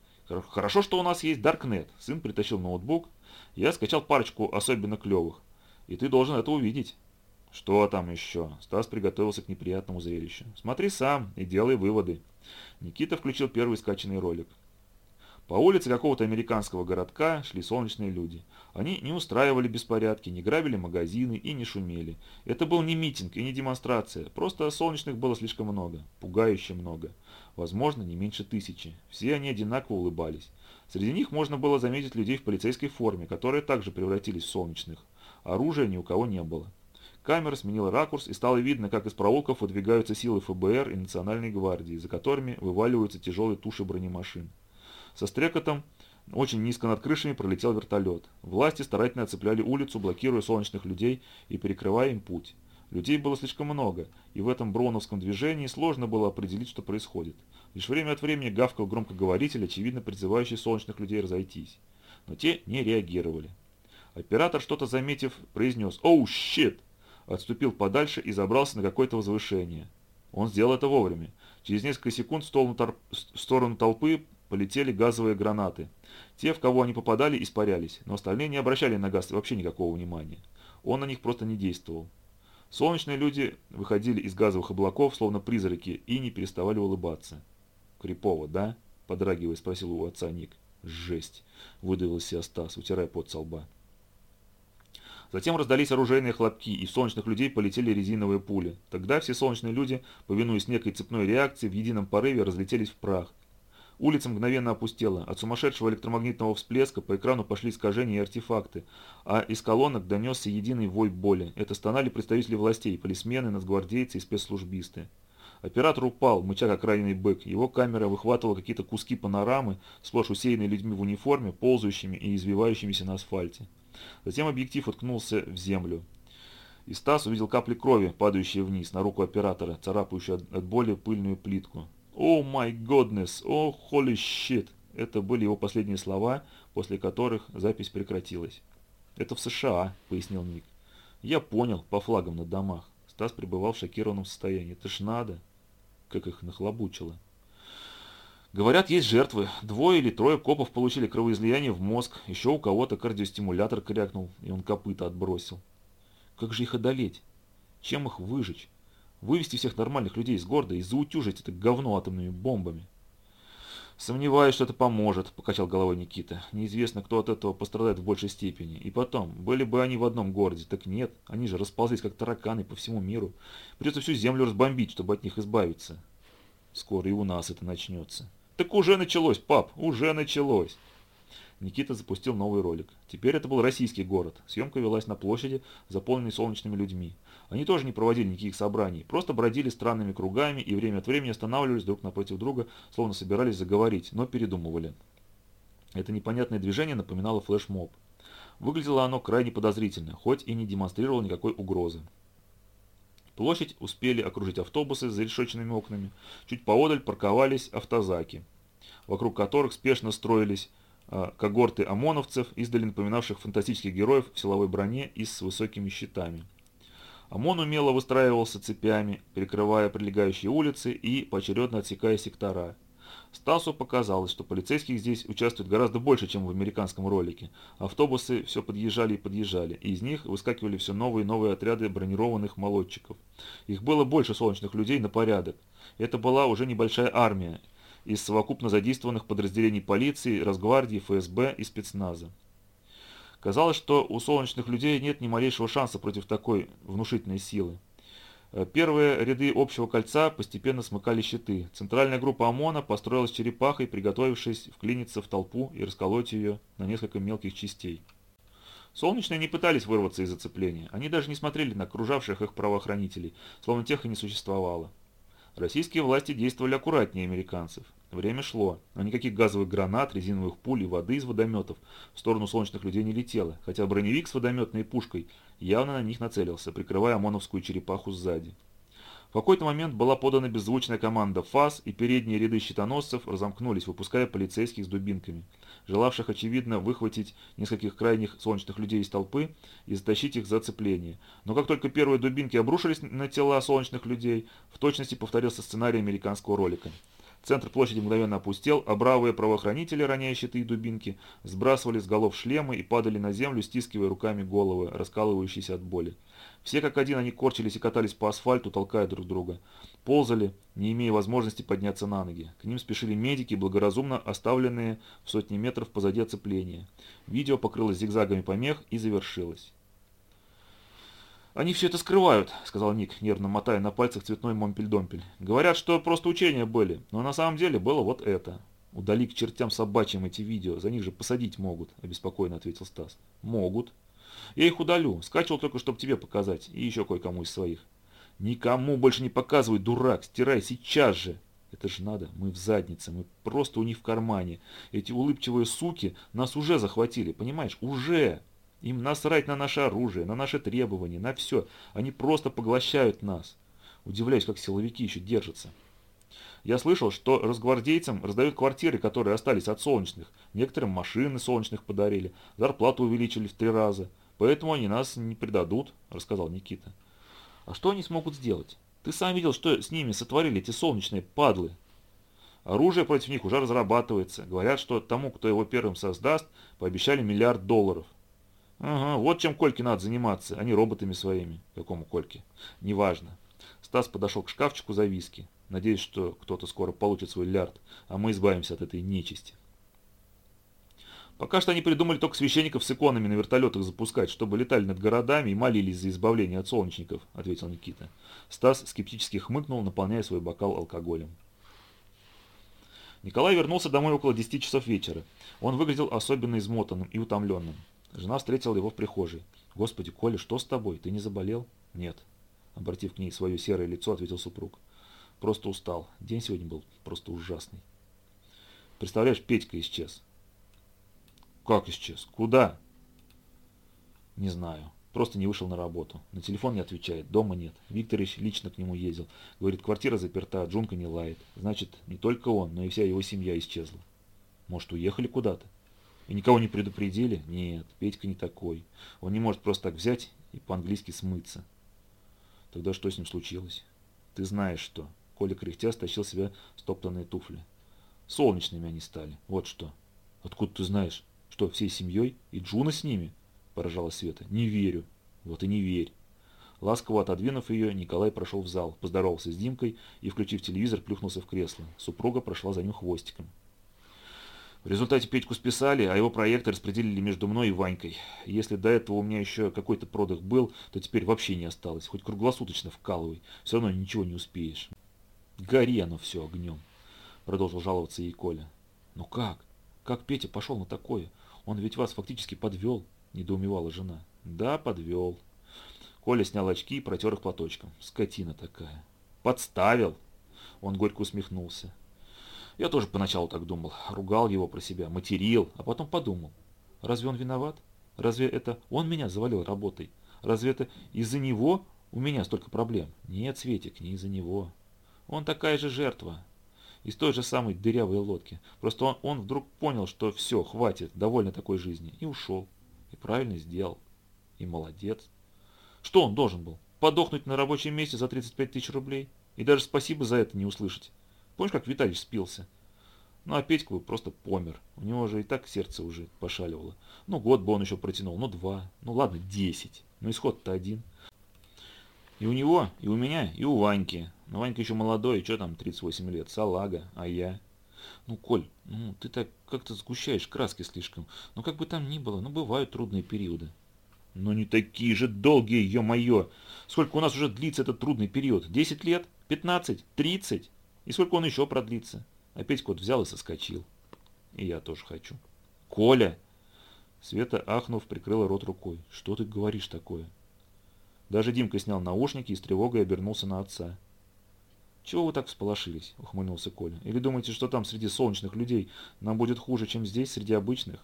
Хорошо, что у нас есть Даркнет». Сын притащил ноутбук. Я скачал парочку особенно клевых. И ты должен это увидеть. Что там еще? Стас приготовился к неприятному зрелищу. Смотри сам и делай выводы. Никита включил первый скачанный ролик. По улице какого-то американского городка шли солнечные люди. Они не устраивали беспорядки, не грабили магазины и не шумели. Это был не митинг и не демонстрация, просто солнечных было слишком много, пугающе много. Возможно, не меньше тысячи. Все они одинаково улыбались. Среди них можно было заметить людей в полицейской форме, которые также превратились в солнечных. Оружия ни у кого не было. Камера сменила ракурс и стало видно, как из проулков выдвигаются силы ФБР и Национальной гвардии, за которыми вываливаются тяжелые туши бронемашин. Со стрекотом очень низко над крышами пролетел вертолет. Власти старательно оцепляли улицу, блокируя солнечных людей и перекрывая им путь. Людей было слишком много, и в этом броуновском движении сложно было определить, что происходит. Лишь время от времени гавкал громкоговоритель, очевидно призывающий солнечных людей разойтись. Но те не реагировали. Оператор, что-то заметив, произнес «Оу, щит!» Отступил подальше и забрался на какое-то возвышение. Он сделал это вовремя. Через несколько секунд в сторону, тор... в сторону толпы полетели газовые гранаты. Те, в кого они попадали, испарялись, но остальные не обращали на газ вообще никакого внимания. Он на них просто не действовал. Солнечные люди выходили из газовых облаков, словно призраки, и не переставали улыбаться. «Крипово, да?» – подрагивая спросил у отца Ник. «Жесть!» – выдавил себя Стас, утирая пот со лба. Затем раздались оружейные хлопки, и в солнечных людей полетели резиновые пули. Тогда все солнечные люди, повинуясь некой цепной реакции, в едином порыве разлетелись в прах. Улица мгновенно опустела. От сумасшедшего электромагнитного всплеска по экрану пошли искажения и артефакты, а из колонок донесся единый вой боли. Это стонали представители властей, полисмены, нацгвардейцы и спецслужбисты. Оператор упал, мыча как раненый бык. Его камера выхватывала какие-то куски панорамы, сплошь усеянные людьми в униформе, ползающими и извивающимися на асфальте. Затем объектив уткнулся в землю. И Стас увидел капли крови, падающие вниз, на руку оператора, царапающую от боли пыльную плитку. «О май годнес! О холи щит!» Это были его последние слова, после которых запись прекратилась. «Это в США», — пояснил Ник. «Я понял, по флагам на домах». Стас пребывал в шокированном состоянии. «Это ж надо!» Как их нахлобучило. Говорят, есть жертвы. Двое или трое копов получили кровоизлияние в мозг. Еще у кого-то кардиостимулятор крякнул, и он копыта отбросил. Как же их одолеть? Чем их выжечь? Вывести всех нормальных людей из города и заутюжить это говно атомными бомбами. «Сомневаюсь, что это поможет», – покачал головой Никита. «Неизвестно, кто от этого пострадает в большей степени. И потом, были бы они в одном городе, так нет. Они же расползлись, как тараканы, по всему миру. Придется всю землю разбомбить, чтобы от них избавиться. Скоро и у нас это начнется». «Так уже началось, пап, уже началось!» Никита запустил новый ролик. Теперь это был российский город. Съемка велась на площади, заполненной солнечными людьми. Они тоже не проводили никаких собраний, просто бродили странными кругами и время от времени останавливались друг напротив друга, словно собирались заговорить, но передумывали. Это непонятное движение напоминало флешмоб. Выглядело оно крайне подозрительно, хоть и не демонстрировало никакой угрозы. Площадь успели окружить автобусы с зарешеченными окнами. Чуть поодаль парковались автозаки, вокруг которых спешно строились э, когорты ОМОНовцев, издали напоминавших фантастических героев в силовой броне и с высокими щитами. ОМОН умело выстраивался цепями, перекрывая прилегающие улицы и поочередно отсекая сектора. Стасу показалось, что полицейских здесь участвует гораздо больше, чем в американском ролике. Автобусы все подъезжали и подъезжали, и из них выскакивали все новые и новые отряды бронированных молодчиков. Их было больше солнечных людей на порядок. Это была уже небольшая армия из совокупно задействованных подразделений полиции, Росгвардии, ФСБ и спецназа. Казалось, что у солнечных людей нет ни малейшего шанса против такой внушительной силы. Э, первые ряды общего кольца постепенно смыкали щиты. Центральная группа ОМОНа построилась черепахой, приготовившись вклиниться в толпу и расколоть ее на несколько мелких частей. Солнечные не пытались вырваться из зацепления. Они даже не смотрели на окружавших их правоохранителей, словно тех и не существовало. Российские власти действовали аккуратнее американцев. Время шло, но никаких газовых гранат, резиновых пуль и воды из водометов в сторону солнечных людей не летело, хотя броневик с водометной пушкой явно на них нацелился, прикрывая ОМОНовскую черепаху сзади. В какой-то момент была подана беззвучная команда ФАС, и передние ряды щитоносцев разомкнулись, выпуская полицейских с дубинками, желавших, очевидно, выхватить нескольких крайних солнечных людей из толпы и затащить их за цепление. Но как только первые дубинки обрушились на тела солнечных людей, в точности повторился сценарий американского ролика. Центр площади мгновенно опустел, а бравые правоохранители, роняя щиты и дубинки, сбрасывали с голов шлемы и падали на землю, стискивая руками головы, раскалывающиеся от боли. Все как один они корчились и катались по асфальту, толкая друг друга. Ползали, не имея возможности подняться на ноги. К ним спешили медики, благоразумно оставленные в сотни метров позади оцепления. Видео покрылось зигзагами помех и завершилось. «Они все это скрывают», — сказал Ник, нервно мотая на пальцах цветной момпель-домпель. «Говорят, что просто учения были, но на самом деле было вот это». «Удали к чертям собачьим эти видео, за них же посадить могут», — обеспокоенно ответил Стас. «Могут», я их удалю. Скачивал только, чтобы тебе показать. И еще кое-кому из своих. Никому больше не показывай, дурак. Стирай сейчас же. Это же надо. Мы в заднице. Мы просто у них в кармане. Эти улыбчивые суки нас уже захватили. Понимаешь? Уже. Им насрать на наше оружие, на наши требования, на все. Они просто поглощают нас. Удивляюсь, как силовики еще держатся. Я слышал, что разгвардейцам раздают квартиры, которые остались от солнечных. Некоторым машины солнечных подарили. Зарплату увеличили в три раза. Поэтому они нас не предадут, рассказал Никита. А что они смогут сделать? Ты сам видел, что с ними сотворили эти солнечные падлы. Оружие против них уже разрабатывается. Говорят, что тому, кто его первым создаст, пообещали миллиард долларов. Ага, вот чем Кольке надо заниматься, а не роботами своими. Какому Кольке? Неважно. Стас подошел к шкафчику за виски. Надеюсь, что кто-то скоро получит свой лярд, а мы избавимся от этой нечисти. Пока что они придумали только священников с иконами на вертолетах запускать, чтобы летали над городами и молились за избавление от солнечников, ответил Никита. Стас скептически хмыкнул, наполняя свой бокал алкоголем. Николай вернулся домой около 10 часов вечера. Он выглядел особенно измотанным и утомленным. Жена встретила его в прихожей. «Господи, Коля, что с тобой? Ты не заболел?» «Нет», — обратив к ней свое серое лицо, ответил супруг. «Просто устал. День сегодня был просто ужасный». «Представляешь, Петька исчез». «Как исчез? Куда?» «Не знаю. Просто не вышел на работу. На телефон не отвечает, дома нет. Викторович лично к нему ездил. Говорит, квартира заперта, Джунка не лает. Значит, не только он, но и вся его семья исчезла. Может, уехали куда-то? И никого не предупредили? Нет, Петька не такой. Он не может просто так взять и по-английски смыться. Тогда что с ним случилось? Ты знаешь что. Коля кряхтя стащил себя стоптанные туфли. Солнечными они стали. Вот что. Откуда ты знаешь? Что, всей семьей? И Джуна с ними? Поражала Света. Не верю. Вот и не верь. Ласково отодвинув ее, Николай прошел в зал, поздоровался с Димкой и, включив телевизор, плюхнулся в кресло. Супруга прошла за ним хвостиком. В результате Петьку списали, а его проекты распределили между мной и Ванькой. Если до этого у меня еще какой-то продых был, то теперь вообще не осталось. Хоть круглосуточно вкалывай, все равно ничего не успеешь. Гори оно все огнем, продолжил жаловаться ей Коля. Ну как? Как Петя пошел на такое? Он ведь вас фактически подвел, недоумевала жена. Да, подвел. Коля снял очки и протер их платочком. Скотина такая. Подставил. Он горько усмехнулся. Я тоже поначалу так думал, ругал его про себя, материл, а потом подумал, разве он виноват? Разве это он меня завалил работой? Разве это из-за него у меня столько проблем? Нет, Светик, не из-за него. Он такая же жертва. Из той же самой дырявой лодки. Просто он, он вдруг понял, что все, хватит, довольно такой жизни. И ушел. И правильно сделал. И молодец. Что он должен был? Подохнуть на рабочем месте за 35 тысяч рублей? И даже спасибо за это не услышать. Помнишь, как Виталий спился? Ну, а Петька бы просто помер. У него же и так сердце уже пошаливало. Ну, год бы он еще протянул, ну, два. Ну, ладно, десять. Но исход-то один. И у него, и у меня, и у Ваньки. Но Ванька еще молодой, что там, 38 лет, салага, а я... Ну, Коль, ну, ты так как-то сгущаешь краски слишком. Ну, как бы там ни было, ну, бывают трудные периоды. Но не такие же долгие, ё-моё! Сколько у нас уже длится этот трудный период? 10 лет? 15? 30? И сколько он еще продлится? Опять кот взял и соскочил. И я тоже хочу. Коля! Света, ахнув, прикрыла рот рукой. Что ты говоришь такое? Даже Димка снял наушники и с тревогой обернулся на отца. «Чего вы так всполошились?» – ухмыльнулся Коля. «Или думаете, что там среди солнечных людей нам будет хуже, чем здесь, среди обычных?»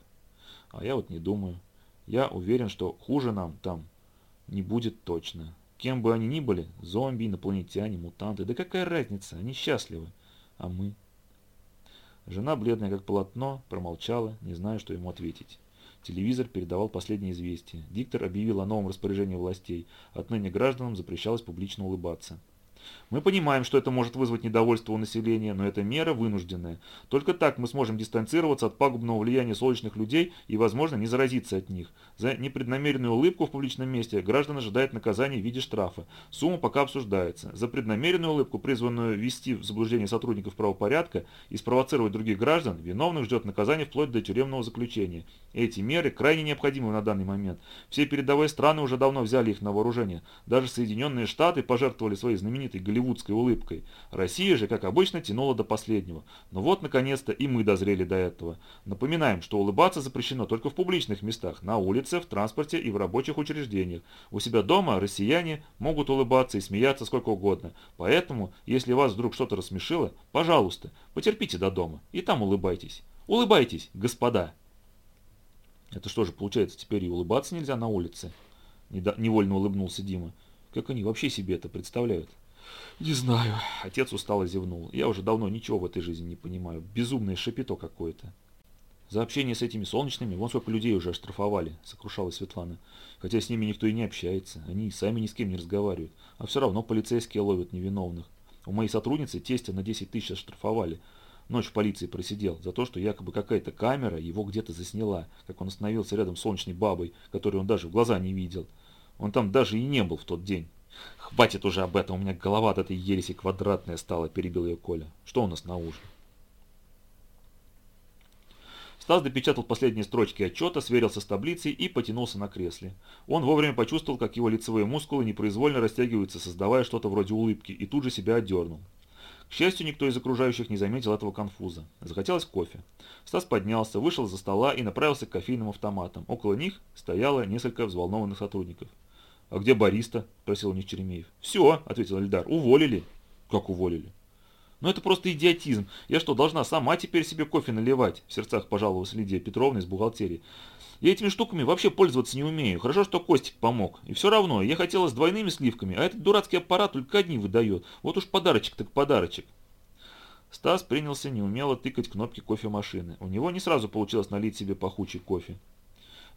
«А я вот не думаю. Я уверен, что хуже нам там не будет точно. Кем бы они ни были, зомби, инопланетяне, мутанты, да какая разница, они счастливы. А мы? Жена, бледная как полотно, промолчала, не зная, что ему ответить. Телевизор передавал последнее известие. Диктор объявил о новом распоряжении властей. Отныне гражданам запрещалось публично улыбаться. Мы понимаем, что это может вызвать недовольство у населения, но это мера вынужденная. Только так мы сможем дистанцироваться от пагубного влияния солнечных людей и, возможно, не заразиться от них. За непреднамеренную улыбку в публичном месте граждан ожидает наказание в виде штрафа. Сумма пока обсуждается. За преднамеренную улыбку, призванную ввести в заблуждение сотрудников правопорядка и спровоцировать других граждан, виновных ждет наказание вплоть до тюремного заключения. Эти меры крайне необходимы на данный момент. Все передовые страны уже давно взяли их на вооружение. Даже Соединенные Штаты пожертвовали своей знаменитой голливудской улыбкой. Россия же, как обычно, тянула до последнего. Но вот, наконец-то, и мы дозрели до этого. Напоминаем, что улыбаться запрещено только в публичных местах, на улице, в транспорте и в рабочих учреждениях. У себя дома россияне могут улыбаться и смеяться сколько угодно. Поэтому, если вас вдруг что-то рассмешило, пожалуйста, потерпите до дома и там улыбайтесь. Улыбайтесь, господа! Это что же, получается, теперь и улыбаться нельзя на улице? Невольно улыбнулся Дима. Как они вообще себе это представляют? «Не знаю». Отец устало зевнул. «Я уже давно ничего в этой жизни не понимаю. Безумное шапито какое-то». «За общение с этими солнечными вон сколько людей уже оштрафовали», — сокрушалась Светлана. «Хотя с ними никто и не общается. Они сами ни с кем не разговаривают. А все равно полицейские ловят невиновных. У моей сотрудницы тестя на 10 тысяч оштрафовали. Ночь в полиции просидел за то, что якобы какая-то камера его где-то засняла, как он остановился рядом с солнечной бабой, которую он даже в глаза не видел. Он там даже и не был в тот день. «Хватит уже об этом, у меня голова от этой ереси квадратная стала», – перебил ее Коля. «Что у нас на ужин?» Стас допечатал последние строчки отчета, сверился с таблицей и потянулся на кресле. Он вовремя почувствовал, как его лицевые мускулы непроизвольно растягиваются, создавая что-то вроде улыбки, и тут же себя отдернул. К счастью, никто из окружающих не заметил этого конфуза. Захотелось кофе. Стас поднялся, вышел за стола и направился к кофейным автоматам. Около них стояло несколько взволнованных сотрудников. «А где бариста?» – спросил у них Черемеев. «Все», – ответил Эльдар, – «уволили». «Как уволили?» «Ну это просто идиотизм. Я что, должна сама теперь себе кофе наливать?» – в сердцах пожаловалась Лидия Петровна из бухгалтерии. Я этими штуками вообще пользоваться не умею. Хорошо, что Костик помог. И все равно, я хотела с двойными сливками, а этот дурацкий аппарат только одни выдает. Вот уж подарочек так подарочек. Стас принялся неумело тыкать кнопки кофемашины. У него не сразу получилось налить себе пахучий кофе.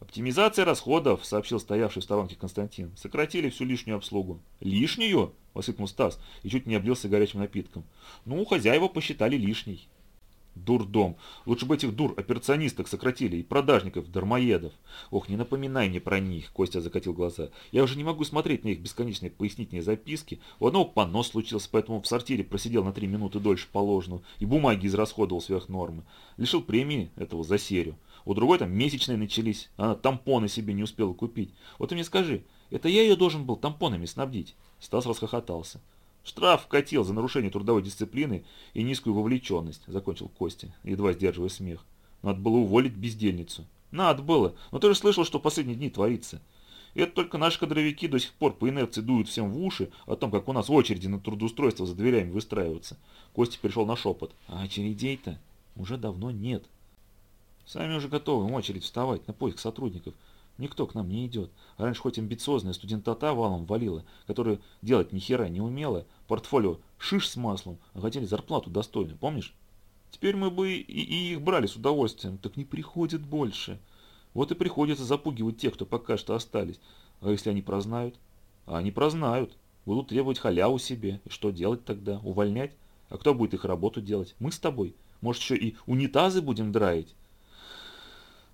«Оптимизация расходов», — сообщил стоявший в сторонке Константин. «Сократили всю лишнюю обслугу». «Лишнюю?» — воскликнул Стас и чуть не облился горячим напитком. «Ну, хозяева посчитали лишней». Дурдом. Лучше бы этих дур-операционисток сократили и продажников, дармоедов. Ох, не напоминай мне про них, Костя закатил глаза. Я уже не могу смотреть на их бесконечные пояснительные записки. У одного понос случился, поэтому в сортире просидел на три минуты дольше положенного и бумаги израсходовал сверх нормы. Лишил премии этого за серию. У другой там месячные начались, она тампоны себе не успела купить. Вот ты мне скажи, это я ее должен был тампонами снабдить? Стас расхохотался. Штраф вкатил за нарушение трудовой дисциплины и низкую вовлеченность, закончил Костя, едва сдерживая смех. Надо было уволить бездельницу. Надо было, но ты же слышал, что в последние дни творится. И это только наши кадровики до сих пор по инерции дуют всем в уши о том, как у нас очереди на трудоустройство за дверями выстраиваются. Костя перешел на шепот. А очередей-то уже давно нет. Сами уже готовы в очередь вставать на поиск сотрудников. Никто к нам не идет. Раньше хоть амбициозная студентота валом валила, которая делать ни хера не умела, портфолио шиш с маслом, а хотели зарплату достойную, помнишь? Теперь мы бы и, и их брали с удовольствием, так не приходят больше. Вот и приходится запугивать тех, кто пока что остались. А если они прознают? А они прознают. Будут требовать халяву себе. И что делать тогда? Увольнять? А кто будет их работу делать? Мы с тобой. Может еще и унитазы будем драить?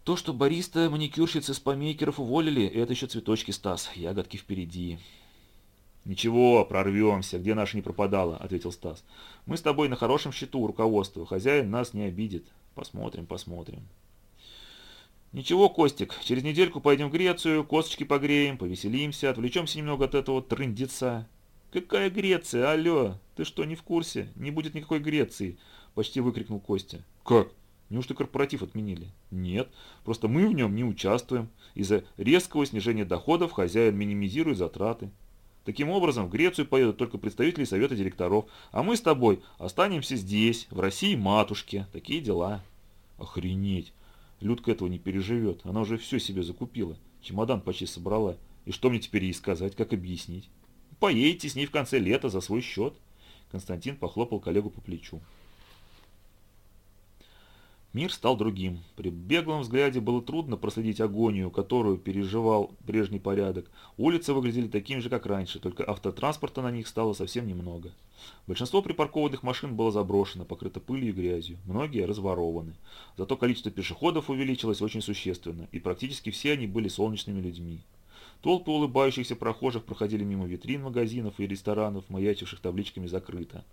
То, что бариста, маникюрщицы, спамейкеров уволили, это еще цветочки, Стас. Ягодки впереди. «Ничего, прорвемся, где наша не пропадала», — ответил Стас. «Мы с тобой на хорошем счету у руководства. Хозяин нас не обидит. Посмотрим, посмотрим». «Ничего, Костик, через недельку пойдем в Грецию, косточки погреем, повеселимся, отвлечемся немного от этого трындеца». «Какая Греция? Алло! Ты что, не в курсе? Не будет никакой Греции!» — почти выкрикнул Костя. «Как? Неужто корпоратив отменили? Нет, просто мы в нем не участвуем. Из-за резкого снижения доходов хозяин минимизирует затраты. Таким образом, в Грецию поедут только представители совета директоров, а мы с тобой останемся здесь, в России матушке. Такие дела. Охренеть. Людка этого не переживет. Она уже все себе закупила. Чемодан почти собрала. И что мне теперь ей сказать, как объяснить? Поедете с ней в конце лета за свой счет. Константин похлопал коллегу по плечу. Мир стал другим. При беглом взгляде было трудно проследить агонию, которую переживал прежний порядок. Улицы выглядели такими же, как раньше, только автотранспорта на них стало совсем немного. Большинство припаркованных машин было заброшено, покрыто пылью и грязью. Многие разворованы. Зато количество пешеходов увеличилось очень существенно, и практически все они были солнечными людьми. Толпы улыбающихся прохожих проходили мимо витрин магазинов и ресторанов, маячивших табличками «Закрыто».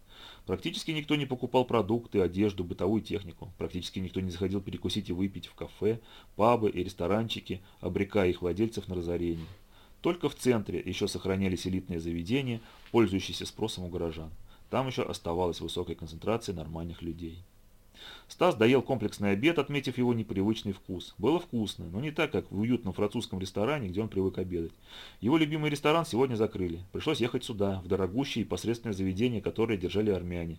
Практически никто не покупал продукты, одежду, бытовую технику. Практически никто не заходил перекусить и выпить в кафе, пабы и ресторанчики, обрекая их владельцев на разорение. Только в центре еще сохранялись элитные заведения, пользующиеся спросом у горожан. Там еще оставалась высокая концентрация нормальных людей. Стас доел комплексный обед, отметив его непривычный вкус. Было вкусно, но не так, как в уютном французском ресторане, где он привык обедать. Его любимый ресторан сегодня закрыли. Пришлось ехать сюда, в дорогущее и посредственное заведение, которое держали армяне.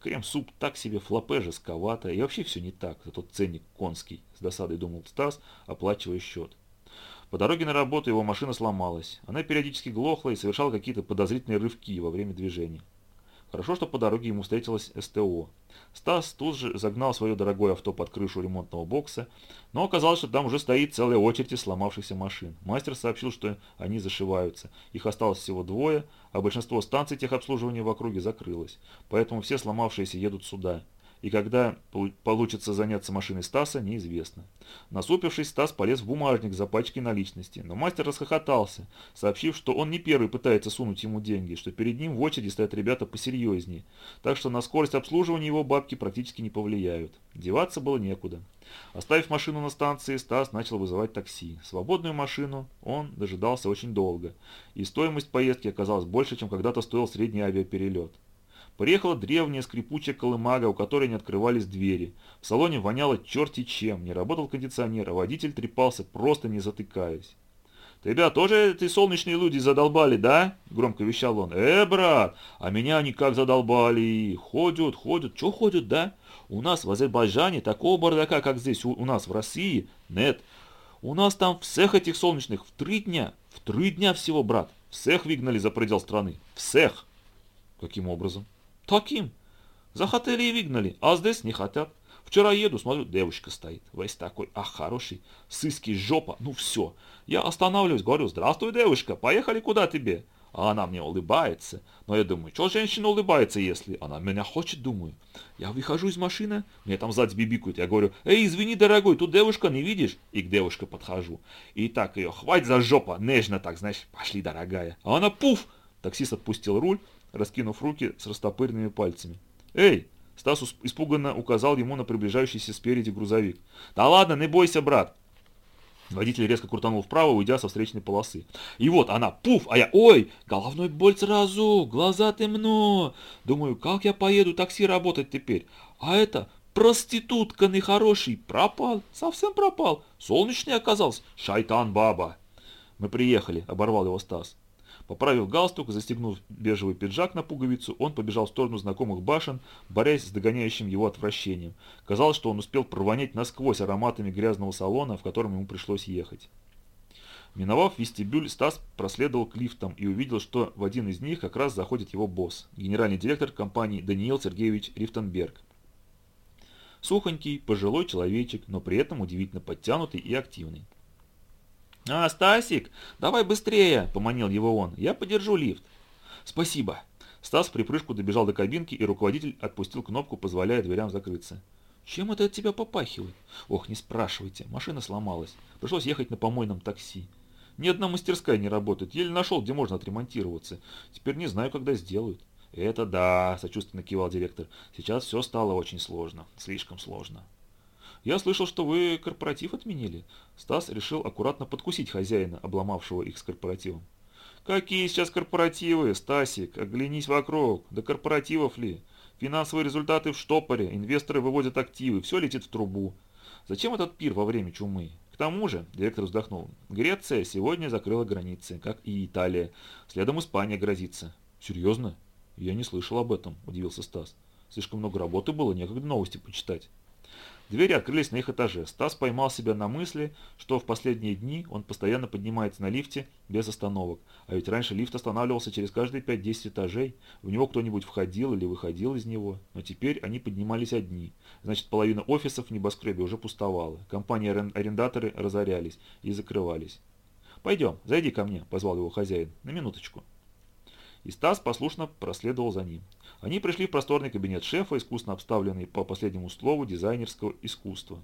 Крем-суп так себе, флопе жестковато, и вообще все не так, зато ценник конский, с досадой думал Стас, оплачивая счет. По дороге на работу его машина сломалась. Она периодически глохла и совершала какие-то подозрительные рывки во время движения. Хорошо, что по дороге ему встретилась СТО. Стас тут же загнал свое дорогое авто под крышу ремонтного бокса, но оказалось, что там уже стоит целая очередь из сломавшихся машин. Мастер сообщил, что они зашиваются. Их осталось всего двое, а большинство станций техобслуживания в округе закрылось. Поэтому все сломавшиеся едут сюда. И когда получится заняться машиной Стаса, неизвестно. Насупившись, Стас полез в бумажник за пачкой наличности, но мастер расхохотался, сообщив, что он не первый пытается сунуть ему деньги, что перед ним в очереди стоят ребята посерьезнее, так что на скорость обслуживания его бабки практически не повлияют. Деваться было некуда. Оставив машину на станции, Стас начал вызывать такси. Свободную машину он дожидался очень долго, и стоимость поездки оказалась больше, чем когда-то стоил средний авиаперелет. Приехала древняя скрипучая колымага, у которой не открывались двери. В салоне воняло черти чем, не работал кондиционер, а водитель трепался, просто не затыкаясь. «Тебя тоже эти солнечные люди задолбали, да?» – громко вещал он. «Э, брат, а меня они как задолбали. Ходят, ходят. Чё ходят, да? У нас в Азербайджане такого бардака, как здесь у, у нас в России, нет. У нас там всех этих солнечных в три дня. В три дня всего, брат. Всех выгнали за предел страны. Всех!» «Каким образом?» Таким. Захотели и выгнали, а здесь не хотят. Вчера еду, смотрю, девушка стоит, весь такой, ах, хороший, сыски, жопа, ну все. Я останавливаюсь, говорю, здравствуй, девушка, поехали куда тебе? А она мне улыбается. Но я думаю, что женщина улыбается, если она меня хочет, думаю. Я выхожу из машины, мне там сзади бибикают. Я говорю, эй, извини, дорогой, тут девушка, не видишь? И к девушке подхожу. И так ее, хватит за жопа, нежно так, знаешь, пошли, дорогая. А она, пуф, таксист отпустил руль, раскинув руки с растопыренными пальцами. «Эй!» Стас испуганно указал ему на приближающийся спереди грузовик. «Да ладно, не бойся, брат!» Водитель резко крутанул вправо, уйдя со встречной полосы. И вот она, пуф, а я, ой, головной боль сразу, глаза темно. Думаю, как я поеду такси работать теперь? А это проститутка нехороший, пропал, совсем пропал. Солнечный оказался, шайтан баба. Мы приехали, оборвал его Стас. Поправив галстук, застегнув бежевый пиджак на пуговицу, он побежал в сторону знакомых башен, борясь с догоняющим его отвращением. Казалось, что он успел провонять насквозь ароматами грязного салона, в котором ему пришлось ехать. Миновав вестибюль, Стас проследовал к лифтам и увидел, что в один из них как раз заходит его босс, генеральный директор компании Даниил Сергеевич Рифтенберг. Сухонький, пожилой человечек, но при этом удивительно подтянутый и активный. «А, Стасик, давай быстрее!» – поманил его он. «Я подержу лифт». «Спасибо». Стас в припрыжку добежал до кабинки, и руководитель отпустил кнопку, позволяя дверям закрыться. «Чем это от тебя попахивает?» «Ох, не спрашивайте, машина сломалась. Пришлось ехать на помойном такси. Ни одна мастерская не работает, еле нашел, где можно отремонтироваться. Теперь не знаю, когда сделают». «Это да», – сочувственно кивал директор. «Сейчас все стало очень сложно, слишком сложно». «Я слышал, что вы корпоратив отменили». Стас решил аккуратно подкусить хозяина, обломавшего их с корпоративом. «Какие сейчас корпоративы, Стасик? Оглянись вокруг. Да корпоративов ли? Финансовые результаты в штопоре, инвесторы выводят активы, все летит в трубу. Зачем этот пир во время чумы? К тому же, директор вздохнул, Греция сегодня закрыла границы, как и Италия. Следом Испания грозится. Серьезно? Я не слышал об этом, удивился Стас. Слишком много работы было, некогда новости почитать. Двери открылись на их этаже. Стас поймал себя на мысли, что в последние дни он постоянно поднимается на лифте без остановок. А ведь раньше лифт останавливался через каждые 5-10 этажей. В него кто-нибудь входил или выходил из него. Но теперь они поднимались одни. Значит, половина офисов в небоскребе уже пустовала. Компании-арендаторы разорялись и закрывались. «Пойдем, зайди ко мне», – позвал его хозяин. «На минуточку». И Стас послушно проследовал за ним. Они пришли в просторный кабинет шефа, искусно обставленный по последнему слову дизайнерского искусства.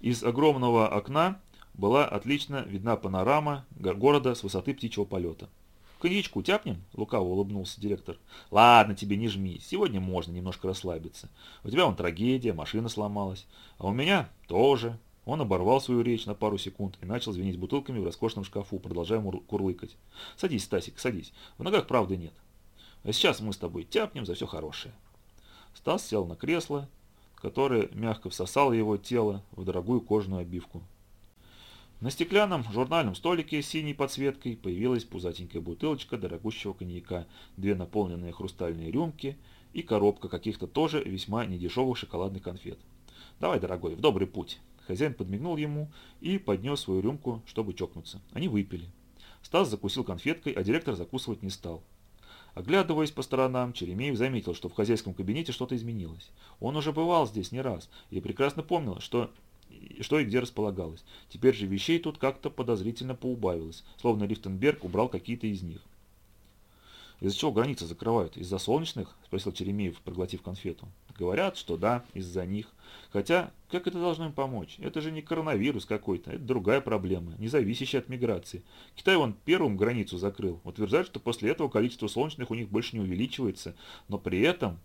Из огромного окна была отлично видна панорама города с высоты птичьего полета. «Коньячку тяпнем?» – лукаво улыбнулся директор. «Ладно, тебе не жми, сегодня можно немножко расслабиться. У тебя вон трагедия, машина сломалась. А у меня тоже». Он оборвал свою речь на пару секунд и начал звенеть бутылками в роскошном шкафу, продолжая курлыкать. «Садись, Стасик, садись. В ногах правды нет. А сейчас мы с тобой тяпнем за все хорошее. Стас сел на кресло, которое мягко всосало его тело в дорогую кожаную обивку. На стеклянном журнальном столике с синей подсветкой появилась пузатенькая бутылочка дорогущего коньяка, две наполненные хрустальные рюмки и коробка каких-то тоже весьма недешевых шоколадных конфет. «Давай, дорогой, в добрый путь!» Хозяин подмигнул ему и поднес свою рюмку, чтобы чокнуться. Они выпили. Стас закусил конфеткой, а директор закусывать не стал. Оглядываясь по сторонам, Черемеев заметил, что в хозяйском кабинете что-то изменилось. Он уже бывал здесь не раз и прекрасно помнил, что, что и где располагалось. Теперь же вещей тут как-то подозрительно поубавилось, словно Лифтенберг убрал какие-то из них. Из-за чего границы закрывают? Из-за солнечных? Спросил Черемеев, проглотив конфету. Говорят, что да, из-за них. Хотя, как это должно им помочь? Это же не коронавирус какой-то, это другая проблема, не зависящая от миграции. Китай вон первым границу закрыл. Утверждают, что после этого количество солнечных у них больше не увеличивается. Но при этом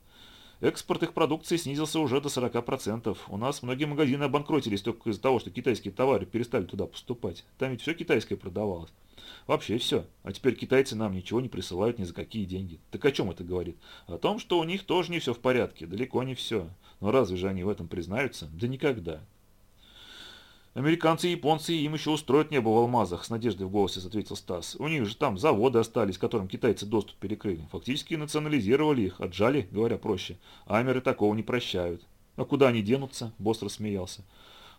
экспорт их продукции снизился уже до 40%. У нас многие магазины обанкротились только из-за того, что китайские товары перестали туда поступать. Там ведь все китайское продавалось. Вообще все. А теперь китайцы нам ничего не присылают ни за какие деньги. Так о чем это говорит? О том, что у них тоже не все в порядке, далеко не все. Но разве же они в этом признаются? Да никогда. Американцы и японцы им еще устроят небо в алмазах, с надеждой в голосе ответил Стас. У них же там заводы остались, которым китайцы доступ перекрыли. Фактически национализировали их, отжали, говоря проще. Амеры такого не прощают. А куда они денутся? Босс рассмеялся.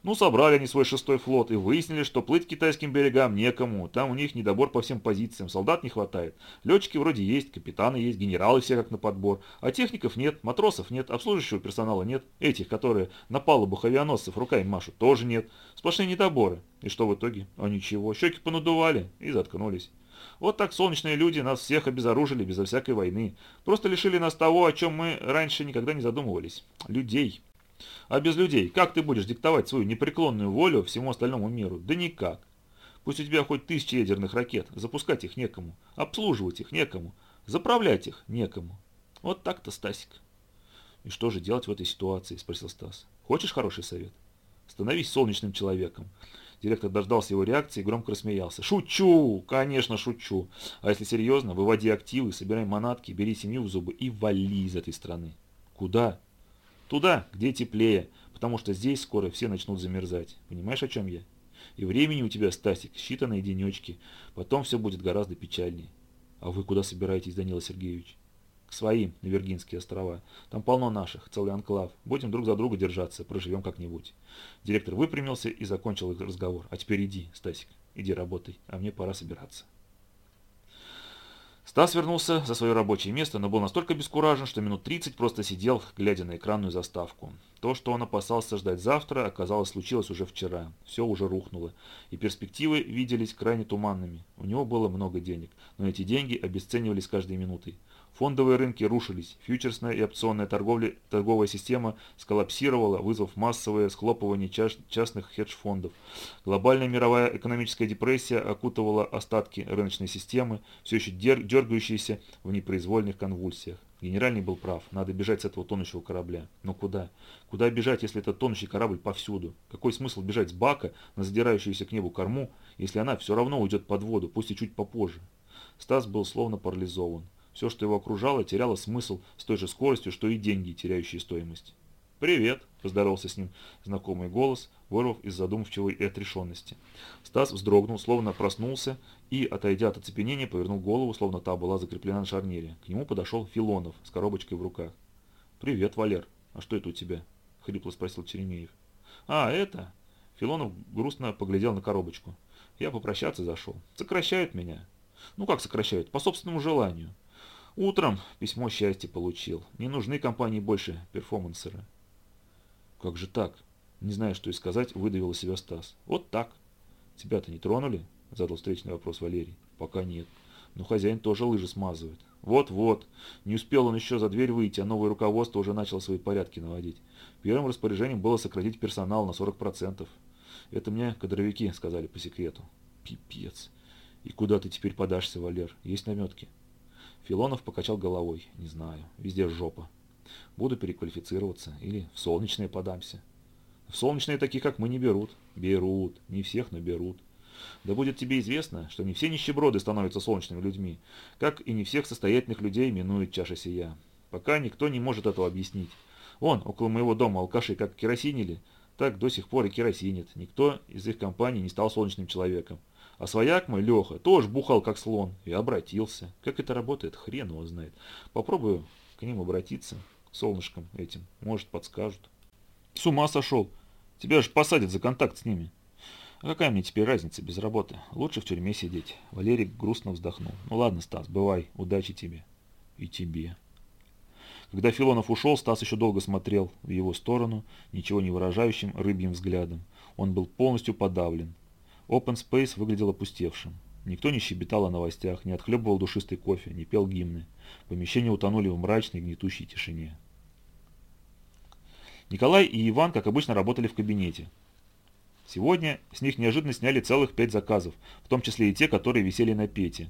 Ну, собрали они свой шестой флот и выяснили, что плыть китайским берегам некому. Там у них недобор по всем позициям, солдат не хватает. Летчики вроде есть, капитаны есть, генералы все как на подбор. А техников нет, матросов нет, обслуживающего персонала нет. Этих, которые на палубах авианосцев руками машут, тоже нет. Сплошные недоборы. И что в итоге? А ничего, щеки понадували и заткнулись. Вот так солнечные люди нас всех обезоружили безо всякой войны. Просто лишили нас того, о чем мы раньше никогда не задумывались. Людей. А без людей как ты будешь диктовать свою непреклонную волю всему остальному миру? Да никак. Пусть у тебя хоть тысячи ядерных ракет, запускать их некому, обслуживать их некому, заправлять их некому. Вот так-то, Стасик. И что же делать в этой ситуации, спросил Стас. Хочешь хороший совет? Становись солнечным человеком. Директор дождался его реакции и громко рассмеялся. «Шучу! Конечно, шучу! А если серьезно, выводи активы, собирай манатки, бери семью в зубы и вали из этой страны». «Куда?» Туда, где теплее, потому что здесь скоро все начнут замерзать. Понимаешь, о чем я? И времени у тебя, Стасик, считанные денечки. Потом все будет гораздо печальнее. А вы куда собираетесь, Данила Сергеевич? К своим, на Виргинские острова. Там полно наших, целый анклав. Будем друг за друга держаться, проживем как-нибудь. Директор выпрямился и закончил разговор. А теперь иди, Стасик, иди работай, а мне пора собираться. Стас вернулся за свое рабочее место, но был настолько бескуражен, что минут 30 просто сидел, глядя на экранную заставку. То, что он опасался ждать завтра, оказалось случилось уже вчера. Все уже рухнуло, и перспективы виделись крайне туманными. У него было много денег, но эти деньги обесценивались каждой минутой. Фондовые рынки рушились, фьючерсная и опционная торговля, торговая система сколлапсировала, вызвав массовое схлопывание частных хедж-фондов. Глобальная мировая экономическая депрессия окутывала остатки рыночной системы, все еще дергающиеся в непроизвольных конвульсиях. Генеральный был прав, надо бежать с этого тонущего корабля. Но куда? Куда бежать, если этот тонущий корабль повсюду? Какой смысл бежать с бака на задирающуюся к небу корму, если она все равно уйдет под воду, пусть и чуть попозже? Стас был словно парализован. Все, что его окружало, теряло смысл с той же скоростью, что и деньги, теряющие стоимость. «Привет!» – поздоровался с ним знакомый голос, вырвав из задумчивой и отрешенности. Стас вздрогнул, словно проснулся и, отойдя от оцепенения, повернул голову, словно та была закреплена на шарнире. К нему подошел Филонов с коробочкой в руках. «Привет, Валер. А что это у тебя?» – хрипло спросил Черемеев. «А, это?» Филонов грустно поглядел на коробочку. «Я попрощаться зашел. Сокращают меня». «Ну как сокращают? По собственному желанию. Утром письмо счастья получил. Не нужны компании больше перформансеры. Как же так? Не знаю, что и сказать, выдавил из себя Стас. Вот так. Тебя-то не тронули? Задал встречный вопрос Валерий. Пока нет. Но хозяин тоже лыжи смазывает. Вот-вот. Не успел он еще за дверь выйти, а новое руководство уже начало свои порядки наводить. Первым распоряжением было сократить персонал на 40%. Это мне кадровики сказали по секрету. Пипец. И куда ты теперь подашься, Валер? Есть наметки? Филонов покачал головой. Не знаю. Везде жопа. Буду переквалифицироваться. Или в солнечные подамся. В солнечные таких, как мы, не берут. Берут. Не всех, но берут. Да будет тебе известно, что не все нищеброды становятся солнечными людьми, как и не всех состоятельных людей минует чаша сия. Пока никто не может этого объяснить. Он, около моего дома алкаши как керосинили, так до сих пор и керосинит. Никто из их компаний не стал солнечным человеком. А свояк мой, Леха, тоже бухал как слон и обратился. Как это работает, хрен его знает. Попробую к ним обратиться, к солнышкам этим, может подскажут. С ума сошел. Тебя же посадят за контакт с ними. А какая мне теперь разница без работы? Лучше в тюрьме сидеть. Валерий грустно вздохнул. Ну ладно, Стас, бывай, удачи тебе. И тебе. Когда Филонов ушел, Стас еще долго смотрел в его сторону, ничего не выражающим рыбьим взглядом. Он был полностью подавлен. Open Space выглядел опустевшим. Никто не щебетал о новостях, не отхлебывал душистый кофе, не пел гимны. Помещения утонули в мрачной гнетущей тишине. Николай и Иван, как обычно, работали в кабинете. Сегодня с них неожиданно сняли целых пять заказов, в том числе и те, которые висели на Пете.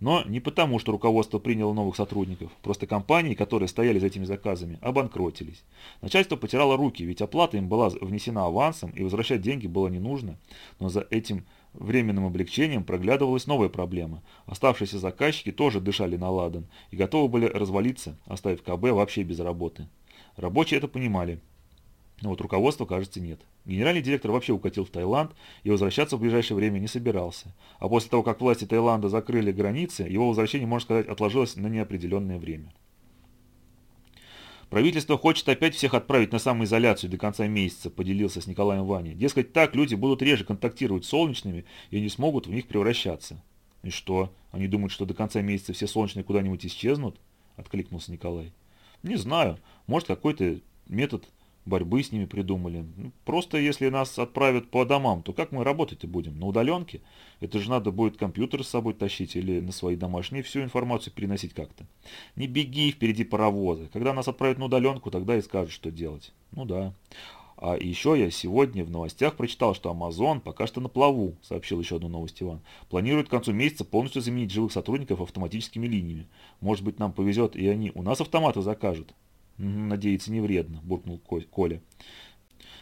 Но не потому, что руководство приняло новых сотрудников. Просто компании, которые стояли за этими заказами, обанкротились. Начальство потирало руки, ведь оплата им была внесена авансом, и возвращать деньги было не нужно. Но за этим временным облегчением проглядывалась новая проблема. Оставшиеся заказчики тоже дышали на ладан и готовы были развалиться, оставив КБ вообще без работы. Рабочие это понимали. Но вот руководства, кажется, нет. Генеральный директор вообще укатил в Таиланд и возвращаться в ближайшее время не собирался. А после того, как власти Таиланда закрыли границы, его возвращение, можно сказать, отложилось на неопределенное время. Правительство хочет опять всех отправить на самоизоляцию до конца месяца, поделился с Николаем Ваня. Дескать, так люди будут реже контактировать с солнечными и не смогут в них превращаться. И что, они думают, что до конца месяца все солнечные куда-нибудь исчезнут? Откликнулся Николай. Не знаю, может какой-то метод борьбы с ними придумали. Ну, просто если нас отправят по домам, то как мы работать-то будем? На удаленке? Это же надо будет компьютер с собой тащить или на свои домашние всю информацию переносить как-то. Не беги впереди паровоза. Когда нас отправят на удаленку, тогда и скажут, что делать. Ну да. А еще я сегодня в новостях прочитал, что Amazon пока что на плаву, сообщил еще одну новость Иван. Планирует к концу месяца полностью заменить живых сотрудников автоматическими линиями. Может быть нам повезет и они у нас автоматы закажут. «Надеяться не вредно», – буркнул Коля.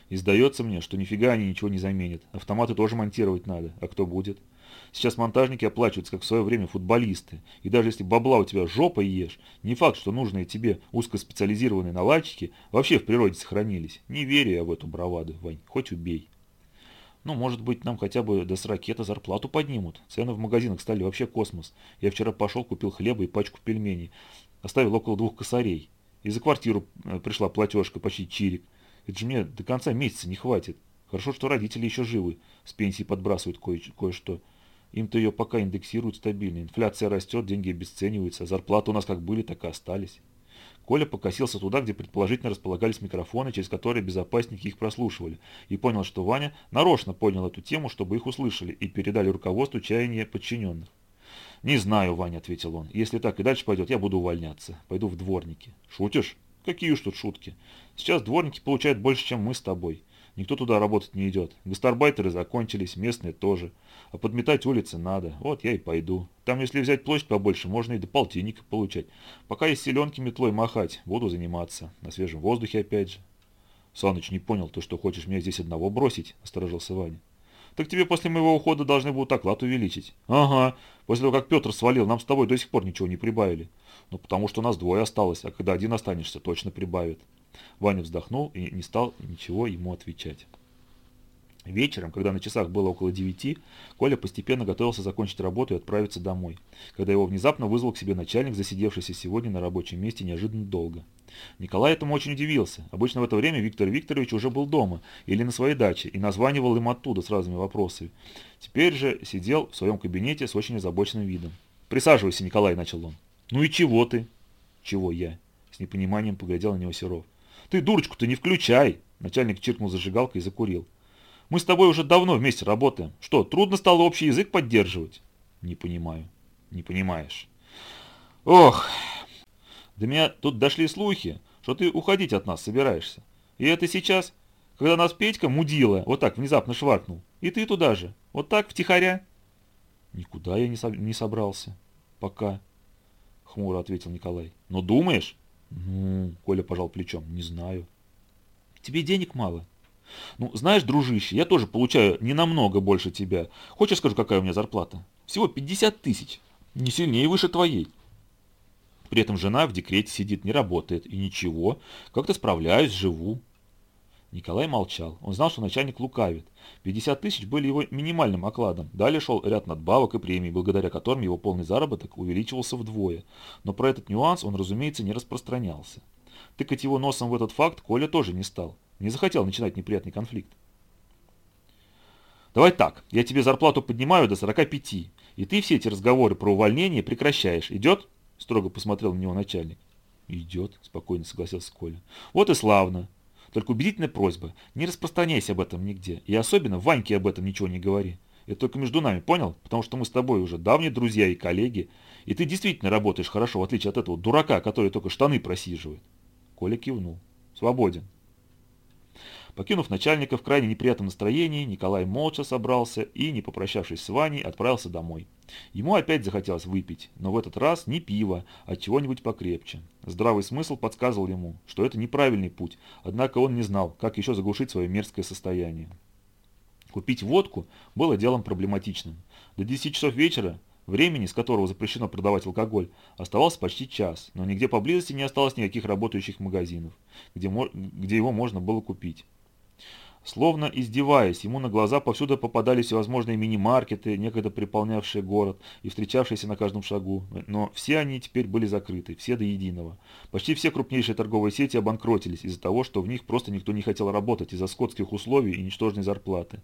«И сдается мне, что нифига они ничего не заменят. Автоматы тоже монтировать надо. А кто будет?» Сейчас монтажники оплачиваются, как в свое время футболисты. И даже если бабла у тебя жопа ешь, не факт, что нужные тебе узкоспециализированные наладчики вообще в природе сохранились. Не верю я в эту браваду, Вань, хоть убей. Ну, может быть, нам хотя бы до с ракета зарплату поднимут. Цены в магазинах стали вообще космос. Я вчера пошел, купил хлеба и пачку пельменей. Оставил около двух косарей. И за квартиру э, пришла платежка, почти чирик. Это же мне до конца месяца не хватит. Хорошо, что родители еще живы. С пенсии подбрасывают кое-что. Им-то ее пока индексируют стабильно. Инфляция растет, деньги обесцениваются. Зарплаты у нас как были, так и остались. Коля покосился туда, где предположительно располагались микрофоны, через которые безопасники их прослушивали, и понял, что Ваня нарочно понял эту тему, чтобы их услышали и передали руководству чаяния подчиненных. «Не знаю, Ваня», — ответил он. «Если так и дальше пойдет, я буду увольняться. Пойду в дворники». «Шутишь? Какие уж тут шутки. Сейчас дворники получают больше, чем мы с тобой. Никто туда работать не идет. Гастарбайтеры закончились, местные тоже. А подметать улицы надо. Вот я и пойду. Там, если взять площадь побольше, можно и до полтинника получать. Пока есть селенки метлой махать, буду заниматься. На свежем воздухе опять же». «Саныч, не понял, ты что, хочешь меня здесь одного бросить?» – осторожился Ваня. Так тебе после моего ухода должны будут оклад увеличить. Ага, после того, как Петр свалил, нам с тобой до сих пор ничего не прибавили. Ну, потому что нас двое осталось, а когда один останешься, точно прибавят. Ваня вздохнул и не стал ничего ему отвечать. Вечером, когда на часах было около девяти, Коля постепенно готовился закончить работу и отправиться домой, когда его внезапно вызвал к себе начальник, засидевшийся сегодня на рабочем месте неожиданно долго. Николай этому очень удивился. Обычно в это время Виктор Викторович уже был дома или на своей даче и названивал им оттуда с разными вопросами. Теперь же сидел в своем кабинете с очень озабоченным видом. «Присаживайся, Николай», — начал он. «Ну и чего ты?» «Чего я?» — с непониманием поглядел на него Серов. «Ты дурочку-то не включай!» Начальник чиркнул зажигалкой и закурил. Мы с тобой уже давно вместе работаем. Что, трудно стало общий язык поддерживать? Не понимаю. Не понимаешь. Ох, до меня тут дошли слухи, что ты уходить от нас собираешься. И это сейчас, когда нас Петька мудила, вот так внезапно шваркнул. И ты туда же, вот так втихаря. Никуда я не, со не собрался. Пока. Хмуро ответил Николай. Но думаешь? Ну, Коля пожал плечом. Не знаю. Тебе денег мало. Ну, знаешь, дружище, я тоже получаю не намного больше тебя. Хочешь скажу, какая у меня зарплата? Всего 50 тысяч. Не сильнее выше твоей. При этом жена в декрете сидит, не работает. И ничего, как-то справляюсь, живу. Николай молчал. Он знал, что начальник лукавит. 50 тысяч были его минимальным окладом. Далее шел ряд надбавок и премий, благодаря которым его полный заработок увеличивался вдвое. Но про этот нюанс он, разумеется, не распространялся. Тыкать его носом в этот факт Коля тоже не стал. Не захотел начинать неприятный конфликт. Давай так, я тебе зарплату поднимаю до 45, и ты все эти разговоры про увольнение прекращаешь. Идет? Строго посмотрел на него начальник. Идет, спокойно согласился Коля. Вот и славно. Только убедительная просьба, не распространяйся об этом нигде. И особенно Ваньке об этом ничего не говори. Это только между нами, понял? Потому что мы с тобой уже давние друзья и коллеги, и ты действительно работаешь хорошо, в отличие от этого дурака, который только штаны просиживает. Коля кивнул. Свободен. Покинув начальника в крайне неприятном настроении, Николай молча собрался и, не попрощавшись с Ваней, отправился домой. Ему опять захотелось выпить, но в этот раз не пиво, а чего-нибудь покрепче. Здравый смысл подсказывал ему, что это неправильный путь, однако он не знал, как еще заглушить свое мерзкое состояние. Купить водку было делом проблематичным. До 10 часов вечера, времени, с которого запрещено продавать алкоголь, оставался почти час, но нигде поблизости не осталось никаких работающих магазинов, где, где его можно было купить. Словно издеваясь, ему на глаза повсюду попадались всевозможные мини-маркеты, некогда приполнявшие город и встречавшиеся на каждом шагу. Но все они теперь были закрыты, все до единого. Почти все крупнейшие торговые сети обанкротились из-за того, что в них просто никто не хотел работать из-за скотских условий и ничтожной зарплаты.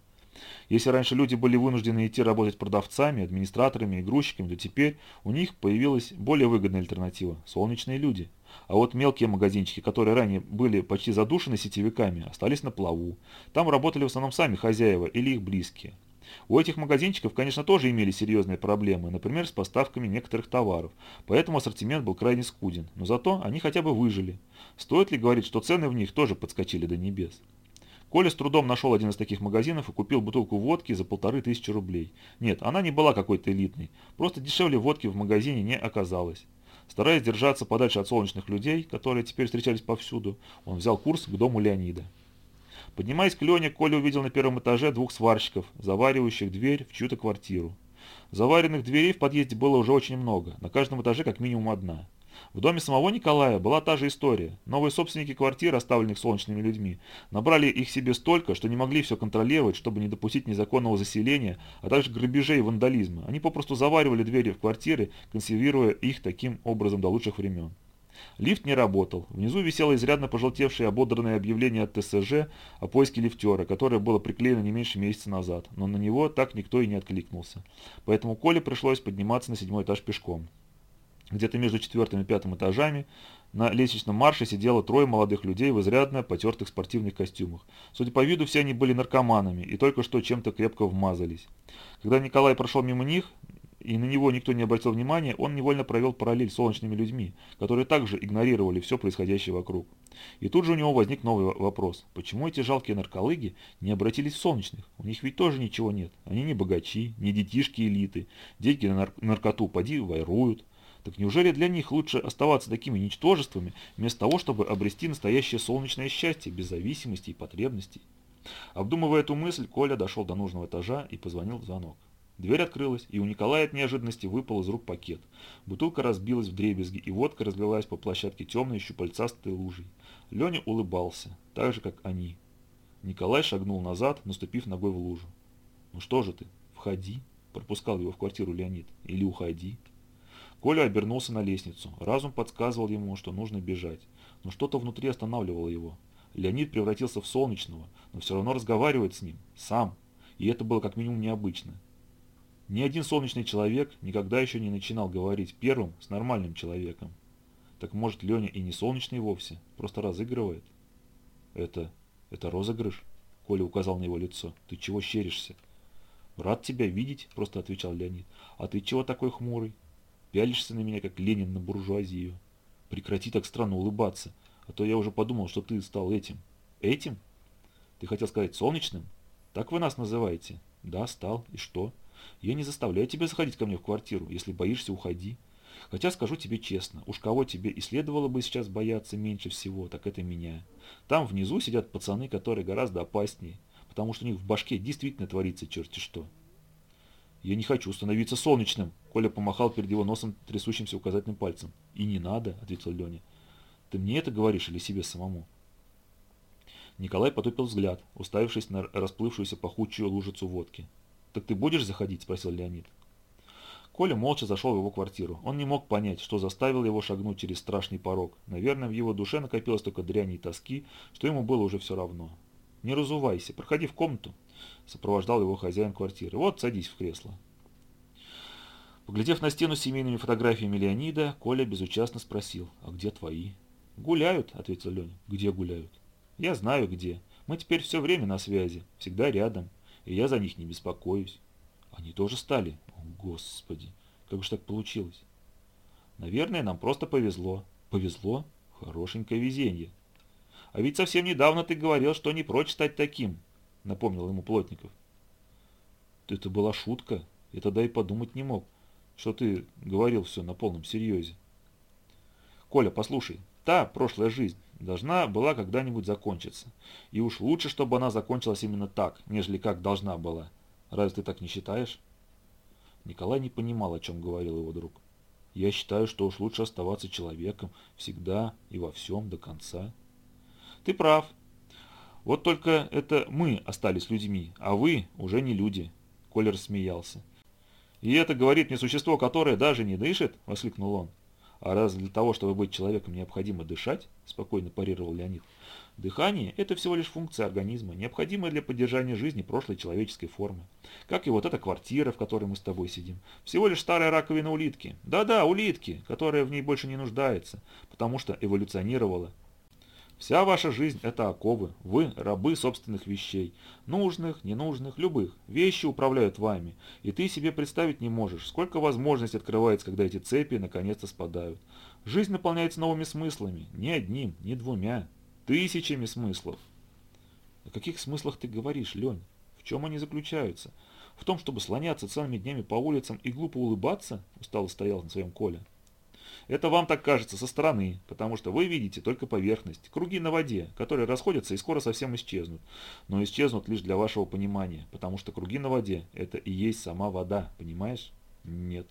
Если раньше люди были вынуждены идти работать продавцами, администраторами и грузчиками, то теперь у них появилась более выгодная альтернатива – солнечные люди – а вот мелкие магазинчики, которые ранее были почти задушены сетевиками, остались на плаву. Там работали в основном сами хозяева или их близкие. У этих магазинчиков, конечно, тоже имели серьезные проблемы, например, с поставками некоторых товаров, поэтому ассортимент был крайне скуден, но зато они хотя бы выжили. Стоит ли говорить, что цены в них тоже подскочили до небес? Коля с трудом нашел один из таких магазинов и купил бутылку водки за полторы тысячи рублей. Нет, она не была какой-то элитной, просто дешевле водки в магазине не оказалось. Стараясь держаться подальше от солнечных людей, которые теперь встречались повсюду, он взял курс к дому Леонида. Поднимаясь к Лене, Коля увидел на первом этаже двух сварщиков, заваривающих дверь в чью-то квартиру. Заваренных дверей в подъезде было уже очень много, на каждом этаже как минимум одна. В доме самого Николая была та же история. Новые собственники квартир, оставленных солнечными людьми, набрали их себе столько, что не могли все контролировать, чтобы не допустить незаконного заселения, а также грабежей и вандализма. Они попросту заваривали двери в квартиры, консервируя их таким образом до лучших времен. Лифт не работал. Внизу висело изрядно пожелтевшее ободранное объявление от ТСЖ о поиске лифтера, которое было приклеено не меньше месяца назад, но на него так никто и не откликнулся. Поэтому Коле пришлось подниматься на седьмой этаж пешком. Где-то между четвертым и пятым этажами на лестничном марше сидело трое молодых людей в изрядно потертых спортивных костюмах. Судя по виду, все они были наркоманами и только что чем-то крепко вмазались. Когда Николай прошел мимо них, и на него никто не обратил внимания, он невольно провел параллель с солнечными людьми, которые также игнорировали все происходящее вокруг. И тут же у него возник новый вопрос. Почему эти жалкие нарколыги не обратились в солнечных? У них ведь тоже ничего нет. Они не богачи, не детишки элиты. Деньги на наркоту поди воруют. Так неужели для них лучше оставаться такими ничтожествами, вместо того, чтобы обрести настоящее солнечное счастье, без зависимости и потребностей? Обдумывая эту мысль, Коля дошел до нужного этажа и позвонил в звонок. Дверь открылась, и у Николая от неожиданности выпал из рук пакет. Бутылка разбилась в дребезги, и водка разлилась по площадке темной щупальцастой лужей. Леня улыбался, так же, как они. Николай шагнул назад, наступив ногой в лужу. «Ну что же ты, входи», — пропускал его в квартиру Леонид, — «или уходи». Коля обернулся на лестницу. Разум подсказывал ему, что нужно бежать. Но что-то внутри останавливало его. Леонид превратился в солнечного, но все равно разговаривает с ним. Сам. И это было как минимум необычно. Ни один солнечный человек никогда еще не начинал говорить первым с нормальным человеком. Так может Леня и не солнечный вовсе, просто разыгрывает? Это... это розыгрыш? Коля указал на его лицо. Ты чего щеришься? Рад тебя видеть, просто отвечал Леонид. А ты чего такой хмурый? Пялишься на меня, как Ленин на буржуазию. Прекрати так странно улыбаться, а то я уже подумал, что ты стал этим. Этим? Ты хотел сказать солнечным? Так вы нас называете? Да, стал. И что? Я не заставляю тебя заходить ко мне в квартиру. Если боишься, уходи. Хотя скажу тебе честно, уж кого тебе и следовало бы сейчас бояться меньше всего, так это меня. Там внизу сидят пацаны, которые гораздо опаснее, потому что у них в башке действительно творится черти что. «Я не хочу становиться солнечным!» Коля помахал перед его носом трясущимся указательным пальцем. «И не надо», — ответил Леня. «Ты мне это говоришь или себе самому?» Николай потупил взгляд, уставившись на расплывшуюся пахучую лужицу водки. «Так ты будешь заходить?» – спросил Леонид. Коля молча зашел в его квартиру. Он не мог понять, что заставило его шагнуть через страшный порог. Наверное, в его душе накопилось только дрянь и тоски, что ему было уже все равно. «Не разувайся, проходи в комнату», – сопровождал его хозяин квартиры. «Вот, садись в кресло». Поглядев на стену с семейными фотографиями Леонида, Коля безучастно спросил, «А где твои?» «Гуляют», – ответил Леня. «Где гуляют?» «Я знаю где. Мы теперь все время на связи, всегда рядом, и я за них не беспокоюсь». Они тоже стали? О, Господи, как же так получилось? Наверное, нам просто повезло. Повезло? Хорошенькое везенье. А ведь совсем недавно ты говорил, что не прочь стать таким, напомнил ему Плотников. Это была шутка. Я тогда и подумать не мог, что ты говорил все на полном серьезе. Коля, послушай, та прошлая жизнь должна была когда-нибудь закончиться. И уж лучше, чтобы она закончилась именно так, нежели как должна была. Разве ты так не считаешь? Николай не понимал, о чем говорил его друг. Я считаю, что уж лучше оставаться человеком всегда и во всем до конца. Ты прав. Вот только это мы остались людьми, а вы уже не люди. Коля рассмеялся. «И это говорит мне существо, которое даже не дышит?» – воскликнул он. «А раз для того, чтобы быть человеком, необходимо дышать?» – спокойно парировал Леонид. «Дыхание – это всего лишь функция организма, необходимая для поддержания жизни прошлой человеческой формы. Как и вот эта квартира, в которой мы с тобой сидим. Всего лишь старая раковина улитки. Да-да, улитки, которая в ней больше не нуждается, потому что эволюционировала Вся ваша жизнь – это оковы, вы – рабы собственных вещей. Нужных, ненужных, любых. Вещи управляют вами, и ты себе представить не можешь, сколько возможностей открывается, когда эти цепи наконец-то спадают. Жизнь наполняется новыми смыслами, не одним, не двумя, тысячами смыслов. О каких смыслах ты говоришь, Лень? В чем они заключаются? В том, чтобы слоняться целыми днями по улицам и глупо улыбаться? Устало стоял на своем Коля. Это вам так кажется со стороны, потому что вы видите только поверхность, круги на воде, которые расходятся и скоро совсем исчезнут. Но исчезнут лишь для вашего понимания, потому что круги на воде – это и есть сама вода, понимаешь? Нет.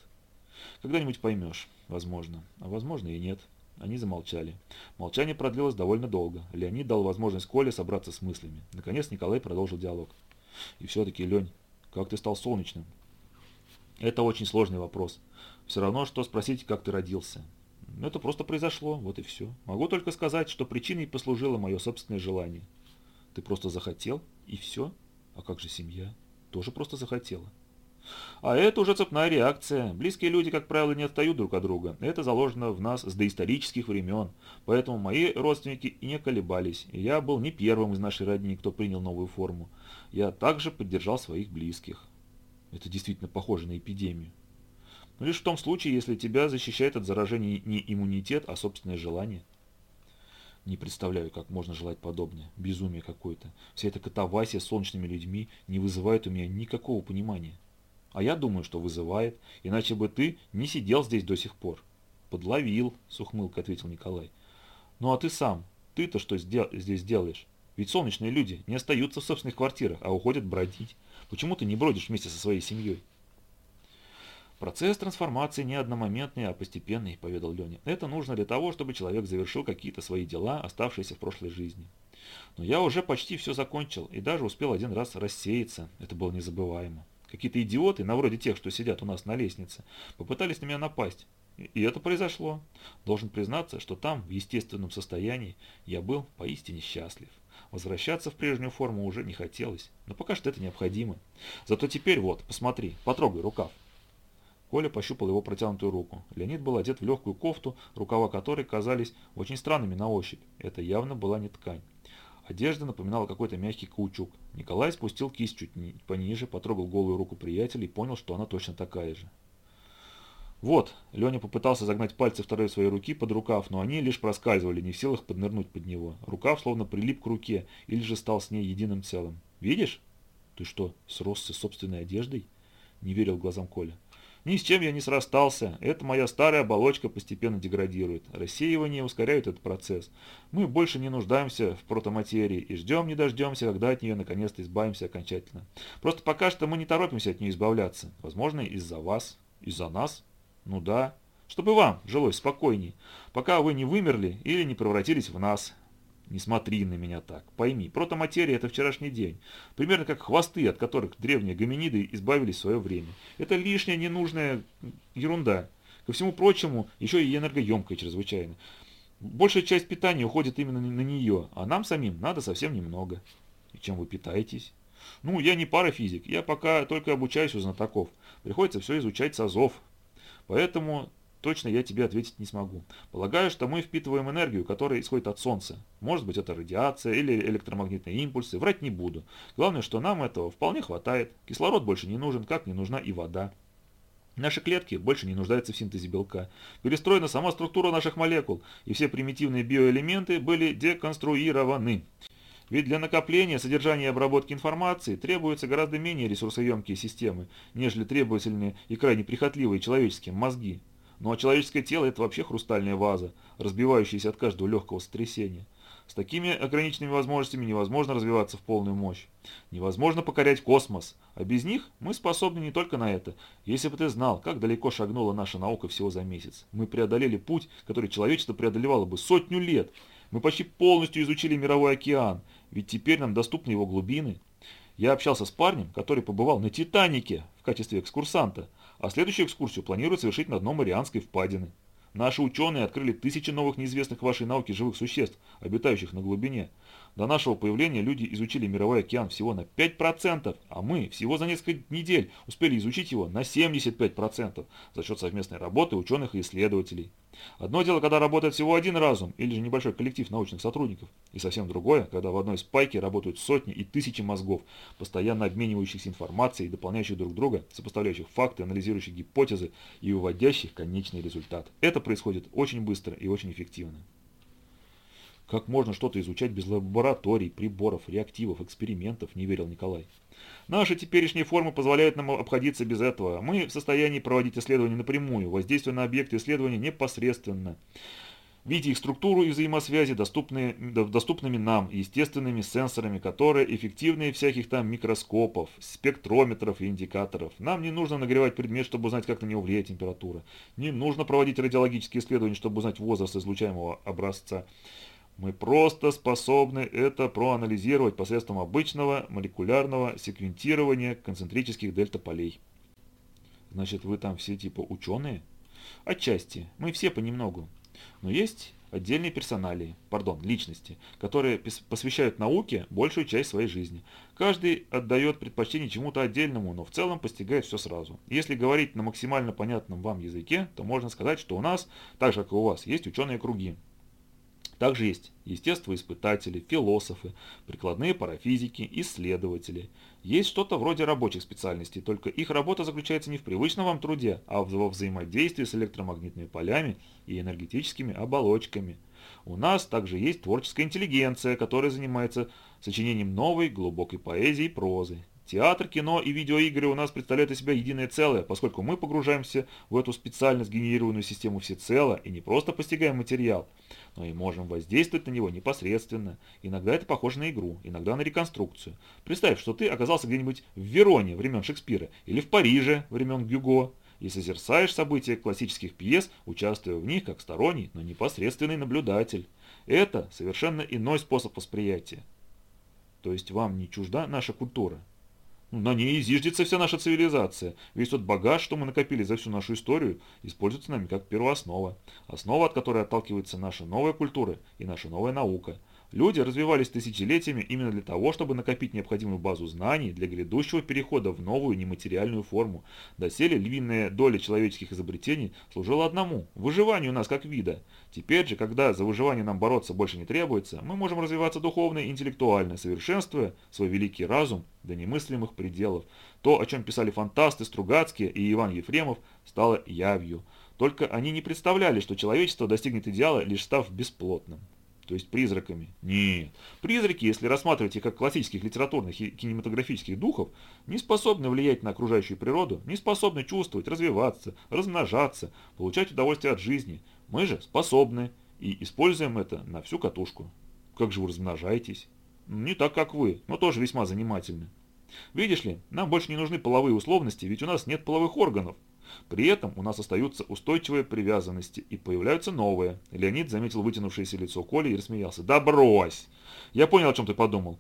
Когда-нибудь поймешь, возможно. А возможно и нет. Они замолчали. Молчание продлилось довольно долго. Леонид дал возможность Коле собраться с мыслями. Наконец Николай продолжил диалог. И все-таки, Лень, как ты стал солнечным? Это очень сложный вопрос. Все равно, что спросить, как ты родился. Это просто произошло, вот и все. Могу только сказать, что причиной послужило мое собственное желание. Ты просто захотел, и все. А как же семья? Тоже просто захотела. А это уже цепная реакция. Близкие люди, как правило, не отстают друг от друга. Это заложено в нас с доисторических времен. Поэтому мои родственники и не колебались. Я был не первым из нашей родни, кто принял новую форму. Я также поддержал своих близких. Это действительно похоже на эпидемию. Но лишь в том случае, если тебя защищает от заражения не иммунитет, а собственное желание. Не представляю, как можно желать подобное. Безумие какое-то. Вся эта катавасия с солнечными людьми не вызывает у меня никакого понимания. А я думаю, что вызывает, иначе бы ты не сидел здесь до сих пор. Подловил, с ухмылкой ответил Николай. Ну а ты сам, ты-то что здесь делаешь? Ведь солнечные люди не остаются в собственных квартирах, а уходят бродить. Почему ты не бродишь вместе со своей семьей? Процесс трансформации не одномоментный, а постепенный, поведал Леня. Это нужно для того, чтобы человек завершил какие-то свои дела, оставшиеся в прошлой жизни. Но я уже почти все закончил и даже успел один раз рассеяться. Это было незабываемо. Какие-то идиоты, на вроде тех, что сидят у нас на лестнице, попытались на меня напасть. И это произошло. Должен признаться, что там, в естественном состоянии, я был поистине счастлив. Возвращаться в прежнюю форму уже не хотелось, но пока что это необходимо. Зато теперь вот, посмотри, потрогай рукав. Коля пощупал его протянутую руку. Леонид был одет в легкую кофту, рукава которой казались очень странными на ощупь. Это явно была не ткань. Одежда напоминала какой-то мягкий каучук. Николай спустил кисть чуть пониже, потрогал голую руку приятеля и понял, что она точно такая же. Вот, Леня попытался загнать пальцы второй своей руки под рукав, но они лишь проскальзывали, не в силах поднырнуть под него. Рукав словно прилип к руке или же стал с ней единым целым. «Видишь? Ты что, сросся с собственной одеждой?» Не верил глазам Коля. Ни с чем я не срастался. Эта моя старая оболочка постепенно деградирует. Рассеивание ускоряет этот процесс. Мы больше не нуждаемся в протоматерии и ждем не дождемся, когда от нее наконец-то избавимся окончательно. Просто пока что мы не торопимся от нее избавляться. Возможно, из-за вас, из-за нас. Ну да. Чтобы вам жилось спокойней, пока вы не вымерли или не превратились в нас. Не смотри на меня так. Пойми, протоматерия – это вчерашний день. Примерно как хвосты, от которых древние гоминиды избавились в свое время. Это лишняя, ненужная ерунда. Ко всему прочему, еще и энергоемкая чрезвычайно. Большая часть питания уходит именно на нее, а нам самим надо совсем немного. И чем вы питаетесь? Ну, я не парафизик, я пока только обучаюсь у знатоков. Приходится все изучать с азов. Поэтому точно я тебе ответить не смогу. Полагаю, что мы впитываем энергию, которая исходит от Солнца. Может быть, это радиация или электромагнитные импульсы, врать не буду. Главное, что нам этого вполне хватает. Кислород больше не нужен, как не нужна и вода. Наши клетки больше не нуждаются в синтезе белка. Перестроена сама структура наших молекул, и все примитивные биоэлементы были деконструированы. Ведь для накопления, содержания и обработки информации требуются гораздо менее ресурсоемкие системы, нежели требовательные и крайне прихотливые человеческие мозги. Ну а человеческое тело – это вообще хрустальная ваза, разбивающаяся от каждого легкого сотрясения. С такими ограниченными возможностями невозможно развиваться в полную мощь. Невозможно покорять космос, а без них мы способны не только на это. Если бы ты знал, как далеко шагнула наша наука всего за месяц. Мы преодолели путь, который человечество преодолевало бы сотню лет. Мы почти полностью изучили мировой океан, ведь теперь нам доступны его глубины. Я общался с парнем, который побывал на Титанике в качестве экскурсанта, а следующую экскурсию планирует совершить на дно Марианской впадины. Наши ученые открыли тысячи новых неизвестных вашей науке живых существ, обитающих на глубине. До нашего появления люди изучили мировой океан всего на 5%, а мы всего за несколько недель успели изучить его на 75% за счет совместной работы ученых и исследователей. Одно дело, когда работает всего один разум или же небольшой коллектив научных сотрудников, и совсем другое, когда в одной спайке работают сотни и тысячи мозгов, постоянно обменивающихся информацией, дополняющих друг друга, сопоставляющих факты, анализирующих гипотезы и выводящих конечный результат. Это происходит очень быстро и очень эффективно. Как можно что-то изучать без лабораторий, приборов, реактивов, экспериментов, не верил Николай. Наши теперешние формы позволяют нам обходиться без этого. Мы в состоянии проводить исследования напрямую, воздействуя на объекты исследования непосредственно. Видя их структуру и взаимосвязи, доступные, доступными нам, естественными сенсорами, которые эффективнее всяких там микроскопов, спектрометров и индикаторов. Нам не нужно нагревать предмет, чтобы узнать, как на него влияет температура. Не нужно проводить радиологические исследования, чтобы узнать возраст излучаемого образца. Мы просто способны это проанализировать посредством обычного молекулярного секвентирования концентрических дельта-полей. Значит, вы там все типа ученые? Отчасти. Мы все понемногу. Но есть отдельные персоналии, пардон, личности, которые посвящают науке большую часть своей жизни. Каждый отдает предпочтение чему-то отдельному, но в целом постигает все сразу. Если говорить на максимально понятном вам языке, то можно сказать, что у нас, так же как и у вас, есть ученые круги, также есть естествоиспытатели, философы, прикладные парафизики, исследователи. Есть что-то вроде рабочих специальностей, только их работа заключается не в привычном вам труде, а во взаимодействии с электромагнитными полями и энергетическими оболочками. У нас также есть творческая интеллигенция, которая занимается сочинением новой глубокой поэзии и прозы. Театр, кино и видеоигры у нас представляют из себя единое целое, поскольку мы погружаемся в эту специально сгенерированную систему всецело и не просто постигаем материал, но и можем воздействовать на него непосредственно. Иногда это похоже на игру, иногда на реконструкцию. Представь, что ты оказался где-нибудь в Вероне времен Шекспира или в Париже времен Гюго и созерцаешь события классических пьес, участвуя в них как сторонний, но непосредственный наблюдатель. Это совершенно иной способ восприятия. То есть вам не чужда наша культура? На ней и зиждется вся наша цивилизация. Весь тот багаж, что мы накопили за всю нашу историю, используется нами как первооснова. Основа, от которой отталкивается наша новая культура и наша новая наука – Люди развивались тысячелетиями именно для того, чтобы накопить необходимую базу знаний для грядущего перехода в новую нематериальную форму. Доселе львиная доля человеческих изобретений служила одному – выживанию нас как вида. Теперь же, когда за выживание нам бороться больше не требуется, мы можем развиваться духовно и интеллектуально, совершенствуя свой великий разум до немыслимых пределов. То, о чем писали фантасты Стругацкие и Иван Ефремов, стало явью. Только они не представляли, что человечество достигнет идеала, лишь став бесплотным то есть призраками. Нет. Призраки, если рассматривать их как классических литературных и кинематографических духов, не способны влиять на окружающую природу, не способны чувствовать, развиваться, размножаться, получать удовольствие от жизни. Мы же способны и используем это на всю катушку. Как же вы размножаетесь? Не так, как вы, но тоже весьма занимательно. Видишь ли, нам больше не нужны половые условности, ведь у нас нет половых органов, при этом у нас остаются устойчивые привязанности и появляются новые. Леонид заметил вытянувшееся лицо Коли и рассмеялся. Да брось! Я понял, о чем ты подумал.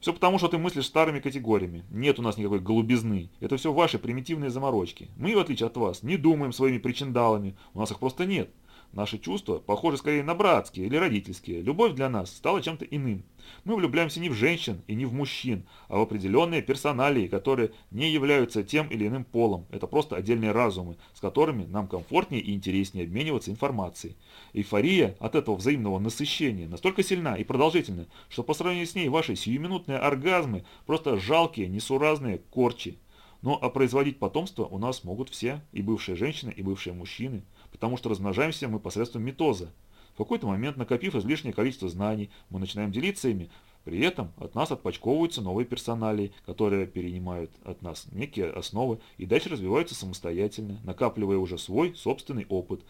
Все потому, что ты мыслишь старыми категориями. Нет у нас никакой голубизны. Это все ваши примитивные заморочки. Мы, в отличие от вас, не думаем своими причиндалами. У нас их просто нет. Наши чувства похожи скорее на братские или родительские. Любовь для нас стала чем-то иным. Мы влюбляемся не в женщин и не в мужчин, а в определенные персоналии, которые не являются тем или иным полом. Это просто отдельные разумы, с которыми нам комфортнее и интереснее обмениваться информацией. Эйфория от этого взаимного насыщения настолько сильна и продолжительна, что по сравнению с ней ваши сиюминутные оргазмы просто жалкие, несуразные корчи. Но а производить потомство у нас могут все, и бывшие женщины, и бывшие мужчины потому что размножаемся мы посредством митоза. В какой-то момент, накопив излишнее количество знаний, мы начинаем делиться ими, при этом от нас отпочковываются новые персоналии, которые перенимают от нас некие основы и дальше развиваются самостоятельно, накапливая уже свой собственный опыт.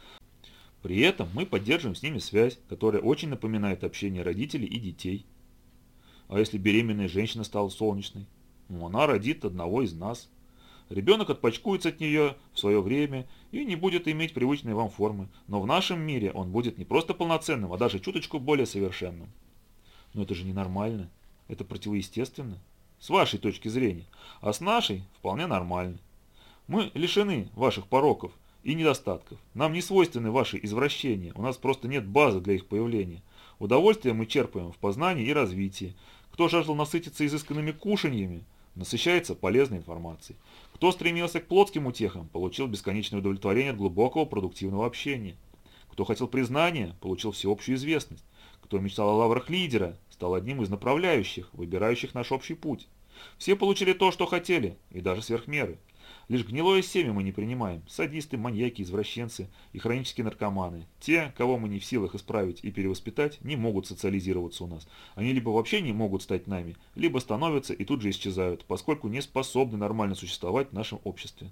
При этом мы поддерживаем с ними связь, которая очень напоминает общение родителей и детей. А если беременная женщина стала солнечной? Ну, она родит одного из нас. Ребенок отпочкуется от нее в свое время и не будет иметь привычной вам формы, но в нашем мире он будет не просто полноценным, а даже чуточку более совершенным. Но это же ненормально, это противоестественно, с вашей точки зрения, а с нашей вполне нормально. Мы лишены ваших пороков и недостатков, нам не свойственны ваши извращения, у нас просто нет базы для их появления. Удовольствие мы черпаем в познании и развитии. Кто жаждал насытиться изысканными кушаньями, насыщается полезной информацией. Кто стремился к плотским утехам, получил бесконечное удовлетворение от глубокого продуктивного общения. Кто хотел признания, получил всеобщую известность. Кто мечтал о лаврах лидера, стал одним из направляющих, выбирающих наш общий путь. Все получили то, что хотели, и даже сверх меры. Лишь гнилое семя мы не принимаем. Садисты, маньяки, извращенцы и хронические наркоманы. Те, кого мы не в силах исправить и перевоспитать, не могут социализироваться у нас. Они либо вообще не могут стать нами, либо становятся и тут же исчезают, поскольку не способны нормально существовать в нашем обществе.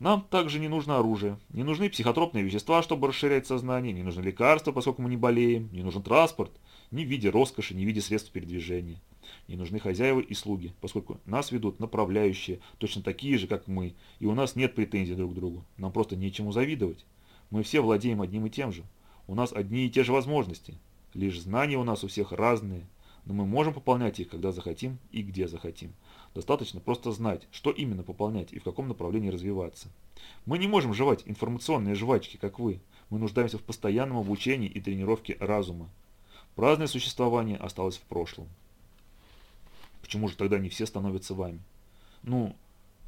Нам также не нужно оружие, не нужны психотропные вещества, чтобы расширять сознание, не нужны лекарства, поскольку мы не болеем, не нужен транспорт, ни в виде роскоши, ни в виде средств передвижения. Не нужны хозяева и слуги, поскольку нас ведут направляющие, точно такие же, как мы, и у нас нет претензий друг к другу. Нам просто нечему завидовать. Мы все владеем одним и тем же. У нас одни и те же возможности. Лишь знания у нас у всех разные, но мы можем пополнять их, когда захотим и где захотим. Достаточно просто знать, что именно пополнять и в каком направлении развиваться. Мы не можем жевать информационные жвачки, как вы. Мы нуждаемся в постоянном обучении и тренировке разума. Праздное существование осталось в прошлом. Почему же тогда не все становятся вами? Ну,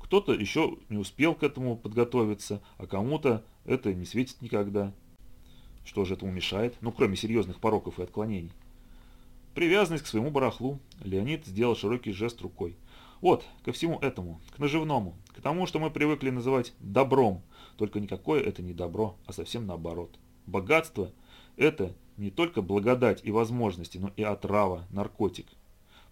кто-то еще не успел к этому подготовиться, а кому-то это не светит никогда. Что же этому мешает? Ну, кроме серьезных пороков и отклонений. Привязанность к своему барахлу. Леонид сделал широкий жест рукой. Вот, ко всему этому, к наживному, к тому, что мы привыкли называть добром. Только никакое это не добро, а совсем наоборот. Богатство – это не только благодать и возможности, но и отрава, наркотик.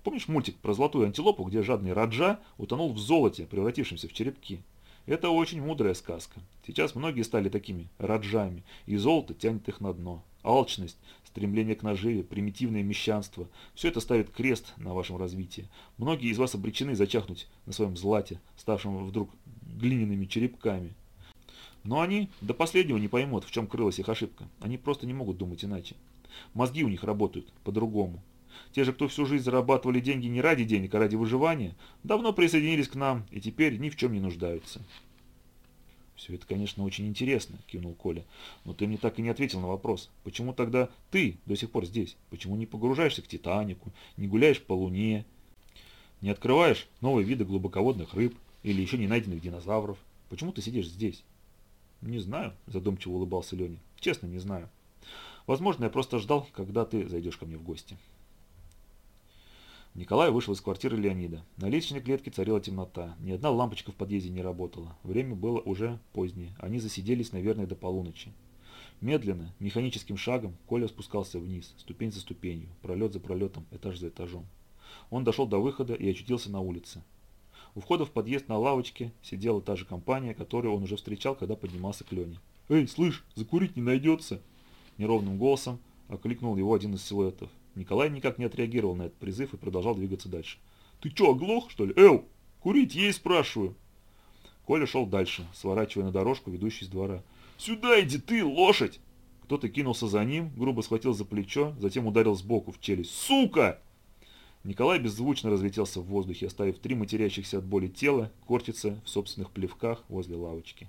Помнишь мультик про золотую антилопу, где жадный Раджа утонул в золоте, превратившемся в черепки? Это очень мудрая сказка. Сейчас многие стали такими раджами, и золото тянет их на дно. Алчность, стремление к наживе, примитивное мещанство – все это ставит крест на вашем развитии. Многие из вас обречены зачахнуть на своем злате, ставшем вдруг глиняными черепками. Но они до последнего не поймут, в чем крылась их ошибка. Они просто не могут думать иначе. Мозги у них работают по-другому. Те же, кто всю жизнь зарабатывали деньги не ради денег, а ради выживания, давно присоединились к нам и теперь ни в чем не нуждаются. «Все это, конечно, очень интересно», – кивнул Коля. «Но ты мне так и не ответил на вопрос. Почему тогда ты до сих пор здесь? Почему не погружаешься к Титанику, не гуляешь по Луне, не открываешь новые виды глубоководных рыб или еще не найденных динозавров? Почему ты сидишь здесь?» «Не знаю», – задумчиво улыбался Леня. «Честно, не знаю. Возможно, я просто ждал, когда ты зайдешь ко мне в гости». Николай вышел из квартиры Леонида. На лестничной клетке царила темнота. Ни одна лампочка в подъезде не работала. Время было уже позднее. Они засиделись, наверное, до полуночи. Медленно, механическим шагом, Коля спускался вниз, ступень за ступенью, пролет за пролетом, этаж за этажом. Он дошел до выхода и очутился на улице. У входа в подъезд на лавочке сидела та же компания, которую он уже встречал, когда поднимался к Лене. «Эй, слышь, закурить не найдется?» Неровным голосом окликнул его один из силуэтов. Николай никак не отреагировал на этот призыв и продолжал двигаться дальше. «Ты чё, оглох, что ли? Эл, курить есть, спрашиваю!» Коля шел дальше, сворачивая на дорожку, ведущую из двора. «Сюда иди ты, лошадь!» Кто-то кинулся за ним, грубо схватил за плечо, затем ударил сбоку в челюсть. «Сука!» Николай беззвучно разлетелся в воздухе, оставив три матерящихся от боли тела корчиться в собственных плевках возле лавочки.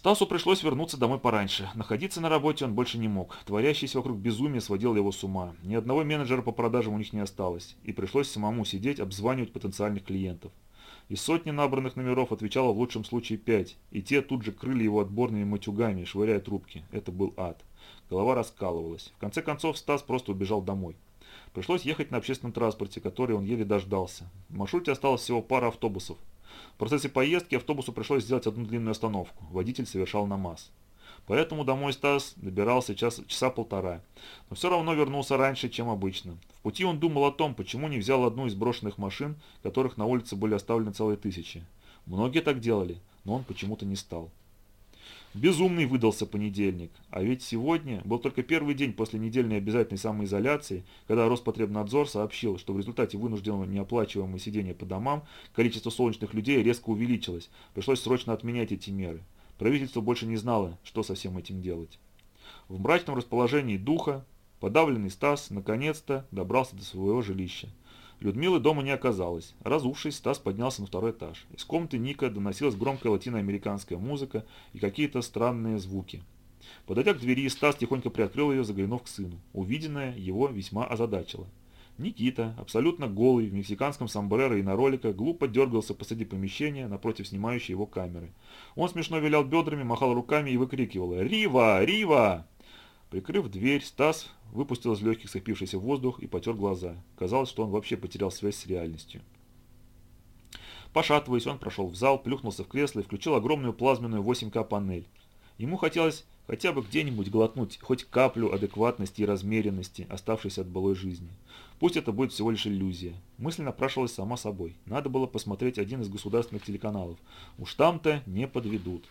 Стасу пришлось вернуться домой пораньше. Находиться на работе он больше не мог. Творящийся вокруг безумие сводил его с ума. Ни одного менеджера по продажам у них не осталось. И пришлось самому сидеть, обзванивать потенциальных клиентов. Из сотни набранных номеров отвечало в лучшем случае пять, и те тут же крыли его отборными матюгами, швыряя трубки. Это был ад. Голова раскалывалась. В конце концов Стас просто убежал домой. Пришлось ехать на общественном транспорте, который он еле дождался. В маршруте осталось всего пара автобусов. В процессе поездки автобусу пришлось сделать одну длинную остановку. Водитель совершал намаз. Поэтому домой Стас добирался час, часа полтора, но все равно вернулся раньше, чем обычно. В пути он думал о том, почему не взял одну из брошенных машин, которых на улице были оставлены целые тысячи. Многие так делали, но он почему-то не стал. Безумный выдался понедельник, а ведь сегодня был только первый день после недельной обязательной самоизоляции, когда Роспотребнадзор сообщил, что в результате вынужденного неоплачиваемого сидения по домам количество солнечных людей резко увеличилось, пришлось срочно отменять эти меры. Правительство больше не знало, что со всем этим делать. В мрачном расположении духа подавленный Стас наконец-то добрался до своего жилища. Людмилы дома не оказалось. Разувшись, Стас поднялся на второй этаж. Из комнаты Ника доносилась громкая латиноамериканская музыка и какие-то странные звуки. Подойдя к двери, Стас тихонько приоткрыл ее, заглянув к сыну. Увиденное его весьма озадачило. Никита, абсолютно голый, в мексиканском сомбреро и на роликах, глупо дергался посреди помещения напротив снимающей его камеры. Он смешно вилял бедрами, махал руками и выкрикивал «Рива! Рива!». Прикрыв дверь, Стас выпустил из легких сопившийся воздух и потер глаза. Казалось, что он вообще потерял связь с реальностью. Пошатываясь, он прошел в зал, плюхнулся в кресло и включил огромную плазменную 8К панель. Ему хотелось хотя бы где-нибудь глотнуть хоть каплю адекватности и размеренности, оставшейся от былой жизни. Пусть это будет всего лишь иллюзия. Мысль напрашивалась сама собой. Надо было посмотреть один из государственных телеканалов. Уж там-то не подведут.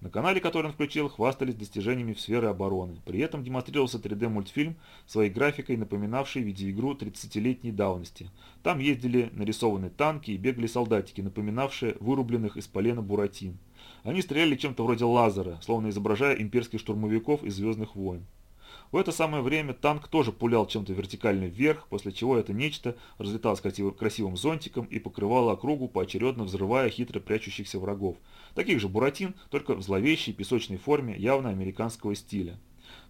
На канале, который он включил, хвастались достижениями в сфере обороны. При этом демонстрировался 3D-мультфильм своей графикой, напоминавший видеоигру 30-летней давности. Там ездили нарисованные танки и бегали солдатики, напоминавшие вырубленных из полена буратин. Они стреляли чем-то вроде лазера, словно изображая имперских штурмовиков из «Звездных войн». В это самое время танк тоже пулял чем-то вертикально вверх, после чего это нечто разлеталось красивым зонтиком и покрывало округу, поочередно взрывая хитро прячущихся врагов. Таких же буратин, только в зловещей песочной форме явно американского стиля.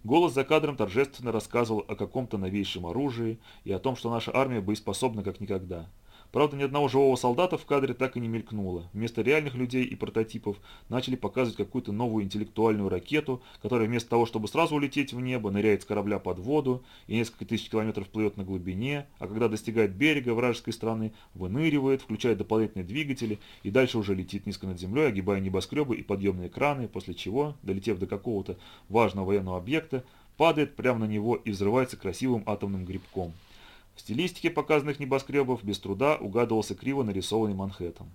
Голос за кадром торжественно рассказывал о каком-то новейшем оружии и о том, что наша армия боеспособна как никогда. Правда, ни одного живого солдата в кадре так и не мелькнуло. Вместо реальных людей и прототипов начали показывать какую-то новую интеллектуальную ракету, которая вместо того, чтобы сразу улететь в небо, ныряет с корабля под воду и несколько тысяч километров плывет на глубине, а когда достигает берега вражеской страны, выныривает, включает дополнительные двигатели и дальше уже летит низко над землей, огибая небоскребы и подъемные краны, после чего, долетев до какого-то важного военного объекта, падает прямо на него и взрывается красивым атомным грибком. В стилистике показанных небоскребов без труда угадывался криво нарисованный Манхэттен.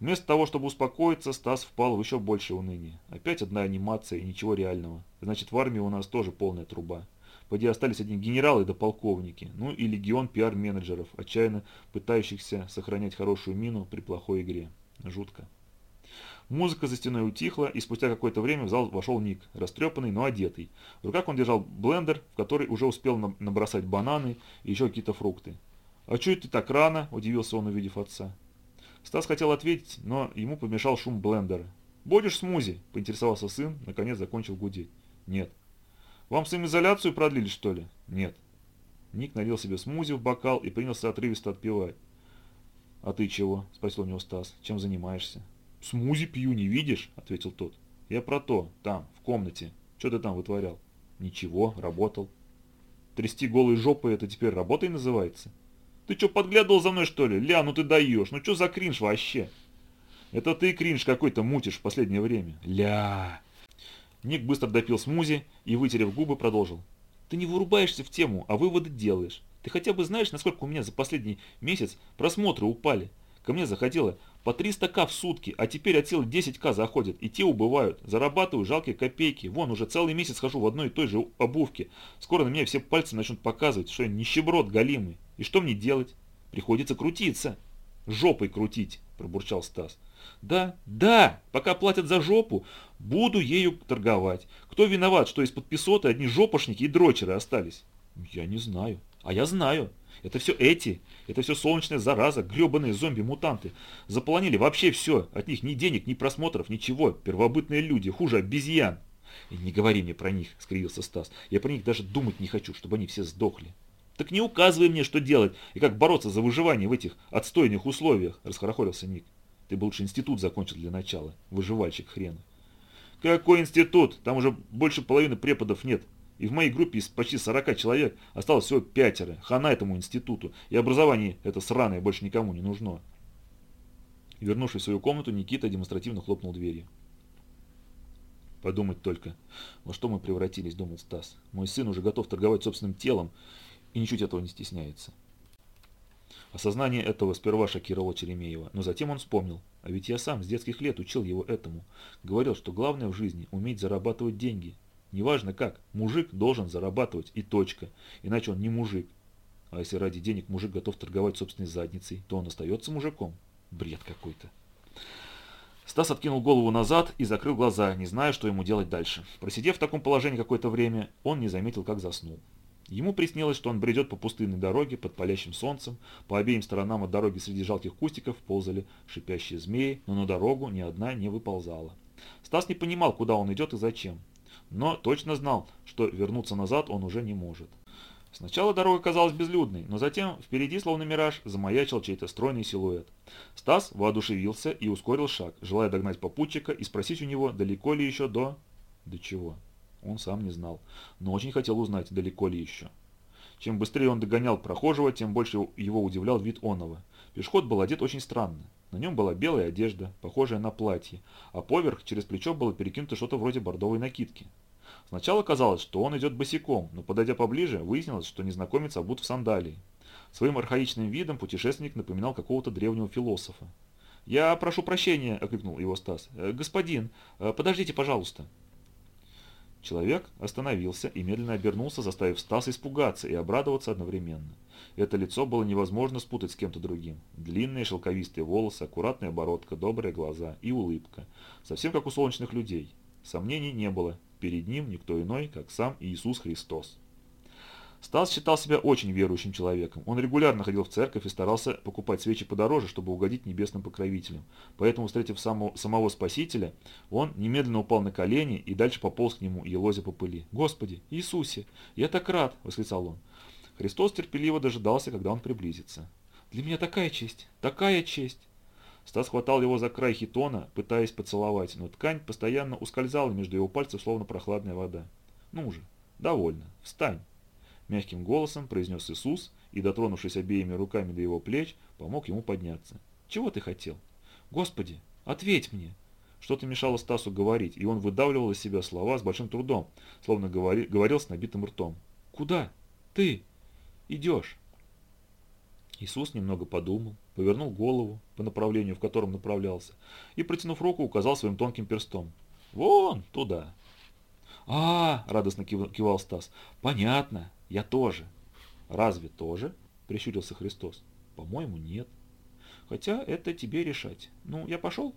Вместо того, чтобы успокоиться, Стас впал в еще большее уныние. Опять одна анимация и ничего реального. Значит, в армии у нас тоже полная труба. Поди остались одни генералы да полковники, ну и легион пиар-менеджеров, отчаянно пытающихся сохранять хорошую мину при плохой игре. Жутко. Музыка за стеной утихла, и спустя какое-то время в зал вошел Ник, растрепанный, но одетый. В руках он держал блендер, в который уже успел набросать бананы и еще какие-то фрукты. «А что это так рано?» – удивился он, увидев отца. Стас хотел ответить, но ему помешал шум блендера. «Будешь смузи?» – поинтересовался сын, наконец закончил гудеть. «Нет». «Вам самоизоляцию продлили, что ли?» «Нет». Ник налил себе смузи в бокал и принялся отрывисто отпивать. «А ты чего?» – спросил у него Стас. «Чем занимаешься?» «Смузи пью, не видишь?» – ответил тот. «Я про то, там, в комнате. Что ты там вытворял?» «Ничего, работал». «Трясти голой жопой – это теперь работой называется?» «Ты что, подглядывал за мной, что ли? Ля, ну ты даешь, ну что за кринж вообще?» «Это ты кринж какой-то мутишь в последнее время». «Ля!» Ник быстро допил смузи и, вытерев губы, продолжил. «Ты не вырубаешься в тему, а выводы делаешь. Ты хотя бы знаешь, насколько у меня за последний месяц просмотры упали? Ко мне заходило по 300к в сутки, а теперь от силы 10к заходят, и те убывают. Зарабатываю жалкие копейки. Вон, уже целый месяц хожу в одной и той же обувке. Скоро на меня все пальцы начнут показывать, что я нищеброд галимый. И что мне делать? Приходится крутиться. Жопой крутить, пробурчал Стас. Да, да, пока платят за жопу, буду ею торговать. Кто виноват, что из-под песоты одни жопошники и дрочеры остались? Я не знаю. А я знаю. Это все эти, это все солнечная зараза, гребаные зомби-мутанты. Заполонили вообще все. От них ни денег, ни просмотров, ничего. Первобытные люди, хуже обезьян. И не говори мне про них, скривился Стас. Я про них даже думать не хочу, чтобы они все сдохли. Так не указывай мне, что делать и как бороться за выживание в этих отстойных условиях, расхорохорился Ник. Ты бы лучше институт закончил для начала, выживальщик хренов. Какой институт? Там уже больше половины преподов нет. И в моей группе из почти 40 человек осталось всего пятеро. Хана этому институту. И образование это сраное больше никому не нужно. Вернувшись в свою комнату, Никита демонстративно хлопнул дверью. Подумать только, во что мы превратились, думал Стас. Мой сын уже готов торговать собственным телом и ничуть этого не стесняется. Осознание этого сперва шокировало Черемеева, но затем он вспомнил. А ведь я сам с детских лет учил его этому. Говорил, что главное в жизни – уметь зарабатывать деньги. Неважно как, мужик должен зарабатывать и точка, иначе он не мужик. А если ради денег мужик готов торговать собственной задницей, то он остается мужиком. Бред какой-то. Стас откинул голову назад и закрыл глаза, не зная, что ему делать дальше. Просидев в таком положении какое-то время, он не заметил, как заснул. Ему приснилось, что он бредет по пустынной дороге под палящим солнцем, по обеим сторонам от дороги среди жалких кустиков ползали шипящие змеи, но на дорогу ни одна не выползала. Стас не понимал, куда он идет и зачем, но точно знал, что вернуться назад он уже не может. Сначала дорога казалась безлюдной, но затем впереди, словно мираж, замаячил чей-то стройный силуэт. Стас воодушевился и ускорил шаг, желая догнать попутчика и спросить у него, далеко ли еще до... До чего? Он сам не знал, но очень хотел узнать, далеко ли еще. Чем быстрее он догонял прохожего, тем больше его удивлял вид оного. Пешеход был одет очень странно. На нем была белая одежда, похожая на платье, а поверх через плечо было перекинуто что-то вроде бордовой накидки. Сначала казалось, что он идет босиком, но подойдя поближе, выяснилось, что незнакомец обут в сандалии. Своим архаичным видом путешественник напоминал какого-то древнего философа. «Я прошу прощения», — окликнул его Стас. «Э, «Господин, э, подождите, пожалуйста». Человек остановился и медленно обернулся, заставив Стаса испугаться и обрадоваться одновременно. Это лицо было невозможно спутать с кем-то другим. Длинные шелковистые волосы, аккуратная бородка, добрые глаза и улыбка. Совсем как у солнечных людей. Сомнений не было. Перед ним никто иной, как сам Иисус Христос. Стас считал себя очень верующим человеком. Он регулярно ходил в церковь и старался покупать свечи подороже, чтобы угодить небесным покровителям. Поэтому, встретив самого, самого Спасителя, он немедленно упал на колени и дальше пополз к нему, елозя по пыли. «Господи, Иисусе, я так рад!» – восклицал он. Христос терпеливо дожидался, когда он приблизится. «Для меня такая честь, такая честь!» Стас хватал его за край хитона, пытаясь поцеловать, но ткань постоянно ускользала между его пальцев, словно прохладная вода. «Ну же, довольно, встань!» Мягким голосом произнес Иисус и, дотронувшись обеими руками до его плеч, помог ему подняться. «Чего ты хотел?» «Господи, ответь мне!» Что-то мешало Стасу говорить, и он выдавливал из себя слова с большим трудом, словно говори, говорил с набитым ртом. «Куда? Ты? Идешь?» Иисус немного подумал, повернул голову по направлению, в котором направлялся, и, протянув руку, указал своим тонким перстом. «Вон, туда!» «А, -а, -а радостно кивал Стас, — понятно, я тоже. Разве тоже? Прищурился Христос. По-моему, нет. Хотя это тебе решать. Ну, я пошел?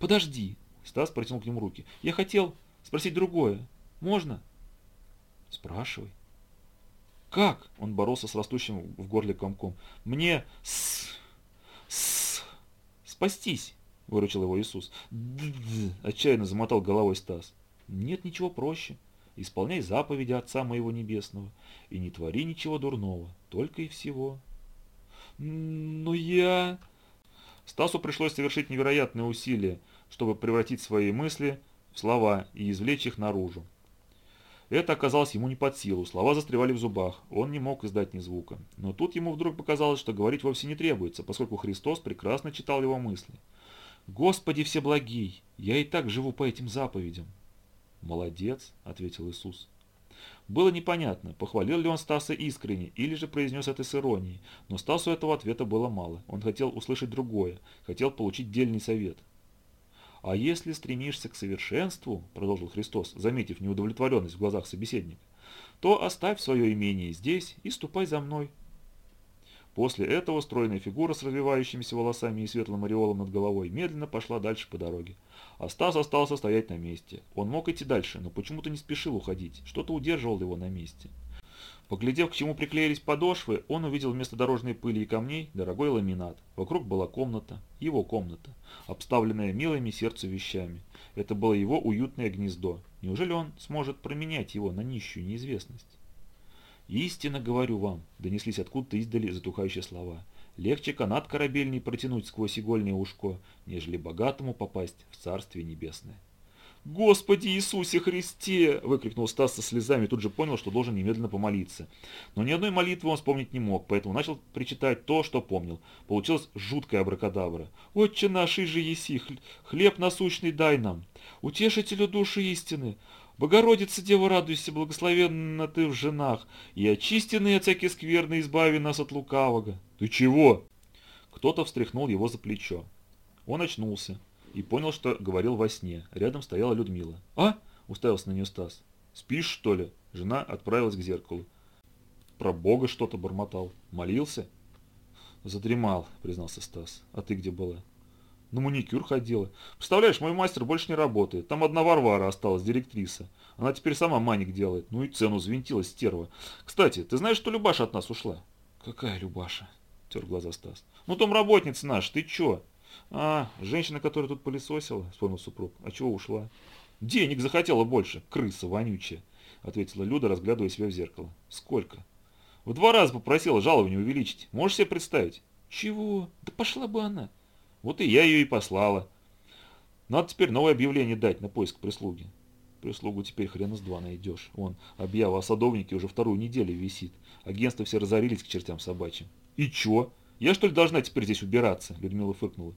Подожди. Стас протянул к нему руки. Я хотел спросить другое. Можно? Спрашивай. Как? Он боролся с растущим в горле комком. Мне с... с... спастись, выручил его Иисус. Д -д -д отчаянно замотал головой Стас. Нет ничего проще исполняй заповеди Отца моего Небесного, и не твори ничего дурного, только и всего. Но я... Стасу пришлось совершить невероятные усилия, чтобы превратить свои мысли в слова и извлечь их наружу. Это оказалось ему не под силу, слова застревали в зубах, он не мог издать ни звука. Но тут ему вдруг показалось, что говорить вовсе не требуется, поскольку Христос прекрасно читал его мысли. «Господи Всеблагий, я и так живу по этим заповедям». «Молодец», — ответил Иисус. Было непонятно, похвалил ли он Стаса искренне или же произнес это с иронией, но Стасу этого ответа было мало. Он хотел услышать другое, хотел получить дельный совет. «А если стремишься к совершенству, — продолжил Христос, заметив неудовлетворенность в глазах собеседника, — то оставь свое имение здесь и ступай за мной, После этого стройная фигура с развивающимися волосами и светлым ореолом над головой медленно пошла дальше по дороге. А Стас остался стоять на месте. Он мог идти дальше, но почему-то не спешил уходить. Что-то удерживало его на месте. Поглядев, к чему приклеились подошвы, он увидел вместо дорожной пыли и камней дорогой ламинат. Вокруг была комната, его комната, обставленная милыми сердцу вещами. Это было его уютное гнездо. Неужели он сможет променять его на нищую неизвестность? «Истинно говорю вам», — донеслись откуда-то издали затухающие слова. «Легче канат корабельный протянуть сквозь игольное ушко, нежели богатому попасть в Царствие Небесное». «Господи Иисусе Христе!» – выкрикнул Стас со слезами и тут же понял, что должен немедленно помолиться. Но ни одной молитвы он вспомнить не мог, поэтому начал причитать то, что помнил. Получилась жуткая абракадабра. «Отче наш, же еси, хлеб насущный дай нам, утешителю души истины, Богородица, Дева, радуйся, благословенна ты в женах, и очистенный от всяких скверны избави нас от лукавого». «Ты чего?» Кто-то встряхнул его за плечо. Он очнулся и понял, что говорил во сне. Рядом стояла Людмила. «А?» – уставился на нее Стас. «Спишь, что ли?» Жена отправилась к зеркалу. Про Бога что-то бормотал. Молился? Задремал, признался Стас. А ты где была? На маникюр ходила. Представляешь, мой мастер больше не работает. Там одна Варвара осталась, директриса. Она теперь сама маник делает. Ну и цену взвинтила стерва. Кстати, ты знаешь, что Любаша от нас ушла? Какая Любаша? Тер глаза Стас. Ну там работница наша, ты чё? «А, женщина, которая тут пылесосила», — вспомнил супруг. «А чего ушла?» «Денег захотела больше, крыса вонючая», — ответила Люда, разглядывая себя в зеркало. «Сколько?» «В два раза попросила жалование увеличить. Можешь себе представить?» «Чего? Да пошла бы она». «Вот и я ее и послала. Надо теперь новое объявление дать на поиск прислуги». Прислугу теперь хрена с два найдешь. Он, объява о садовнике уже вторую неделю висит. Агентства все разорились к чертям собачьим. «И чё? Я что ли должна теперь здесь убираться?» Людмила фыркнула.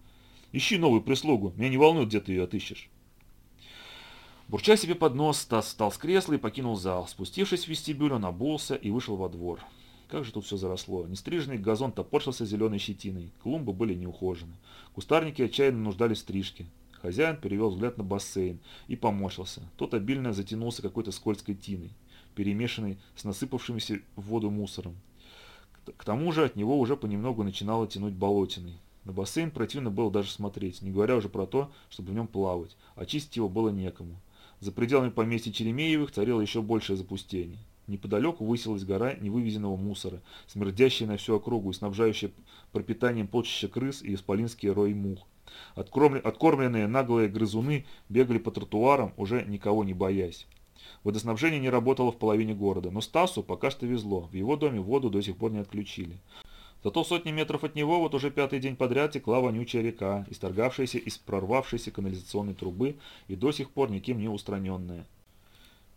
Ищи новую прислугу, меня не волнует, где ты ее отыщешь. Бурча себе под нос, Стас встал с кресла и покинул зал. Спустившись в вестибюль, он обулся и вышел во двор. Как же тут все заросло. Нестриженный газон топорщился зеленой щетиной. Клумбы были неухожены. Кустарники отчаянно нуждались в стрижке. Хозяин перевел взгляд на бассейн и поморщился. Тот обильно затянулся какой-то скользкой тиной, перемешанной с насыпавшимся в воду мусором. К тому же от него уже понемногу начинало тянуть болотиной. На бассейн противно было даже смотреть, не говоря уже про то, чтобы в нем плавать, а чистить его было некому. За пределами поместья Черемеевых царило еще большее запустение. Неподалеку высилась гора невывезенного мусора, смердящая на всю округу и снабжающая пропитанием полчища крыс и исполинские рои мух. Откормленные наглые грызуны бегали по тротуарам, уже никого не боясь. Водоснабжение не работало в половине города, но Стасу пока что везло, в его доме воду до сих пор не отключили. Зато сотни метров от него вот уже пятый день подряд текла вонючая река, исторгавшаяся из прорвавшейся канализационной трубы и до сих пор никем не устраненная.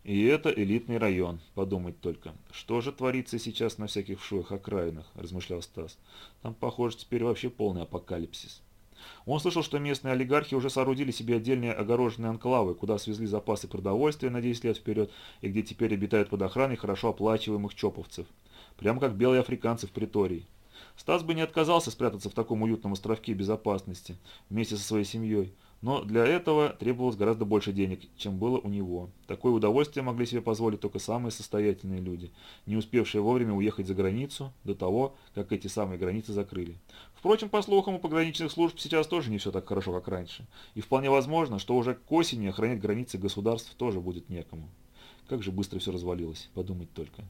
И это элитный район, подумать только. Что же творится сейчас на всяких вшивых окраинах, размышлял Стас. Там, похоже, теперь вообще полный апокалипсис. Он слышал, что местные олигархи уже соорудили себе отдельные огороженные анклавы, куда свезли запасы продовольствия на 10 лет вперед, и где теперь обитают под охраной хорошо оплачиваемых чоповцев. Прямо как белые африканцы в притории. Стас бы не отказался спрятаться в таком уютном островке безопасности вместе со своей семьей, но для этого требовалось гораздо больше денег, чем было у него. Такое удовольствие могли себе позволить только самые состоятельные люди, не успевшие вовремя уехать за границу до того, как эти самые границы закрыли. Впрочем, по слухам, у пограничных служб сейчас тоже не все так хорошо, как раньше. И вполне возможно, что уже к осени охранять границы государств тоже будет некому. Как же быстро все развалилось, подумать только.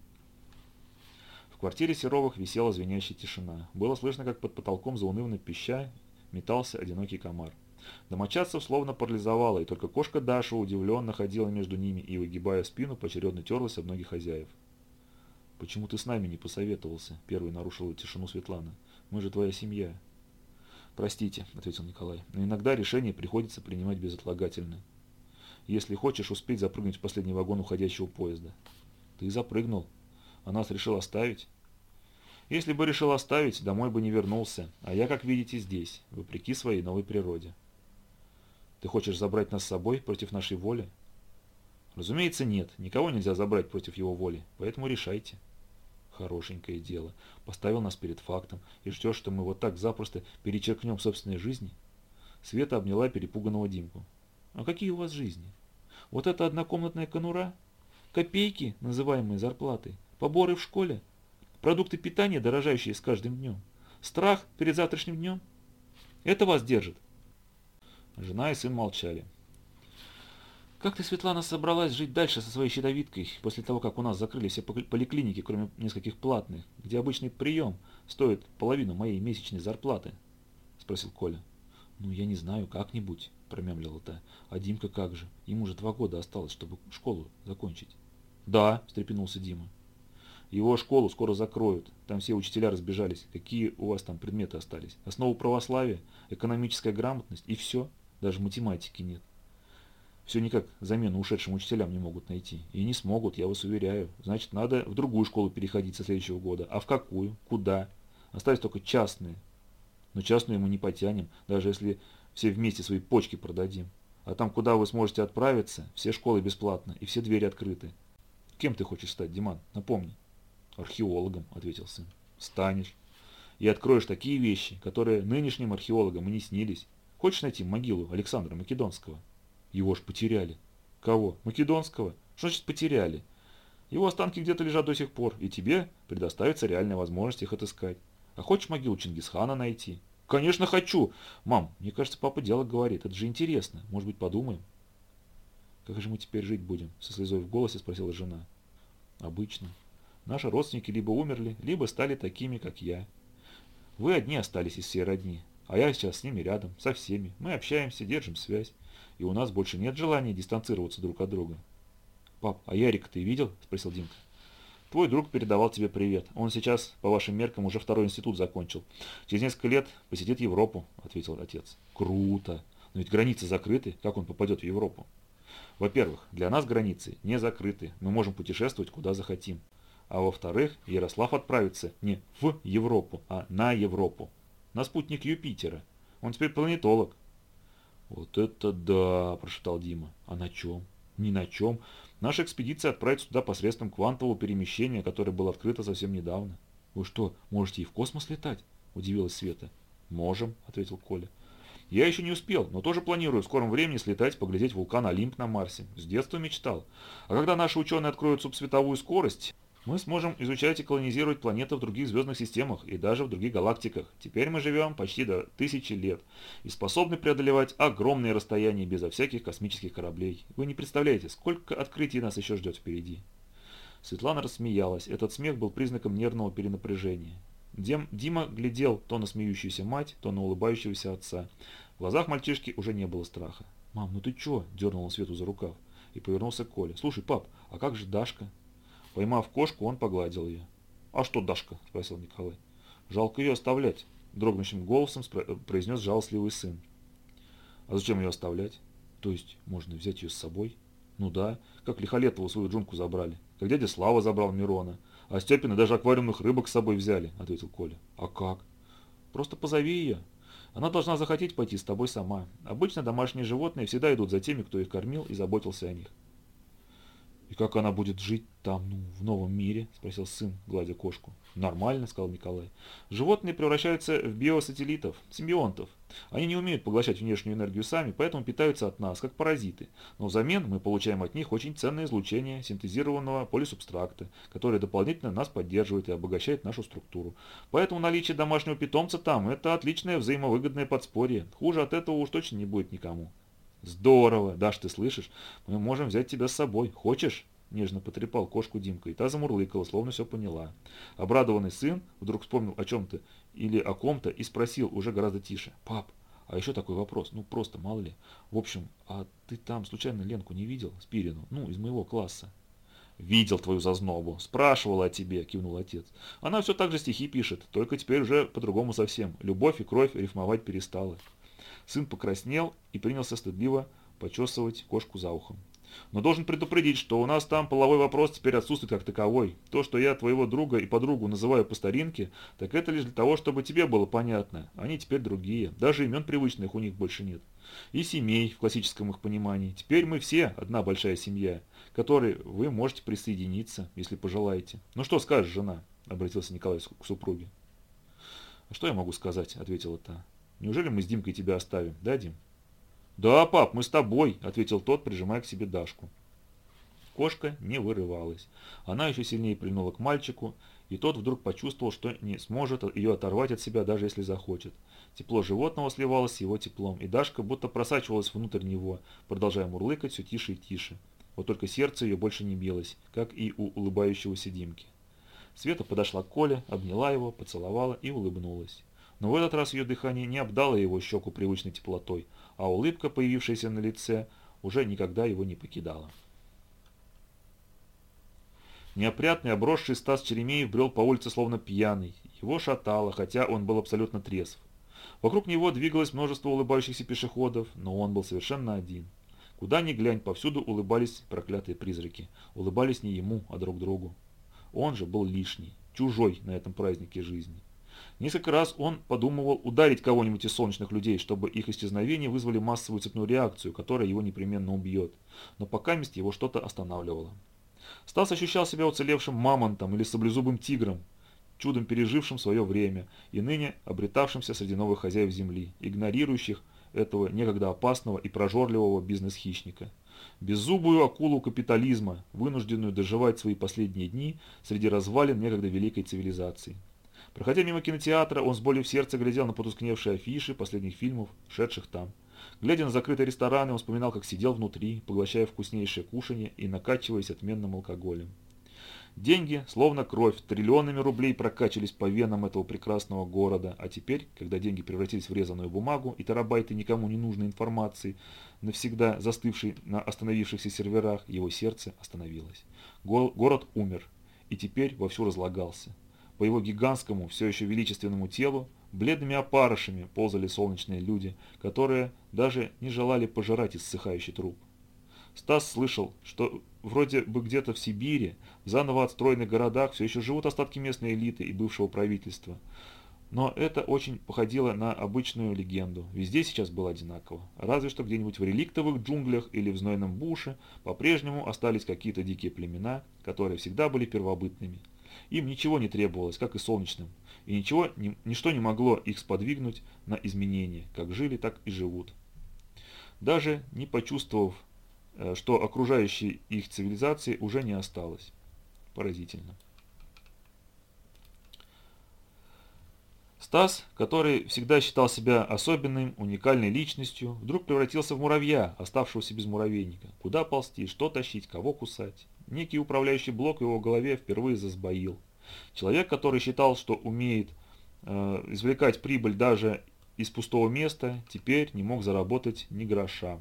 В квартире Серовых висела звенящая тишина. Было слышно, как под потолком заунывно пища метался одинокий комар. Домочадцев словно парализовало, и только кошка Даша удивленно ходила между ними и, выгибая спину, поочередно терлась об ноги хозяев. «Почему ты с нами не посоветовался?» – первый нарушила тишину Светлана. «Мы же твоя семья». «Простите», – ответил Николай, – «но иногда решение приходится принимать безотлагательно. Если хочешь успеть запрыгнуть в последний вагон уходящего поезда». «Ты запрыгнул», а нас решил оставить? Если бы решил оставить, домой бы не вернулся, а я, как видите, здесь, вопреки своей новой природе. Ты хочешь забрать нас с собой против нашей воли? Разумеется, нет, никого нельзя забрать против его воли, поэтому решайте. Хорошенькое дело. Поставил нас перед фактом и ждешь, что мы вот так запросто перечеркнем собственной жизни? Света обняла перепуганного Димку. А какие у вас жизни? Вот это однокомнатная конура? Копейки, называемые зарплатой. Поборы в школе? Продукты питания, дорожающие с каждым днем? Страх перед завтрашним днем? Это вас держит? Жена и сын молчали. Как ты, Светлана, собралась жить дальше со своей щитовидкой, после того, как у нас закрыли все поликлиники, кроме нескольких платных, где обычный прием стоит половину моей месячной зарплаты? Спросил Коля. Ну, я не знаю, как-нибудь, промямлила та. А Димка как же? Ему уже два года осталось, чтобы школу закончить. Да, встрепенулся Дима. Его школу скоро закроют. Там все учителя разбежались. Какие у вас там предметы остались? Основу православия, экономическая грамотность и все. Даже математики нет. Все никак замену ушедшим учителям не могут найти. И не смогут, я вас уверяю. Значит, надо в другую школу переходить со следующего года. А в какую? Куда? Остались только частные. Но частную мы не потянем, даже если все вместе свои почки продадим. А там, куда вы сможете отправиться, все школы бесплатно и все двери открыты. Кем ты хочешь стать, Диман? Напомни. Археологом, ответил сын. Станешь. И откроешь такие вещи, которые нынешним археологам и не снились. Хочешь найти могилу Александра Македонского? Его ж потеряли. Кого? Македонского? Что значит потеряли? Его останки где-то лежат до сих пор, и тебе предоставится реальная возможность их отыскать. А хочешь могилу Чингисхана найти? Конечно хочу. Мам, мне кажется, папа дело говорит. Это же интересно. Может быть, подумаем? Как же мы теперь жить будем? Со слезой в голосе спросила жена. Обычно. Наши родственники либо умерли, либо стали такими, как я. Вы одни остались из всей родни, а я сейчас с ними рядом, со всеми. Мы общаемся, держим связь и у нас больше нет желания дистанцироваться друг от друга. «Пап, а Ярика ты видел?» – спросил Димка. «Твой друг передавал тебе привет. Он сейчас, по вашим меркам, уже второй институт закончил. Через несколько лет посетит Европу», – ответил отец. «Круто! Но ведь границы закрыты. Как он попадет в Европу?» «Во-первых, для нас границы не закрыты. Мы можем путешествовать куда захотим. А во-вторых, Ярослав отправится не в Европу, а на Европу. На спутник Юпитера. Он теперь планетолог. «Вот это да!» – прошептал Дима. «А на чем?» «Ни на чем. Наша экспедиция отправится туда посредством квантового перемещения, которое было открыто совсем недавно». «Вы что, можете и в космос летать?» – удивилась Света. «Можем», – ответил Коля. «Я еще не успел, но тоже планирую в скором времени слетать, поглядеть вулкан Олимп на Марсе. С детства мечтал. А когда наши ученые откроют субсветовую скорость, мы сможем изучать и колонизировать планеты в других звездных системах и даже в других галактиках. Теперь мы живем почти до тысячи лет и способны преодолевать огромные расстояния безо всяких космических кораблей. Вы не представляете, сколько открытий нас еще ждет впереди. Светлана рассмеялась. Этот смех был признаком нервного перенапряжения. Дем, Дима глядел то на смеющуюся мать, то на улыбающегося отца. В глазах мальчишки уже не было страха. «Мам, ну ты чё?» – дернул он Свету за рукав и повернулся к Коле. «Слушай, пап, а как же Дашка?» Поймав кошку, он погладил ее. «А что, Дашка?» – спросил Николай. «Жалко ее оставлять», – дрогнущим голосом произнес жалостливый сын. «А зачем ее оставлять? То есть, можно взять ее с собой?» «Ну да, как Лихолетову свою джунку забрали, как дядя Слава забрал Мирона, а Степины даже аквариумных рыбок с собой взяли», – ответил Коля. «А как?» «Просто позови ее. Она должна захотеть пойти с тобой сама. Обычно домашние животные всегда идут за теми, кто их кормил и заботился о них. «И как она будет жить там, ну, в новом мире?» – спросил сын, гладя кошку. «Нормально», – сказал Николай. «Животные превращаются в биосателлитов, симбионтов. Они не умеют поглощать внешнюю энергию сами, поэтому питаются от нас, как паразиты. Но взамен мы получаем от них очень ценное излучение синтезированного полисубстракта, которое дополнительно нас поддерживает и обогащает нашу структуру. Поэтому наличие домашнего питомца там – это отличное взаимовыгодное подспорье. Хуже от этого уж точно не будет никому». «Здорово! Даш, ты слышишь? Мы можем взять тебя с собой. Хочешь?» Нежно потрепал кошку Димка, и та замурлыкала, словно все поняла. Обрадованный сын вдруг вспомнил о чем-то или о ком-то и спросил уже гораздо тише. «Пап, а еще такой вопрос, ну просто, мало ли. В общем, а ты там случайно Ленку не видел, Спирину, ну, из моего класса?» «Видел твою зазнобу. Спрашивала о тебе», – кивнул отец. «Она все так же стихи пишет, только теперь уже по-другому совсем. Любовь и кровь рифмовать перестала». Сын покраснел и принялся стыдливо почесывать кошку за ухом. Но должен предупредить, что у нас там половой вопрос теперь отсутствует как таковой. То, что я твоего друга и подругу называю по старинке, так это лишь для того, чтобы тебе было понятно. Они теперь другие. Даже имен привычных у них больше нет. И семей в классическом их понимании. Теперь мы все одна большая семья, к которой вы можете присоединиться, если пожелаете. Ну что скажешь, жена? Обратился Николай к супруге. «А что я могу сказать?» – ответила та. Неужели мы с Димкой тебя оставим, да, Дим? Да, пап, мы с тобой, ответил тот, прижимая к себе Дашку. Кошка не вырывалась. Она еще сильнее прильнула к мальчику, и тот вдруг почувствовал, что не сможет ее оторвать от себя, даже если захочет. Тепло животного сливалось с его теплом, и Дашка будто просачивалась внутрь него, продолжая мурлыкать все тише и тише. Вот только сердце ее больше не билось, как и у улыбающегося Димки. Света подошла к Коле, обняла его, поцеловала и улыбнулась. Но в этот раз ее дыхание не обдало его щеку привычной теплотой, а улыбка, появившаяся на лице, уже никогда его не покидала. Неопрятный, обросший Стас Черемеев брел по улице словно пьяный. Его шатало, хотя он был абсолютно трезв. Вокруг него двигалось множество улыбающихся пешеходов, но он был совершенно один. Куда ни глянь, повсюду улыбались проклятые призраки. Улыбались не ему, а друг другу. Он же был лишний, чужой на этом празднике жизни. Несколько раз он подумывал ударить кого-нибудь из солнечных людей, чтобы их исчезновение вызвали массовую цепную реакцию, которая его непременно убьет. Но пока мест его что-то останавливало. Стас ощущал себя уцелевшим мамонтом или саблезубым тигром, чудом пережившим свое время и ныне обретавшимся среди новых хозяев земли, игнорирующих этого некогда опасного и прожорливого бизнес-хищника. Беззубую акулу капитализма, вынужденную доживать свои последние дни среди развалин некогда великой цивилизации. Проходя мимо кинотеатра, он с болью в сердце глядел на потускневшие афиши последних фильмов, шедших там. Глядя на закрытые рестораны, он вспоминал, как сидел внутри, поглощая вкуснейшее кушанье и накачиваясь отменным алкоголем. Деньги, словно кровь, триллионами рублей прокачались по венам этого прекрасного города, а теперь, когда деньги превратились в резаную бумагу и терабайты никому не нужной информации, навсегда застывшей на остановившихся серверах, его сердце остановилось. Город умер, и теперь вовсю разлагался. По его гигантскому, все еще величественному телу бледными опарышами ползали солнечные люди, которые даже не желали пожирать иссыхающий труп. Стас слышал, что вроде бы где-то в Сибири, в заново отстроенных городах все еще живут остатки местной элиты и бывшего правительства. Но это очень походило на обычную легенду. Везде сейчас было одинаково. Разве что где-нибудь в реликтовых джунглях или в знойном буше по-прежнему остались какие-то дикие племена, которые всегда были первобытными. Им ничего не требовалось, как и солнечным, и ничего, ничто не могло их сподвигнуть на изменения, как жили, так и живут. Даже не почувствовав, э, что окружающей их цивилизации уже не осталось. Поразительно. Стас, который всегда считал себя особенным, уникальной личностью, вдруг превратился в муравья, оставшегося без муравейника. Куда ползти, что тащить, кого кусать. Некий управляющий блок в его голове впервые засбоил. Человек, который считал, что умеет э, извлекать прибыль даже из пустого места, теперь не мог заработать ни гроша.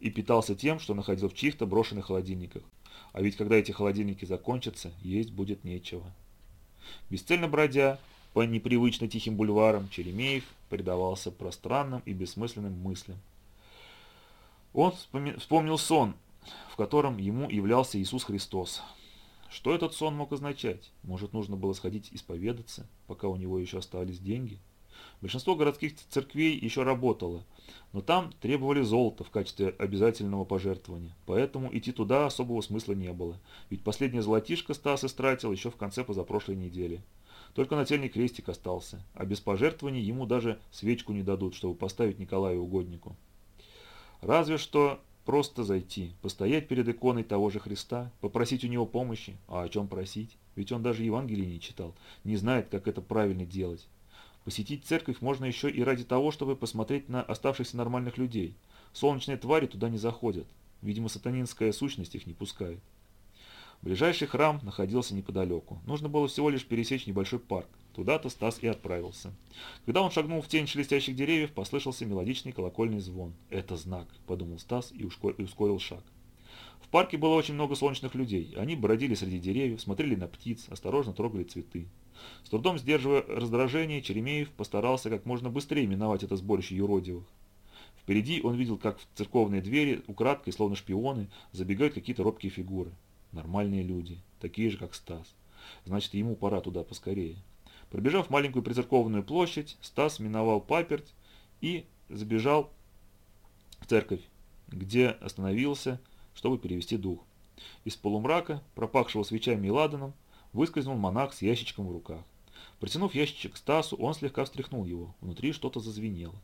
И питался тем, что находил в чьих-то брошенных холодильниках. А ведь когда эти холодильники закончатся, есть будет нечего. Бесцельно бродя по непривычно тихим бульварам, Черемеев предавался пространным и бессмысленным мыслям. Он вспомнил сон, в котором ему являлся Иисус Христос. Что этот сон мог означать? Может, нужно было сходить исповедаться, пока у него еще оставались деньги? Большинство городских церквей еще работало, но там требовали золота в качестве обязательного пожертвования, поэтому идти туда особого смысла не было, ведь последняя золотишко Стас истратил еще в конце позапрошлой недели. Только нательный крестик остался, а без пожертвований ему даже свечку не дадут, чтобы поставить Николаю угоднику. Разве что Просто зайти, постоять перед иконой того же Христа, попросить у него помощи. А о чем просить? Ведь он даже Евангелие не читал, не знает, как это правильно делать. Посетить церковь можно еще и ради того, чтобы посмотреть на оставшихся нормальных людей. Солнечные твари туда не заходят. Видимо, сатанинская сущность их не пускает. Ближайший храм находился неподалеку. Нужно было всего лишь пересечь небольшой парк. Туда-то Стас и отправился. Когда он шагнул в тень шелестящих деревьев, послышался мелодичный колокольный звон. «Это знак», – подумал Стас и ускорил шаг. В парке было очень много солнечных людей. Они бродили среди деревьев, смотрели на птиц, осторожно трогали цветы. С трудом сдерживая раздражение, Черемеев постарался как можно быстрее миновать это сборище юродивых. Впереди он видел, как в церковные двери, украдкой, словно шпионы, забегают какие-то робкие фигуры. Нормальные люди, такие же, как Стас. Значит, ему пора туда поскорее. Пробежав маленькую прицерковную площадь, Стас миновал паперть и забежал в церковь, где остановился, чтобы перевести дух. Из полумрака, пропахшего свечами и ладаном, выскользнул монах с ящичком в руках. Протянув ящичек к Стасу, он слегка встряхнул его. Внутри что-то зазвенело.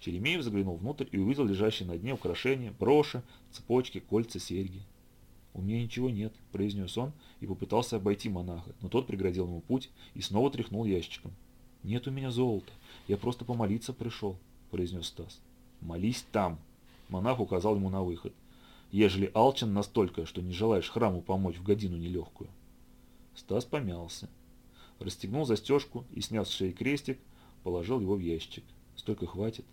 Черемеев заглянул внутрь и увидел лежащие на дне украшения, броши, цепочки, кольца, серьги. «У меня ничего нет», – произнес он и попытался обойти монаха, но тот преградил ему путь и снова тряхнул ящиком. «Нет у меня золота, я просто помолиться пришел», – произнес Стас. «Молись там», – монах указал ему на выход, – «ежели алчен настолько, что не желаешь храму помочь в годину нелегкую». Стас помялся, расстегнул застежку и, сняв с шеи крестик, положил его в ящик. «Столько хватит».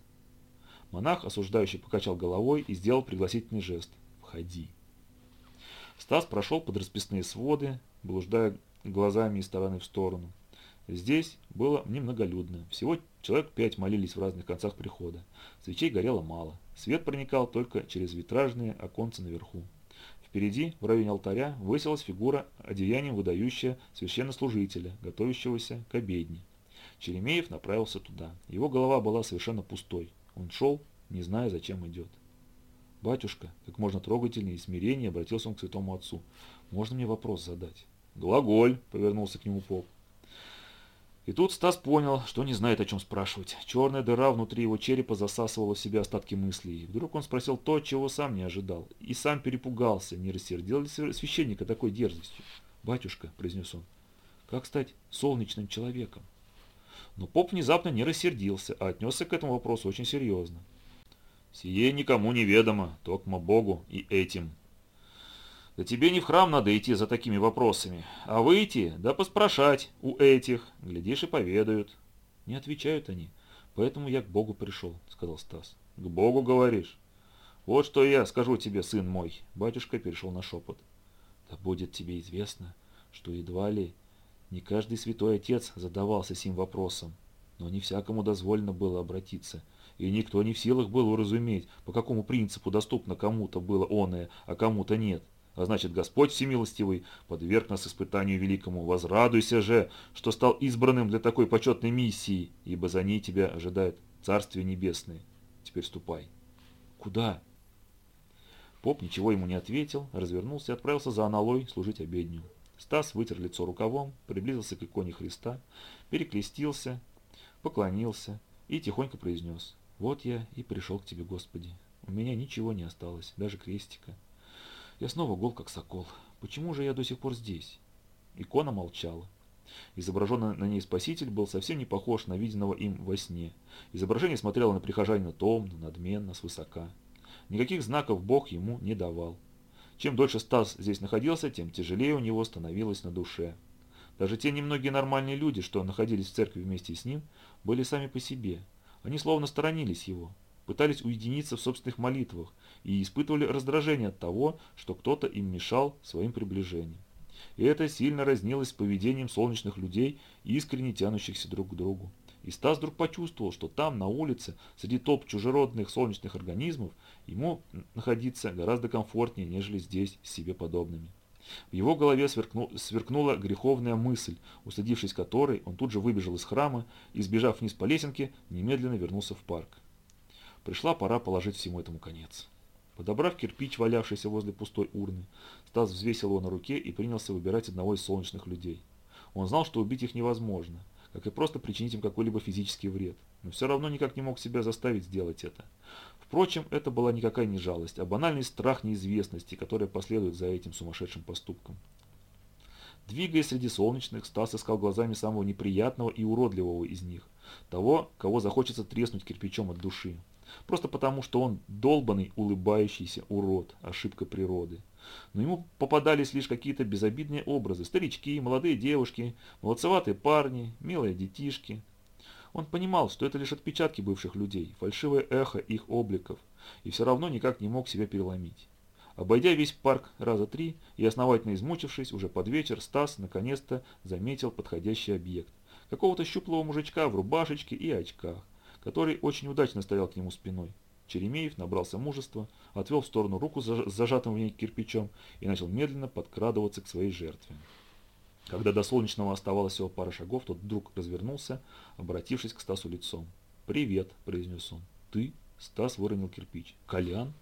Монах, осуждающий, покачал головой и сделал пригласительный жест. «Входи». Стас прошел под расписные своды, блуждая глазами из стороны в сторону. Здесь было немноголюдно. Всего человек пять молились в разных концах прихода. Свечей горело мало. Свет проникал только через витражные оконца наверху. Впереди, в районе алтаря, высилась фигура, одеянием выдающая священнослужителя, готовящегося к обедне. Черемеев направился туда. Его голова была совершенно пустой. Он шел, не зная, зачем идет. «Батюшка», как можно трогательнее и смирение обратился он к святому отцу, «можно мне вопрос задать?» «Глаголь», — повернулся к нему поп. И тут Стас понял, что не знает, о чем спрашивать. Черная дыра внутри его черепа засасывала в себя остатки мыслей. И вдруг он спросил то, чего сам не ожидал. И сам перепугался, не рассердил ли священника такой дерзостью. «Батюшка», — произнес он, — «как стать солнечным человеком?» Но поп внезапно не рассердился, а отнесся к этому вопросу очень серьезно. Сие никому неведомо, токмо Богу и этим. Да тебе не в храм надо идти за такими вопросами, а выйти, да поспрашать у этих, глядишь и поведают. Не отвечают они, поэтому я к Богу пришел, сказал Стас. К Богу говоришь? Вот что я скажу тебе, сын мой. Батюшка перешел на шепот. Да будет тебе известно, что едва ли не каждый святой отец задавался сим вопросом, но не всякому дозволено было обратиться – и никто не в силах был уразуметь, по какому принципу доступно кому-то было оное, а кому-то нет. А значит, Господь Всемилостивый подверг нас испытанию великому. Возрадуйся же, что стал избранным для такой почетной миссии, ибо за ней тебя ожидает Царствие Небесное. Теперь ступай. Куда? Поп ничего ему не ответил, развернулся и отправился за аналой служить обедню. Стас вытер лицо рукавом, приблизился к иконе Христа, перекрестился, поклонился и тихонько произнес вот я и пришел к тебе, Господи. У меня ничего не осталось, даже крестика. Я снова гол, как сокол. Почему же я до сих пор здесь? Икона молчала. Изображенный на ней Спаситель был совсем не похож на виденного им во сне. Изображение смотрело на прихожанина томно, надменно, свысока. Никаких знаков Бог ему не давал. Чем дольше Стас здесь находился, тем тяжелее у него становилось на душе. Даже те немногие нормальные люди, что находились в церкви вместе с ним, были сами по себе – они словно сторонились его, пытались уединиться в собственных молитвах и испытывали раздражение от того, что кто-то им мешал своим приближением. И это сильно разнилось с поведением солнечных людей, искренне тянущихся друг к другу. И Стас вдруг почувствовал, что там, на улице, среди топ чужеродных солнечных организмов, ему находиться гораздо комфортнее, нежели здесь с себе подобными. В его голове сверкну, сверкнула греховная мысль, усадившись которой, он тут же выбежал из храма и, сбежав вниз по лесенке, немедленно вернулся в парк. Пришла пора положить всему этому конец. Подобрав кирпич, валявшийся возле пустой урны, Стас взвесил его на руке и принялся выбирать одного из солнечных людей. Он знал, что убить их невозможно, как и просто причинить им какой-либо физический вред, но все равно никак не мог себя заставить сделать это. Впрочем, это была никакая не жалость, а банальный страх неизвестности, который последует за этим сумасшедшим поступком. Двигаясь среди солнечных, Стас искал глазами самого неприятного и уродливого из них, того, кого захочется треснуть кирпичом от души. Просто потому, что он долбанный, улыбающийся урод, ошибка природы. Но ему попадались лишь какие-то безобидные образы. Старички, молодые девушки, молодцеватые парни, милые детишки, он понимал, что это лишь отпечатки бывших людей, фальшивое эхо их обликов, и все равно никак не мог себя переломить. Обойдя весь парк раза три и основательно измучившись, уже под вечер Стас наконец-то заметил подходящий объект. Какого-то щуплого мужичка в рубашечке и очках, который очень удачно стоял к нему спиной. Черемеев набрался мужества, отвел в сторону руку с зажатым в ней кирпичом и начал медленно подкрадываться к своей жертве. Когда до солнечного оставалось всего пара шагов, тот вдруг развернулся, обратившись к Стасу лицом. «Привет», – произнес он. «Ты?» – Стас выронил кирпич. «Колян?»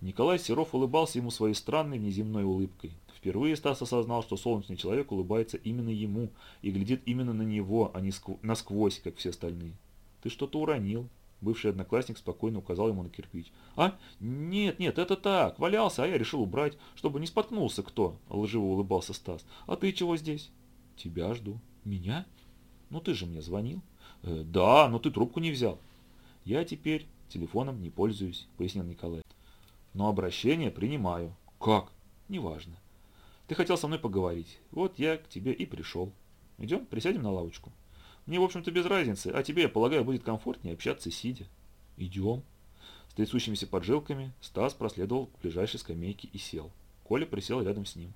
Николай Серов улыбался ему своей странной внеземной улыбкой. Впервые Стас осознал, что солнечный человек улыбается именно ему и глядит именно на него, а не насквозь, как все остальные. «Ты что-то уронил». Бывший одноклассник спокойно указал ему на кирпич. «А? Нет, нет, это так. Валялся, а я решил убрать, чтобы не споткнулся кто», — лживо улыбался Стас. «А ты чего здесь?» «Тебя жду». «Меня? Ну ты же мне звонил». «Э, «Да, но ты трубку не взял». «Я теперь телефоном не пользуюсь», — пояснил Николай. «Но обращение принимаю». «Как?» «Неважно. Ты хотел со мной поговорить. Вот я к тебе и пришел. Идем, присядем на лавочку». Мне, в общем-то, без разницы, а тебе, я полагаю, будет комфортнее общаться сидя. Идем. С трясущимися поджилками Стас проследовал к ближайшей скамейке и сел. Коля присел рядом с ним.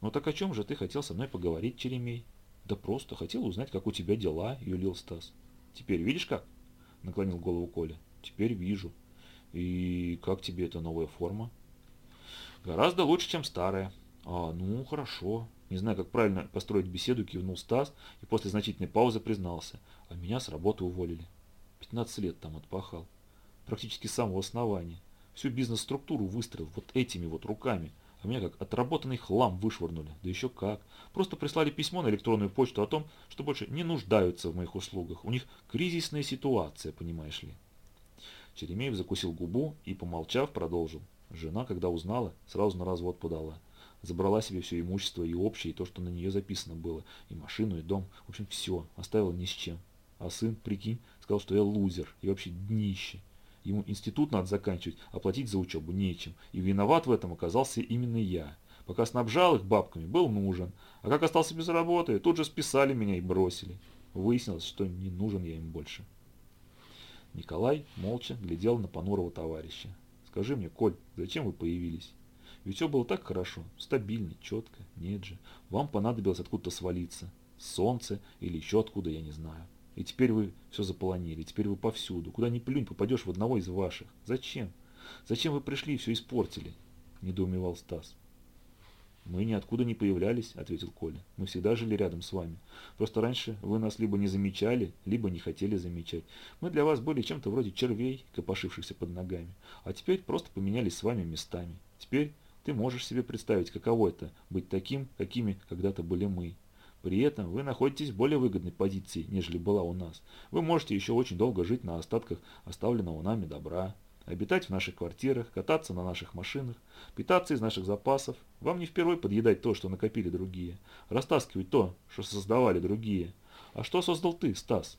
«Ну так о чем же ты хотел со мной поговорить, Черемей?» «Да просто хотел узнать, как у тебя дела», — юлил Стас. «Теперь видишь как?» — наклонил голову Коля. «Теперь вижу. И как тебе эта новая форма?» «Гораздо лучше, чем старая». «А, ну, хорошо. Не знаю, как правильно построить беседу, кивнул Стас и после значительной паузы признался. А меня с работы уволили. 15 лет там отпахал. Практически с самого основания. Всю бизнес-структуру выстроил вот этими вот руками. А меня как отработанный хлам вышвырнули. Да еще как. Просто прислали письмо на электронную почту о том, что больше не нуждаются в моих услугах. У них кризисная ситуация, понимаешь ли. Черемеев закусил губу и, помолчав, продолжил. Жена, когда узнала, сразу на развод подала. Забрала себе все имущество и общее, и то, что на нее записано было. И машину, и дом. В общем, все. Оставила ни с чем. А сын, прикинь, сказал, что я лузер и вообще днище. Ему институт надо заканчивать, оплатить за учебу нечем. И виноват в этом оказался именно я. Пока снабжал их бабками, был нужен. А как остался без работы, тут же списали меня и бросили. Выяснилось, что не нужен я им больше. Николай молча глядел на понурого товарища. «Скажи мне, Коль, зачем вы появились?» Ведь все было так хорошо, стабильно, четко. Нет же, вам понадобилось откуда-то свалиться. Солнце или еще откуда, я не знаю. И теперь вы все заполонили, теперь вы повсюду. Куда ни плюнь, попадешь в одного из ваших. Зачем? Зачем вы пришли и все испортили? Недоумевал Стас. «Мы ниоткуда не появлялись», — ответил Коля. «Мы всегда жили рядом с вами. Просто раньше вы нас либо не замечали, либо не хотели замечать. Мы для вас были чем-то вроде червей, копошившихся под ногами. А теперь просто поменялись с вами местами. Теперь ты можешь себе представить, каково это – быть таким, какими когда-то были мы. При этом вы находитесь в более выгодной позиции, нежели была у нас. Вы можете еще очень долго жить на остатках оставленного нами добра, обитать в наших квартирах, кататься на наших машинах, питаться из наших запасов. Вам не впервые подъедать то, что накопили другие, растаскивать то, что создавали другие. А что создал ты, Стас?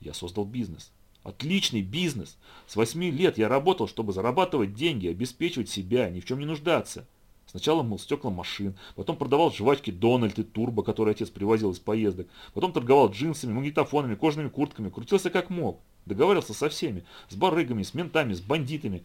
Я создал бизнес. Отличный бизнес. С восьми лет я работал, чтобы зарабатывать деньги, обеспечивать себя, ни в чем не нуждаться. Сначала мыл стекла машин, потом продавал жвачки Дональд и Турбо, которые отец привозил из поездок, потом торговал джинсами, магнитофонами, кожаными куртками, крутился как мог, договаривался со всеми, с барыгами, с ментами, с бандитами.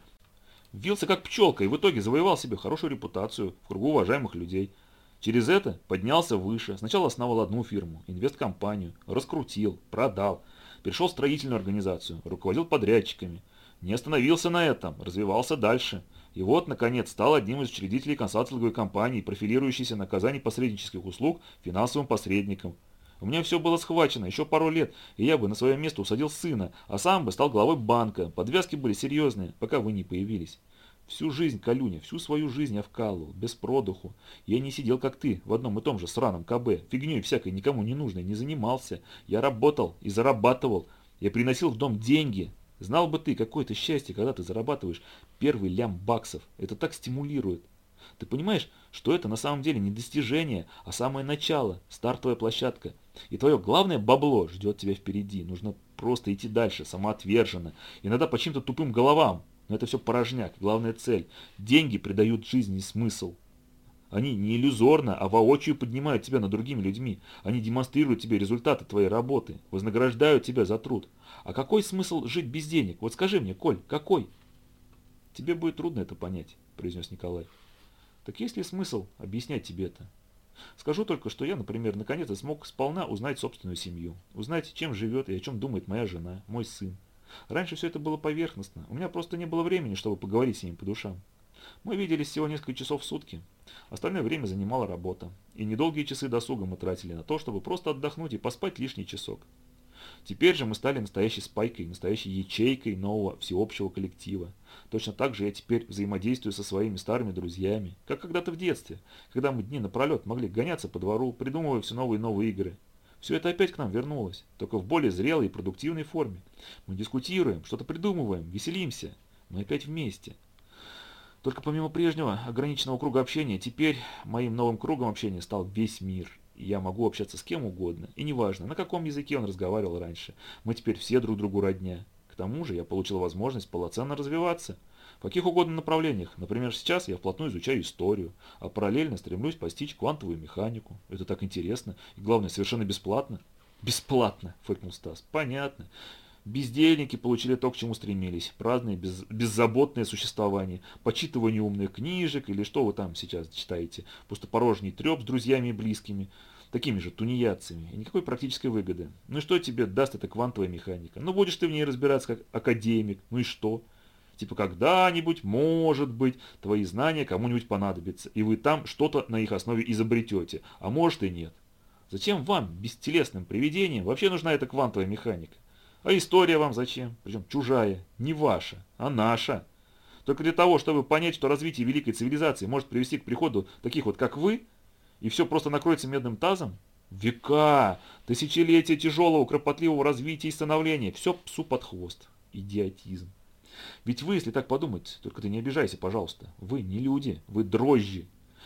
Вился как пчелка и в итоге завоевал себе хорошую репутацию в кругу уважаемых людей. Через это поднялся выше. Сначала основал одну фирму, инвесткомпанию, раскрутил, продал – перешел в строительную организацию, руководил подрядчиками. Не остановился на этом, развивался дальше. И вот, наконец, стал одним из учредителей консалтинговой компании, профилирующейся на оказании посреднических услуг финансовым посредником. У меня все было схвачено еще пару лет, и я бы на свое место усадил сына, а сам бы стал главой банка. Подвязки были серьезные, пока вы не появились. Всю жизнь, Калюня, всю свою жизнь я вкалывал, без продуху. Я не сидел, как ты, в одном и том же сраном КБ, фигней всякой никому не нужной, не занимался. Я работал и зарабатывал. Я приносил в дом деньги. Знал бы ты, какое это счастье, когда ты зарабатываешь первый лям баксов. Это так стимулирует. Ты понимаешь, что это на самом деле не достижение, а самое начало, стартовая площадка. И твое главное бабло ждет тебя впереди. Нужно просто идти дальше, самоотверженно. Иногда по чьим-то тупым головам, но это все порожняк. Главная цель. Деньги придают жизни смысл. Они не иллюзорно, а воочию поднимают тебя над другими людьми. Они демонстрируют тебе результаты твоей работы, вознаграждают тебя за труд. А какой смысл жить без денег? Вот скажи мне, Коль, какой? Тебе будет трудно это понять, произнес Николай. Так есть ли смысл объяснять тебе это? Скажу только, что я, например, наконец-то смог сполна узнать собственную семью, узнать, чем живет и о чем думает моя жена, мой сын. Раньше все это было поверхностно, у меня просто не было времени, чтобы поговорить с ним по душам. Мы виделись всего несколько часов в сутки. Остальное время занимала работа. И недолгие часы досуга мы тратили на то, чтобы просто отдохнуть и поспать лишний часок. Теперь же мы стали настоящей спайкой, настоящей ячейкой нового всеобщего коллектива. Точно так же я теперь взаимодействую со своими старыми друзьями, как когда-то в детстве, когда мы дни напролет могли гоняться по двору, придумывая все новые и новые игры. Все это опять к нам вернулось, только в более зрелой и продуктивной форме. Мы дискутируем, что-то придумываем, веселимся. Мы опять вместе. Только помимо прежнего ограниченного круга общения, теперь моим новым кругом общения стал весь мир. И я могу общаться с кем угодно, и неважно, на каком языке он разговаривал раньше. Мы теперь все друг другу родня. К тому же я получил возможность полноценно развиваться. В каких угодно направлениях. Например, сейчас я вплотную изучаю историю, а параллельно стремлюсь постичь квантовую механику. Это так интересно и, главное, совершенно бесплатно. «Бесплатно!» – фыркнул Стас. «Понятно. Бездельники получили то, к чему стремились. Праздное, без, беззаботное существование. Почитывание умных книжек или что вы там сейчас читаете. Пустопорожний треп с друзьями и близкими. Такими же тунеядцами. И никакой практической выгоды. Ну и что тебе даст эта квантовая механика? Ну будешь ты в ней разбираться как академик. Ну и что? Типа когда-нибудь, может быть, твои знания кому-нибудь понадобятся. И вы там что-то на их основе изобретете. А может и нет. Зачем вам, бестелесным привидениям, вообще нужна эта квантовая механика? А история вам зачем? Причем чужая, не ваша, а наша. Только для того, чтобы понять, что развитие великой цивилизации может привести к приходу таких вот, как вы, и все просто накроется медным тазом? Века, тысячелетия тяжелого, кропотливого развития и становления. Все псу под хвост. Идиотизм. Ведь вы, если так подумать, только ты не обижайся, пожалуйста, вы не люди, вы дрожжи,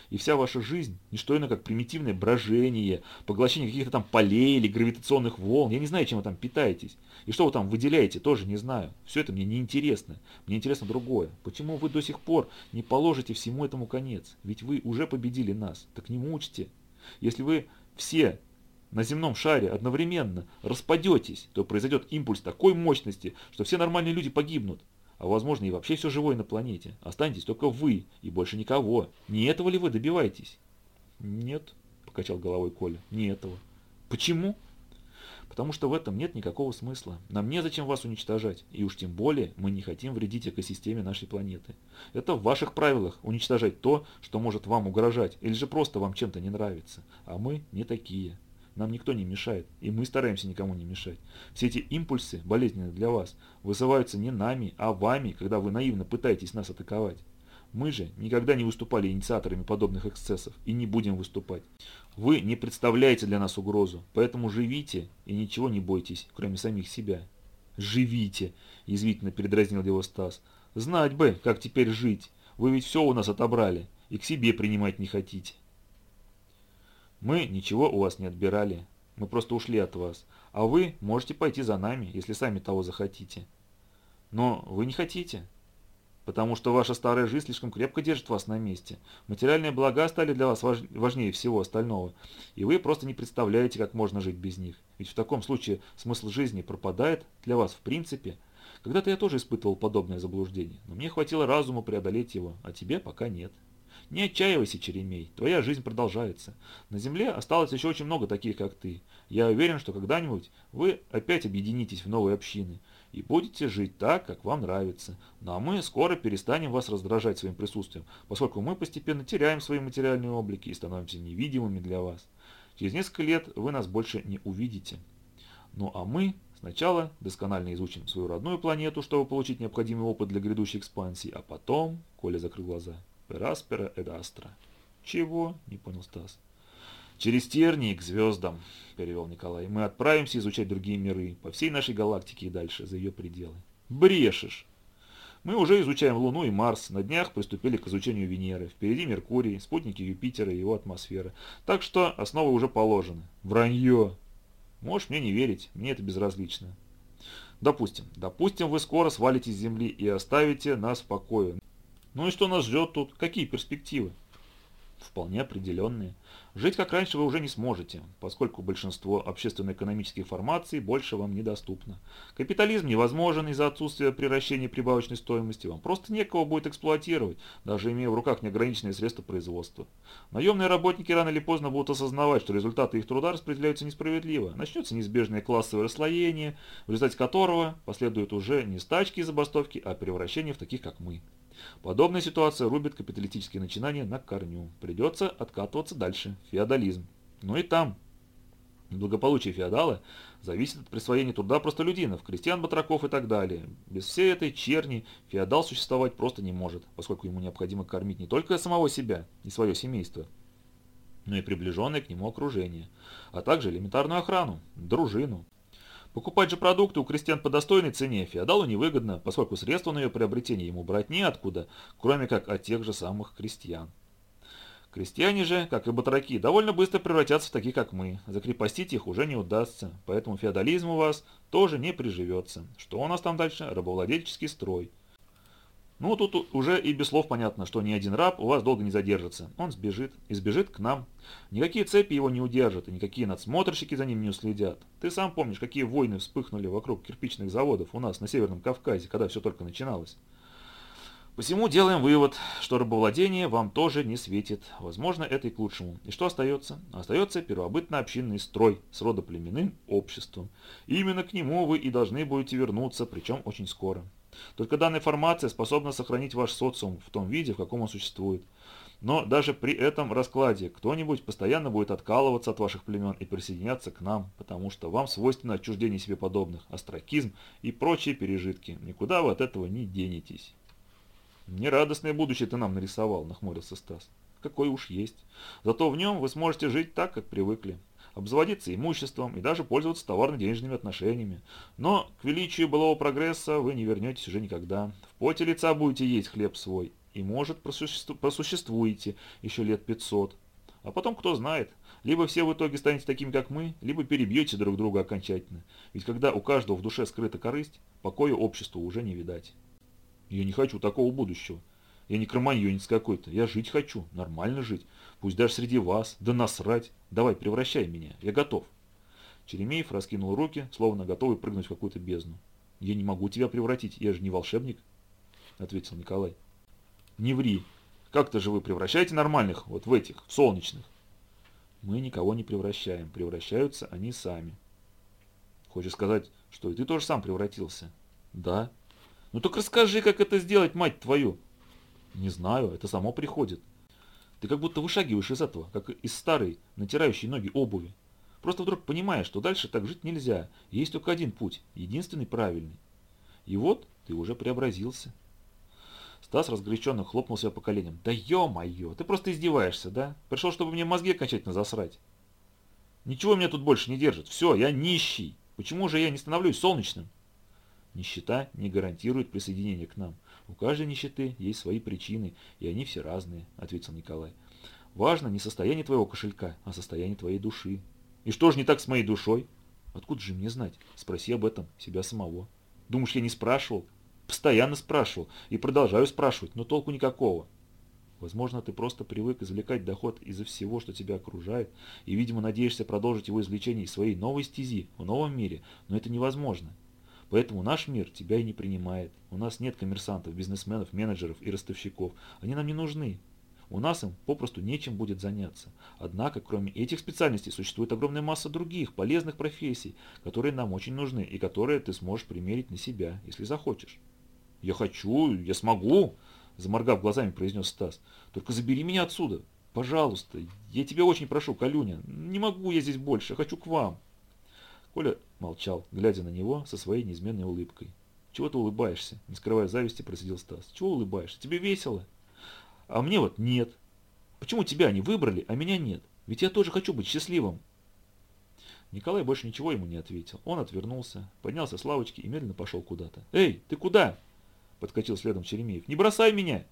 и вся ваша жизнь – не что иное, как примитивное брожение, поглощение каких-то там полей или гравитационных волн. Я не знаю, чем вы там питаетесь. И что вы там выделяете, тоже не знаю. Все это мне не интересно. Мне интересно другое. Почему вы до сих пор не положите всему этому конец? Ведь вы уже победили нас. Так не мучьте. Если вы все на земном шаре одновременно распадетесь, то произойдет импульс такой мощности, что все нормальные люди погибнут а возможно и вообще все живое на планете. Останетесь только вы и больше никого. Не этого ли вы добиваетесь? Нет, покачал головой Коля, не этого. Почему? Потому что в этом нет никакого смысла. Нам незачем вас уничтожать, и уж тем более мы не хотим вредить экосистеме нашей планеты. Это в ваших правилах уничтожать то, что может вам угрожать, или же просто вам чем-то не нравится. А мы не такие. Нам никто не мешает, и мы стараемся никому не мешать. Все эти импульсы, болезненные для вас, вызываются не нами, а вами, когда вы наивно пытаетесь нас атаковать. Мы же никогда не выступали инициаторами подобных эксцессов и не будем выступать. Вы не представляете для нас угрозу, поэтому живите и ничего не бойтесь, кроме самих себя. «Живите!» – язвительно передразнил его Стас. «Знать бы, как теперь жить. Вы ведь все у нас отобрали и к себе принимать не хотите». Мы ничего у вас не отбирали, мы просто ушли от вас, а вы можете пойти за нами, если сами того захотите. Но вы не хотите, потому что ваша старая жизнь слишком крепко держит вас на месте. Материальные блага стали для вас важ... важнее всего остального, и вы просто не представляете, как можно жить без них. Ведь в таком случае смысл жизни пропадает для вас в принципе. Когда-то я тоже испытывал подобное заблуждение, но мне хватило разума преодолеть его, а тебе пока нет. Не отчаивайся, Черемей, твоя жизнь продолжается. На земле осталось еще очень много таких, как ты. Я уверен, что когда-нибудь вы опять объединитесь в новые общины и будете жить так, как вам нравится. Ну а мы скоро перестанем вас раздражать своим присутствием, поскольку мы постепенно теряем свои материальные облики и становимся невидимыми для вас. Через несколько лет вы нас больше не увидите. Ну а мы сначала досконально изучим свою родную планету, чтобы получить необходимый опыт для грядущей экспансии, а потом, Коля закрыл глаза, Пераспера эд астра. Чего? Не понял Стас. Через тернии к звездам, перевел Николай. Мы отправимся изучать другие миры, по всей нашей галактике и дальше, за ее пределы. Брешешь! Мы уже изучаем Луну и Марс, на днях приступили к изучению Венеры, впереди Меркурий, спутники Юпитера и его атмосфера. Так что основы уже положены. Вранье! Можешь мне не верить, мне это безразлично. Допустим, допустим, вы скоро свалите с Земли и оставите нас в покое. Ну и что нас ждет тут? Какие перспективы? Вполне определенные. Жить как раньше вы уже не сможете, поскольку большинство общественно-экономических формаций больше вам недоступно. Капитализм невозможен из-за отсутствия превращения прибавочной стоимости. Вам просто некого будет эксплуатировать, даже имея в руках неограниченные средства производства. Наемные работники рано или поздно будут осознавать, что результаты их труда распределяются несправедливо. Начнется неизбежное классовое расслоение, в результате которого последуют уже не стачки и забастовки, а превращение в таких, как мы. Подобная ситуация рубит капиталистические начинания на корню. Придется откатываться дальше. Феодализм. Ну и там. Благополучие феодала зависит от присвоения труда простолюдинов, крестьян, батраков и так далее. Без всей этой черни феодал существовать просто не может, поскольку ему необходимо кормить не только самого себя и свое семейство, но и приближенное к нему окружение, а также элементарную охрану, дружину. Покупать же продукты у крестьян по достойной цене феодалу невыгодно, поскольку средства на ее приобретение ему брать неоткуда, кроме как от тех же самых крестьян. Крестьяне же, как и батраки, довольно быстро превратятся в таких, как мы. Закрепостить их уже не удастся, поэтому феодализм у вас тоже не приживется. Что у нас там дальше? Рабовладельческий строй. Ну, тут уже и без слов понятно, что ни один раб у вас долго не задержится. Он сбежит и сбежит к нам. Никакие цепи его не удержат, и никакие надсмотрщики за ним не уследят. Ты сам помнишь, какие войны вспыхнули вокруг кирпичных заводов у нас на Северном Кавказе, когда все только начиналось. Посему делаем вывод, что рабовладение вам тоже не светит. Возможно, это и к лучшему. И что остается? Остается первобытно-общинный строй с родоплеменным обществом. И именно к нему вы и должны будете вернуться, причем очень скоро. Только данная формация способна сохранить ваш социум в том виде, в каком он существует. Но даже при этом раскладе кто-нибудь постоянно будет откалываться от ваших племен и присоединяться к нам, потому что вам свойственно отчуждение себе подобных, астракизм и прочие пережитки. Никуда вы от этого не денетесь. «Нерадостное будущее ты нам нарисовал», – нахмурился Стас. «Какое уж есть. Зато в нем вы сможете жить так, как привыкли обзаводиться имуществом и даже пользоваться товарно-денежными отношениями. Но к величию былого прогресса вы не вернетесь уже никогда. В поте лица будете есть хлеб свой и, может, просуществуете еще лет 500. А потом, кто знает, либо все в итоге станете такими, как мы, либо перебьете друг друга окончательно. Ведь когда у каждого в душе скрыта корысть, покоя обществу уже не видать. Я не хочу такого будущего. Я не кроманьонец какой-то. Я жить хочу, нормально жить. Пусть даже среди вас. Да насрать. Давай, превращай меня. Я готов. Черемеев раскинул руки, словно готовый прыгнуть в какую-то бездну. «Я не могу тебя превратить, я же не волшебник», — ответил Николай. «Не ври. Как-то же вы превращаете нормальных, вот в этих, в солнечных». «Мы никого не превращаем, превращаются они сами». «Хочешь сказать, что и ты тоже сам превратился?» «Да». «Ну так расскажи, как это сделать, мать твою!» «Не знаю, это само приходит. Ты как будто вышагиваешь из этого, как из старой, натирающей ноги обуви. Просто вдруг понимаешь, что дальше так жить нельзя. Есть только один путь, единственный правильный. И вот ты уже преобразился. Стас разгоряченно хлопнул себя по коленям. «Да ё-моё, ты просто издеваешься, да? Пришел, чтобы мне мозги окончательно засрать. Ничего меня тут больше не держит. Все, я нищий. Почему же я не становлюсь солнечным?» Нищета не гарантирует присоединение к нам. У каждой нищеты есть свои причины, и они все разные, ответил Николай. Важно не состояние твоего кошелька, а состояние твоей души. И что же не так с моей душой? Откуда же мне знать? Спроси об этом себя самого. Думаешь, я не спрашивал? Постоянно спрашивал и продолжаю спрашивать, но толку никакого. Возможно, ты просто привык извлекать доход из-за всего, что тебя окружает, и, видимо, надеешься продолжить его извлечение из своей новой стези, в новом мире, но это невозможно. Поэтому наш мир тебя и не принимает. У нас нет коммерсантов, бизнесменов, менеджеров и ростовщиков. Они нам не нужны. У нас им попросту нечем будет заняться. Однако, кроме этих специальностей, существует огромная масса других полезных профессий, которые нам очень нужны и которые ты сможешь примерить на себя, если захочешь. «Я хочу, я смогу», – заморгав глазами, произнес Стас. «Только забери меня отсюда, пожалуйста. Я тебя очень прошу, Калюня. Не могу я здесь больше, хочу к вам». Коля молчал, глядя на него со своей неизменной улыбкой. «Чего ты улыбаешься?» – не скрывая зависти, процедил Стас. «Чего улыбаешься? Тебе весело?» «А мне вот нет. Почему тебя они выбрали, а меня нет? Ведь я тоже хочу быть счастливым». Николай больше ничего ему не ответил. Он отвернулся, поднялся с лавочки и медленно пошел куда-то. «Эй, ты куда?» – подкатил следом Черемеев. «Не бросай меня!»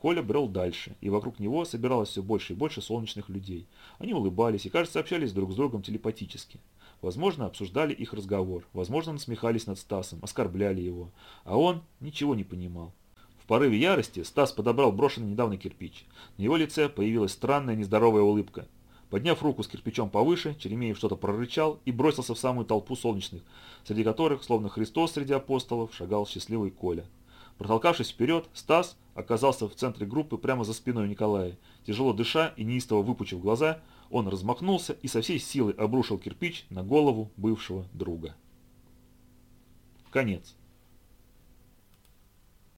Коля брел дальше, и вокруг него собиралось все больше и больше солнечных людей. Они улыбались и, кажется, общались друг с другом телепатически. Возможно, обсуждали их разговор, возможно, насмехались над Стасом, оскорбляли его, а он ничего не понимал. В порыве ярости Стас подобрал брошенный недавно кирпич. На его лице появилась странная нездоровая улыбка. Подняв руку с кирпичом повыше, Черемеев что-то прорычал и бросился в самую толпу солнечных, среди которых, словно Христос среди апостолов, шагал счастливый Коля. Протолкавшись вперед, Стас оказался в центре группы прямо за спиной Николая. Тяжело дыша и неистово выпучив глаза, он размахнулся и со всей силы обрушил кирпич на голову бывшего друга. Конец.